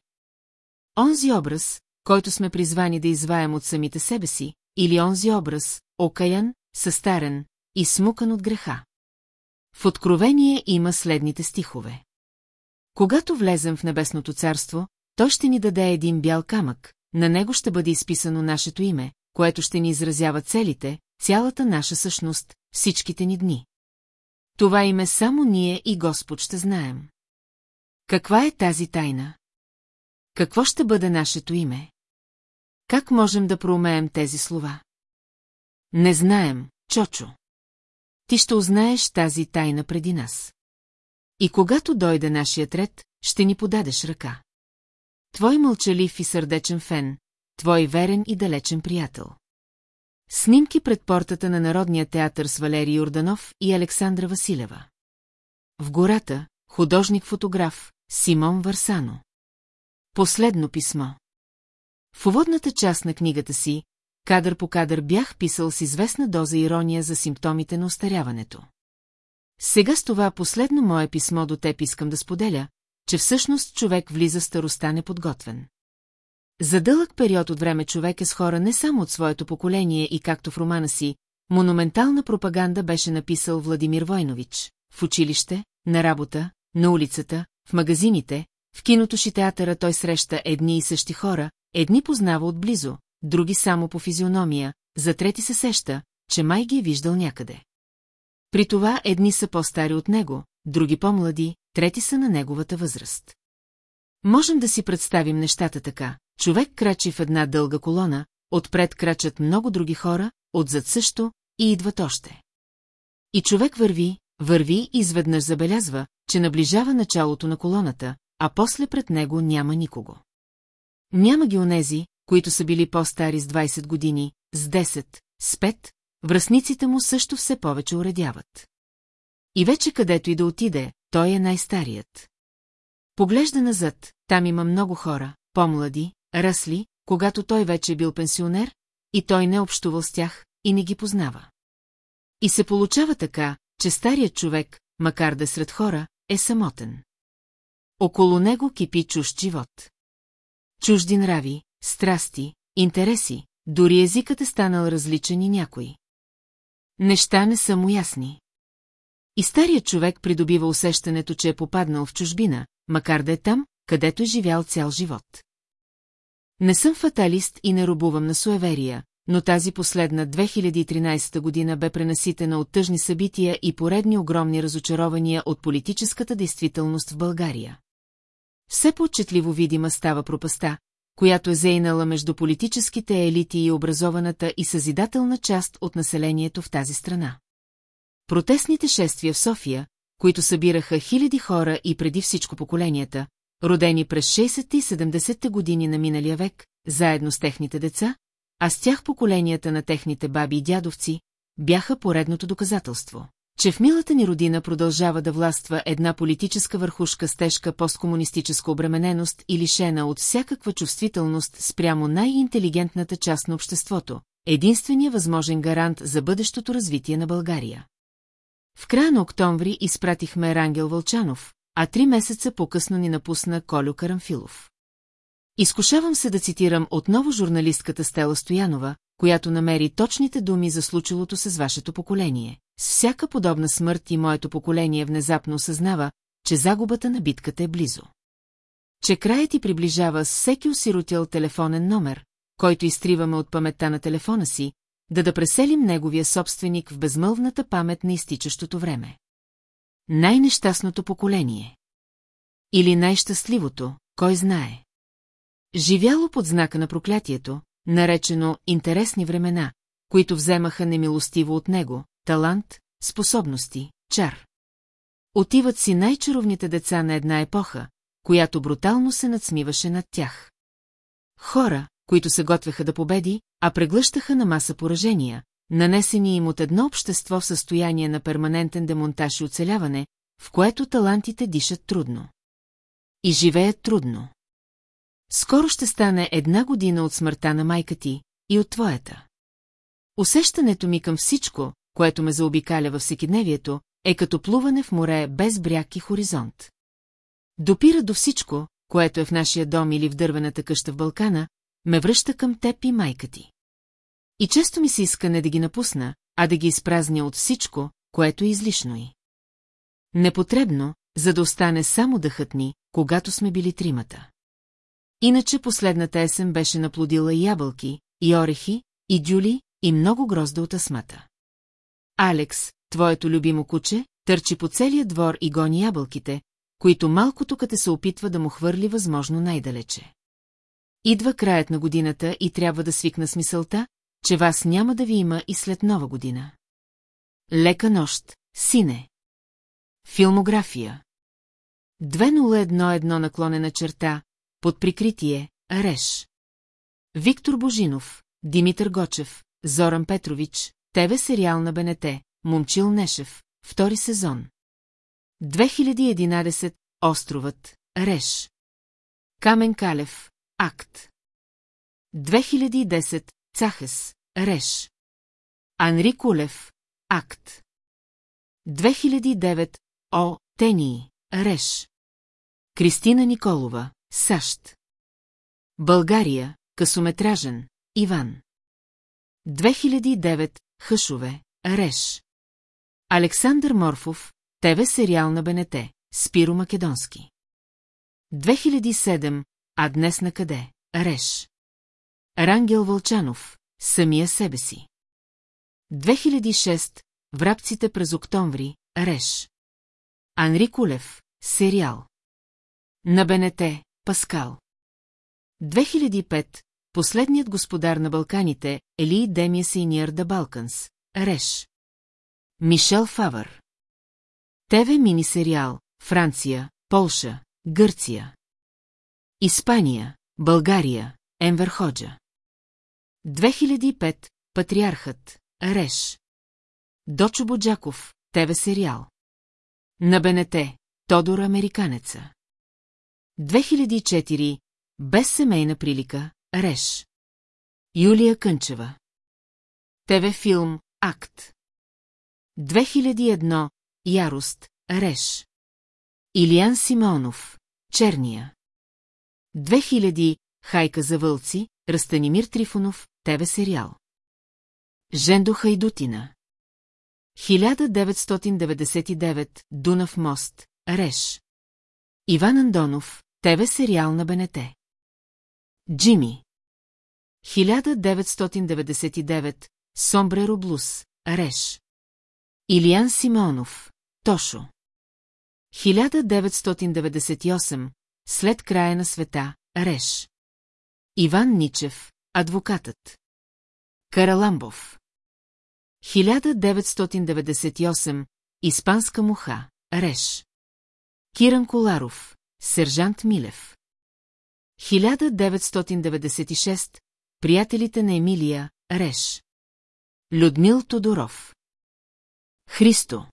Онзи образ, който сме призвани да изваем от самите себе си, или онзи образ, окаян, състарен и смукан от греха. В Откровение има следните стихове. Когато влезем в Небесното царство, той ще ни даде един бял камък, на него ще бъде изписано нашето име, което ще ни изразява целите, цялата наша същност, всичките ни дни. Това име само ние и Господ ще знаем. Каква е тази тайна? Какво ще бъде нашето име? Как можем да проумеем тези слова? Не знаем, Чочо. Ти ще узнаеш тази тайна преди нас. И когато дойде нашият ред, ще ни подадеш ръка. Твой мълчалив и сърдечен фен, твой верен и далечен приятел. Снимки пред портата на Народния театър с Валерий Йорданов и Александра Василева. В гората, художник-фотограф, Симон Варсано. Последно писмо. В уводната част на книгата си, кадър по кадър бях писал с известна доза ирония за симптомите на остаряването. Сега с това последно мое писмо до теб искам да споделя, че всъщност човек влиза в староста неподготвен. За дълъг период от време човек е с хора не само от своето поколение и както в романа си, монументална пропаганда беше написал Владимир Войнович. В училище, на работа, на улицата, в магазините, в киното си театъра той среща едни и същи хора, едни познава отблизо, други само по физиономия, за трети се сеща, че май ги е виждал някъде. При това едни са по-стари от него, други по-млади, трети са на неговата възраст. Можем да си представим нещата така. Човек крачи в една дълга колона, отпред крачат много други хора, отзад също, и идват още. И човек върви, върви и изведнъж забелязва, че наближава началото на колоната, а после пред него няма никого. Няма ги онези, които са били по-стари с 20 години, с 10, с 5, връзниците му също все повече уредяват. И вече където и да отиде, той е най-старият. Поглежда назад, там има много хора, по-млади, ръсли, когато той вече е бил пенсионер, и той не общувал с тях и не ги познава. И се получава така, че старият човек, макар да е сред хора, е самотен. Около него кипи чужд живот. Чужди нрави, страсти, интереси, дори езикът е станал различен и някой. Неща не са му ясни. И старият човек придобива усещането, че е попаднал в чужбина, макар да е там, където е живял цял живот. Не съм фаталист и не робувам на суеверия, но тази последна 2013 година бе пренаситена от тъжни събития и поредни огромни разочарования от политическата действителност в България. Все по-отчетливо видима става пропаста, която е зейнала между политическите елити и образованата и съзидателна част от населението в тази страна. Протестните шествия в София, които събираха хиляди хора и преди всичко поколенията, родени през 60-те и 70-те години на миналия век, заедно с техните деца, а с тях поколенията на техните баби и дядовци, бяха поредното доказателство, че в милата ни родина продължава да властва една политическа върхушка с тежка посткомунистическа обремененост и лишена от всякаква чувствителност спрямо най-интелигентната част на обществото, единствения възможен гарант за бъдещото развитие на България. В края на октомври изпратихме Рангел Вълчанов, а три месеца по-късно ни напусна Колю Карамфилов. Изкушавам се да цитирам отново журналистката Стела Стоянова, която намери точните думи за случилото се с вашето поколение. С всяка подобна смърт и моето поколение внезапно осъзнава, че загубата на битката е близо. Че краят ти приближава с всеки осиротел телефонен номер, който изтриваме от паметта на телефона си, да да преселим неговия собственик в безмълвната памет на изтичащото време. Най-нещастното поколение. Или най-щастливото, кой знае. Живяло под знака на проклятието, наречено интересни времена, които вземаха немилостиво от него, талант, способности, чар. Отиват си най-чаровните деца на една епоха, която брутално се надсмиваше над тях. Хора, които се готвеха да победи, а преглъщаха на маса поражения, нанесени им от едно общество в състояние на перманентен демонтаж и оцеляване, в което талантите дишат трудно. И живеят трудно. Скоро ще стане една година от смъртта на майка ти и от твоята. Усещането ми към всичко, което ме заобикаля във всекидневието, е като плуване в море без бряг и хоризонт. Допира до всичко, което е в нашия дом или в дървената къща в Балкана, ме връща към теб и майка ти. И често ми се иска не да ги напусна, а да ги изпразня от всичко, което е излишно и. Непотребно, за да остане само дъхът ни, когато сме били тримата. Иначе последната есен беше наплодила и ябълки, и орехи, и дюли, и много грозда от асмата. Алекс, твоето любимо куче, търчи по целия двор и гони ябълките, които малкото като се опитва да му хвърли възможно най-далече. Идва краят на годината и трябва да свикна с мисълта, че вас няма да ви има и след нова година. Лека нощ, сине. Филмография 2011 наклонена черта, под прикритие, Реш. Виктор Божинов, Димитър Гочев, Зоран Петрович, ТВ сериал на БНТ, Момчил Нешев, втори сезон. 2011 Островът, Реш. Камен Калев, Акт. 2010 Цахес, Реш. Анри Кулев, Акт. 2009 О. Тении, Реш. Кристина Николова, САЩ. България, късометражен, Иван. 2009 Хъшове, Реш. Александър Морфов, ТВ сериал на БНТ, Спиро Македонски. 2007 А днес на къде? Реш. Рангел Вълчанов, самия себе си. 2006 Врабците през октомври, Реш. Анри Кулев, сериал. На БНТ, Паскал. 2005 Последният господар на Балканите, Ели Демия Сейниер да Балканс, Реш. Мишел Фавър. ТВ мини-сериал, Франция, Полша, Гърция. Испания, България, Енвер Ходжа. 2005 Патриархът, Реш. Дочо Боджаков, ТВ сериал. На БНТ, Тодор Американеца. 2004 Без семейна прилика, Реш. Юлия Кънчева. ТВ филм Акт. 2001 Ярост, Реш. Илиян Симеонов, Черния. 2000 Хайка за вълци, Ръстанимир Трифонов, ТВ сериал. Жендо Хайдутина. 1999 Дунав мост, Реш. Иван Андонов, ТВ сериал на БНТ. Джими. 1999, Сомбреро Блус, Реш. Илиян Симеонов, Тошо. 1998, след края на света, Реш. Иван Ничев, адвокатът. Караламбов. 1998, Испанска муха, Реш. Киран Коларов, сержант Милев. 1996, Приятелите на Емилия, Реш. Людмил Тодоров. Христо.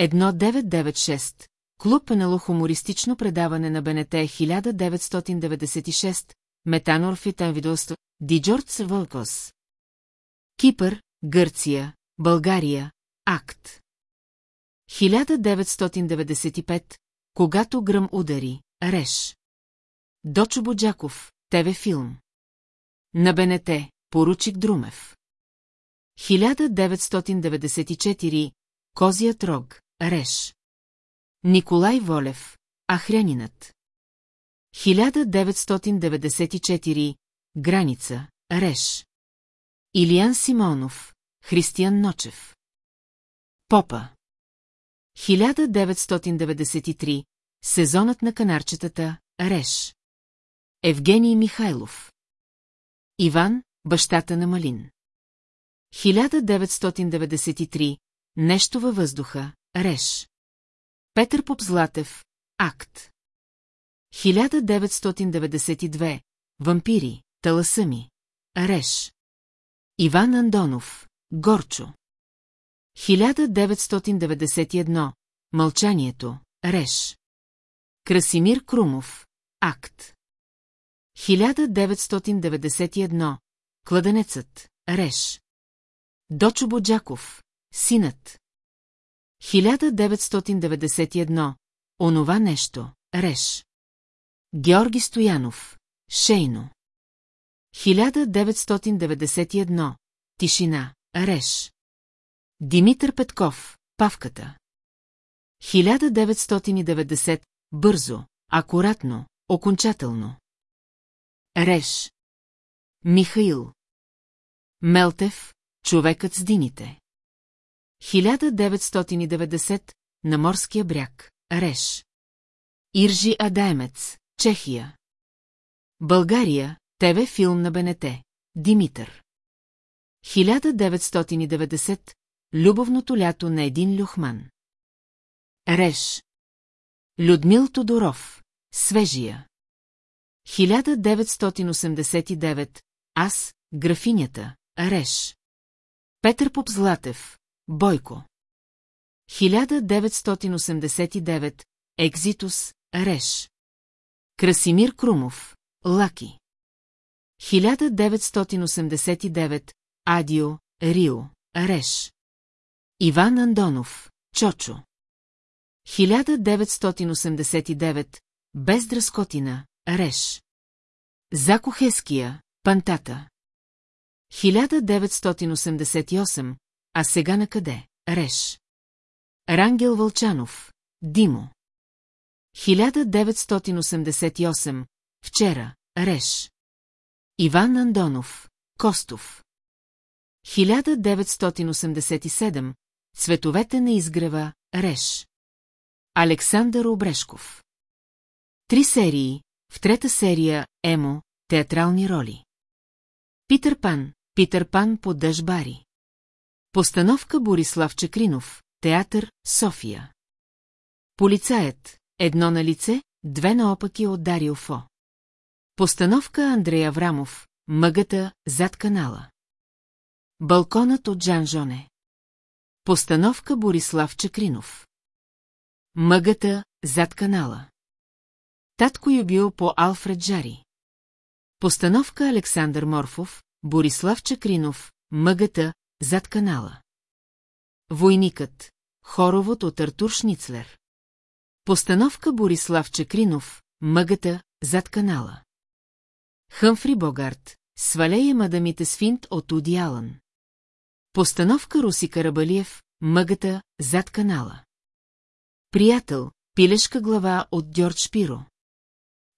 1996. Клуб Пенело хумористично предаване на БНТ 1996. Метанор Фитанвидост. Диджордс Вълкос. Кипър, Гърция, България, Акт. 1995. Когато гръм удари, Реш. Дочо Боджаков, ТВ филм. На БНТ, поручик Друмев. 1994, Козият рог, Реш. Николай Волев, Ахрянинът. 1994, Граница, Реш. Илиян Симонов, Християн Ночев. Попа. 1993, Сезонът на канарчетата, Реш. Евгений Михайлов. Иван, бащата на Малин. 1993. Нещо във въздуха. Реш. Петър Попзлатев. Акт. 1992. Вампири. Таласъми. Реш. Иван Андонов. Горчо. 1991. Мълчанието. Реш. Красимир Крумов. Акт. 1991. Кладенецът. Реш. Дочо Боджаков. Синът. 1991. Онова нещо. Реш. Георги Стоянов. Шейно. 1991. Тишина. Реш. Димитър Петков. Павката. 1990. Бързо, акуратно, окончателно. Реш. Михаил. Мелтев, човекът с дините. 1990, на морския бряг, Реш. Иржи Адаймец, Чехия. България, ТВ филм на БНТ, Димитър. 1990, Любовното лято на един люхман. Реш. Людмил Тодоров, Свежия. 1989, аз, графинята, Реш. Петър Попзлатев, Бойко. 1989, Екзитус, Реш. Красимир Крумов, Лаки. 1989, Адио, Рио, Реш. Иван Андонов, Чочо. 1989, Без дръскотина, Реш. Зако Хеския, Пантата. 1988, а сега на къде? Реш. Рангел Вълчанов, Димо. 1988, вчера, Реш. Иван Андонов, Костов. 1987, Цветовете на изгрева, Реш. Александър Обрешков. Три серии, в трета серия Емо, театрални роли. Питър Пан, Питър Пан по Дъж Бари. Постановка Борислав Чекринов, театър София. Полицаят, едно на лице, две наопаки от Дарио Фо. Постановка Андрей Аврамов, мъгата зад канала. Балконът от Джан Жоне. Постановка Борислав Чекринов. Мъгата зад канала. Татко Юбил по Алфред Джари. Постановка Александър Морфов, Борислав Чакринов, Мъгата, зад канала. Войникът, хоровод от Артур Шницлер. Постановка Борислав Чакринов, Мъгата, зад канала. Хъмфри Богарт, Свалея мадамите с финт от Уди Алън. Постановка Руси Карабалиев, Мъгата, зад канала. Приятел, пилешка глава от Дьордж Пиро.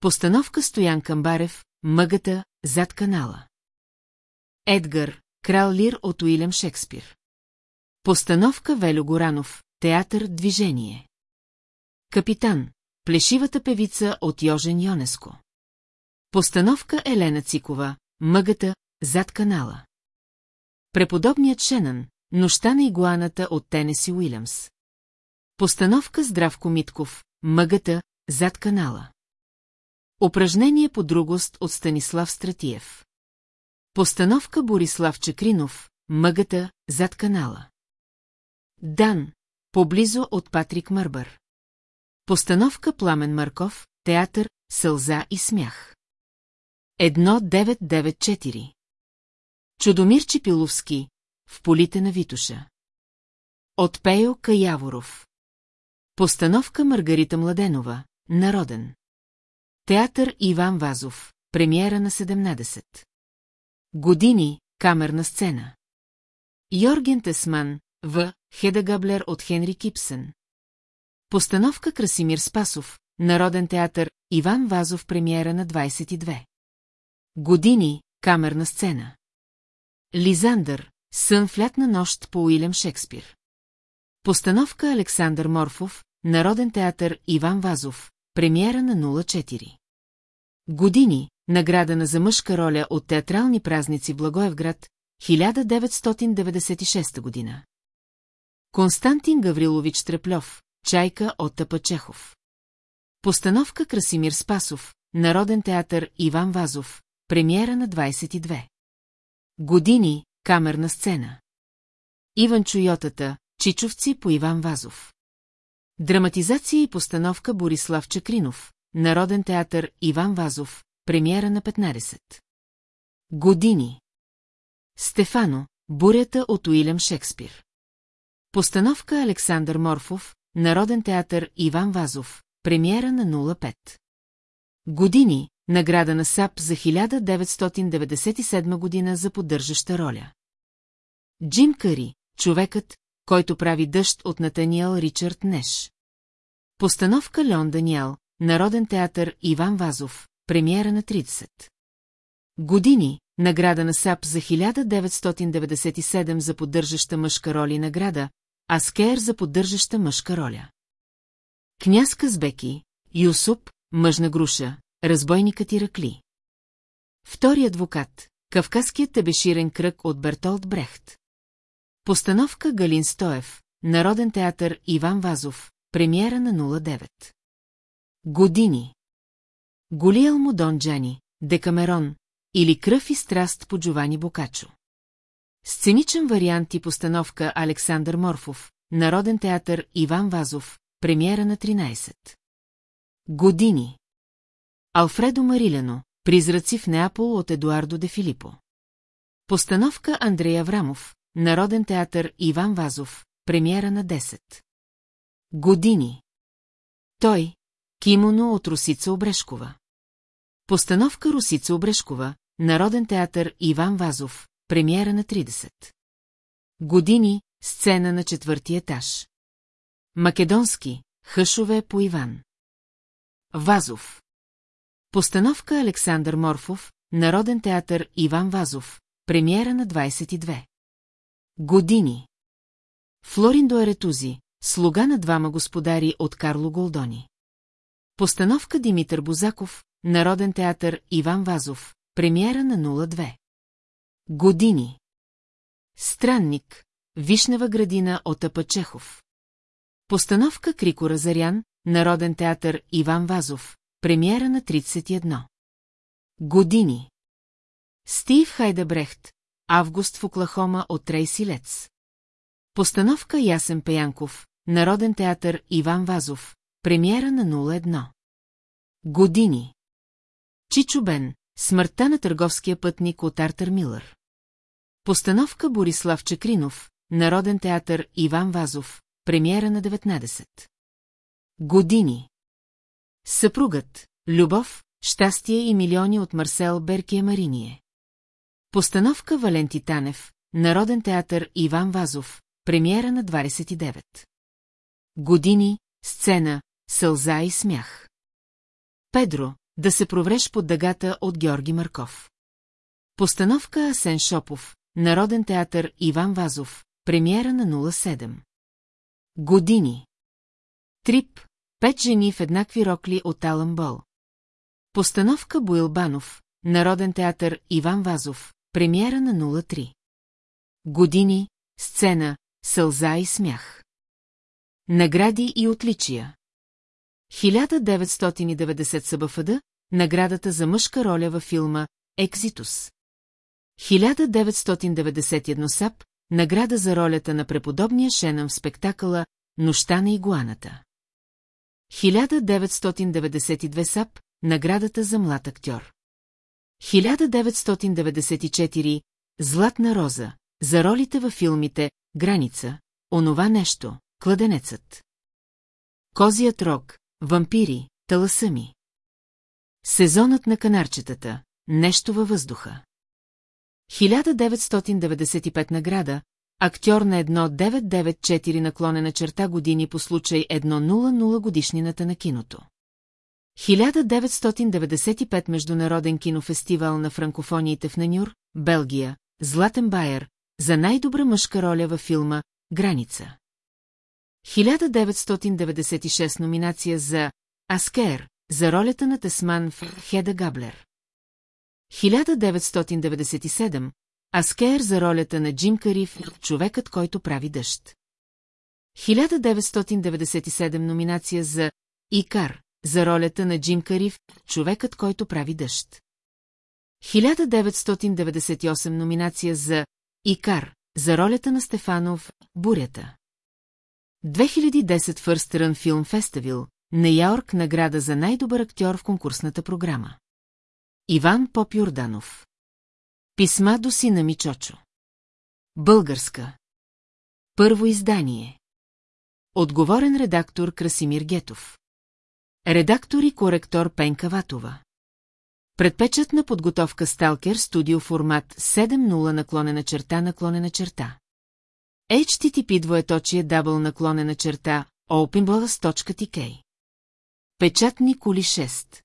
Постановка Стоян Камбарев, Мъгата, зад канала. Едгар, крал Лир от Уилям Шекспир. Постановка Велю Горанов, театър Движение. Капитан, плешивата певица от Йожен Йонеско. Постановка Елена Цикова, мъгата, зад канала. Преподобният Шенън, нощта на игуаната от Тенеси Уилямс. Постановка Здравко Митков, мъгата, зад канала. Упражнение по другост от Станислав Стратиев. Постановка Борислав Чекринов, мъгата, зад канала. Дан, поблизо от Патрик Мърбър. Постановка Пламен Марков, театър, сълза и смях. 1994 Чудомир Чепиловски, в полите на Витуша. От Пейо Каяворов. Постановка Маргарита Младенова, Народен. Театър Иван Вазов, премиера на 17. Години, камерна сцена. Йорген Тесман, В. Хедагаблер от Хенри Кипсен. Постановка Красимир Спасов, Народен театър Иван Вазов, премиера на 22. Години, камерна сцена. Лизандър, сън в лятна нощ по Уилям Шекспир. Постановка Александър Морфов, Народен театър Иван Вазов, премиера на 04. Години, наградана за мъжка роля от театрални празници Благоевград, 1996 година. Константин Гаврилович Треплев, Чайка от Тапачехов. Постановка Красимир Спасов, Народен театър Иван Вазов, премиера на 22. Години, камерна сцена. Иван Чуйотата, Чичовци по Иван Вазов. Драматизация и постановка Борислав Чакринов, Народен театър Иван Вазов, премиера на 15. Години. Стефано, бурята от Уилям Шекспир. Постановка Александър Морфов, Народен театър Иван Вазов, премиера на 05. Години, награда на САП за 1997 година за поддържаща роля. Джим Кари, човекът, който прави дъжд от Натаниел Ричард Неш. Постановка Леон Даниел, Народен театър Иван Вазов, премиера на 30. Години, награда на САП за 1997 за поддържаща мъжка роля и награда, а Скер за поддържаща мъжка роля. Княз Казбеки, Юсуп, мъжна груша, разбойникът Иракли. Втори адвокат, Кавказският тебеширен кръг от Бертолд Брехт. Постановка Галин Стоев, Народен театър Иван Вазов, премиера на 09. Години. Голиел Дон Джани, Декамерон или Кръв и страст по Джовани Бокачо. Сценичен вариант и постановка Александър Морфов, Народен театър Иван Вазов, премиера на 13. Години. Алфредо Марилено, Призраци в Неапол от Едуардо де Филипо. Постановка Андрей Аврамов, Народен театър Иван Вазов, премиера на 10. Години. Той, Кимоно от Русица Обрешкова. Постановка Русица Обрешкова, Народен театър Иван Вазов, премиера на 30. Години, сцена на четвърти етаж. Македонски, хъшове по Иван. Вазов. Постановка Александър Морфов, Народен театър Иван Вазов, премиера на 22. Години. Флориндо Аретузи, слуга на двама господари от Карло Голдони. Постановка Димитър Бозаков, Народен театър Иван Вазов, премиера на 02. Години. Странник, Вишнева градина от Апачехов. Постановка Крико Разарян, Народен театър Иван Вазов, премиера на 31. Години. Стив Хайдебрехт, Август в Оклахома от Трейси Лец. Постановка Ясен Пеянков, Народен театър Иван Вазов, премиера на 01. Години. Чичо Бен, смъртта на търговския пътник от Артър Милър. Постановка Борислав Чекринов, Народен театър Иван Вазов, премиера на 19. Години. Съпругът, любов, щастие и милиони от Марсел Беркия Мариние. Постановка Валенти Танев, Народен театър Иван Вазов, премиера на 29. Години, сцена, сълза и смях. Педро, да се провреш под дъгата от Георги Марков. Постановка Асен Шопов, Народен театър Иван Вазов, премиера на 07. Години. Трип, пет жени в еднакви рокли от Алън Бол. Постановка Боилбанов, Народен театър Иван Вазов, премиера на 03. Години, сцена, сълза и смях. Награди и отличия. 1990 СБФД, наградата за мъжка роля във филма Екзитус. 1991 САП, награда за ролята на преподобния Шенъм в спектакъла Нощта на игуаната. 1992 САП, наградата за млад актьор. 1994 Златна роза, за ролите във филмите Граница, Онова нещо, Кладенецът. Козият рог, Вампири, Таласами. Сезонът на канарчетата, Нещо във въздуха. 1995 награда, актьор на 1994 наклонена черта години по случай 100 годишнината на киното. 1995 Международен кинофестивал на франкофониите в Нанюр, Белгия, Златен Байер, за най-добра мъжка роля във филма «Граница». 1996 номинация за Аскер, за ролята на Тесман в Хеда Габлер. 1997 Аскер за ролята на Джим Кариф, човекът, който прави дъжд. 1997 номинация за Икар, за ролята на Джим Кариф, човекът, който прави дъжд. 1998 номинация за Икар, за ролята на Стефанов, Бурята. 2010 First Run Film Festival, на Йорк награда за най-добър актьор в конкурсната програма. Иван Поп Йорданов. Писма до сина ми Чочо. Българска. Първо издание. Отговорен редактор Красимир Гетов. Редактор и коректор Пенка Ватова. Предпечатна подготовка Сталкер студио формат 7.0 наклонена черта наклонена черта. HTTP двоеточие дабл наклонена черта openblast.tk Печатни коли 6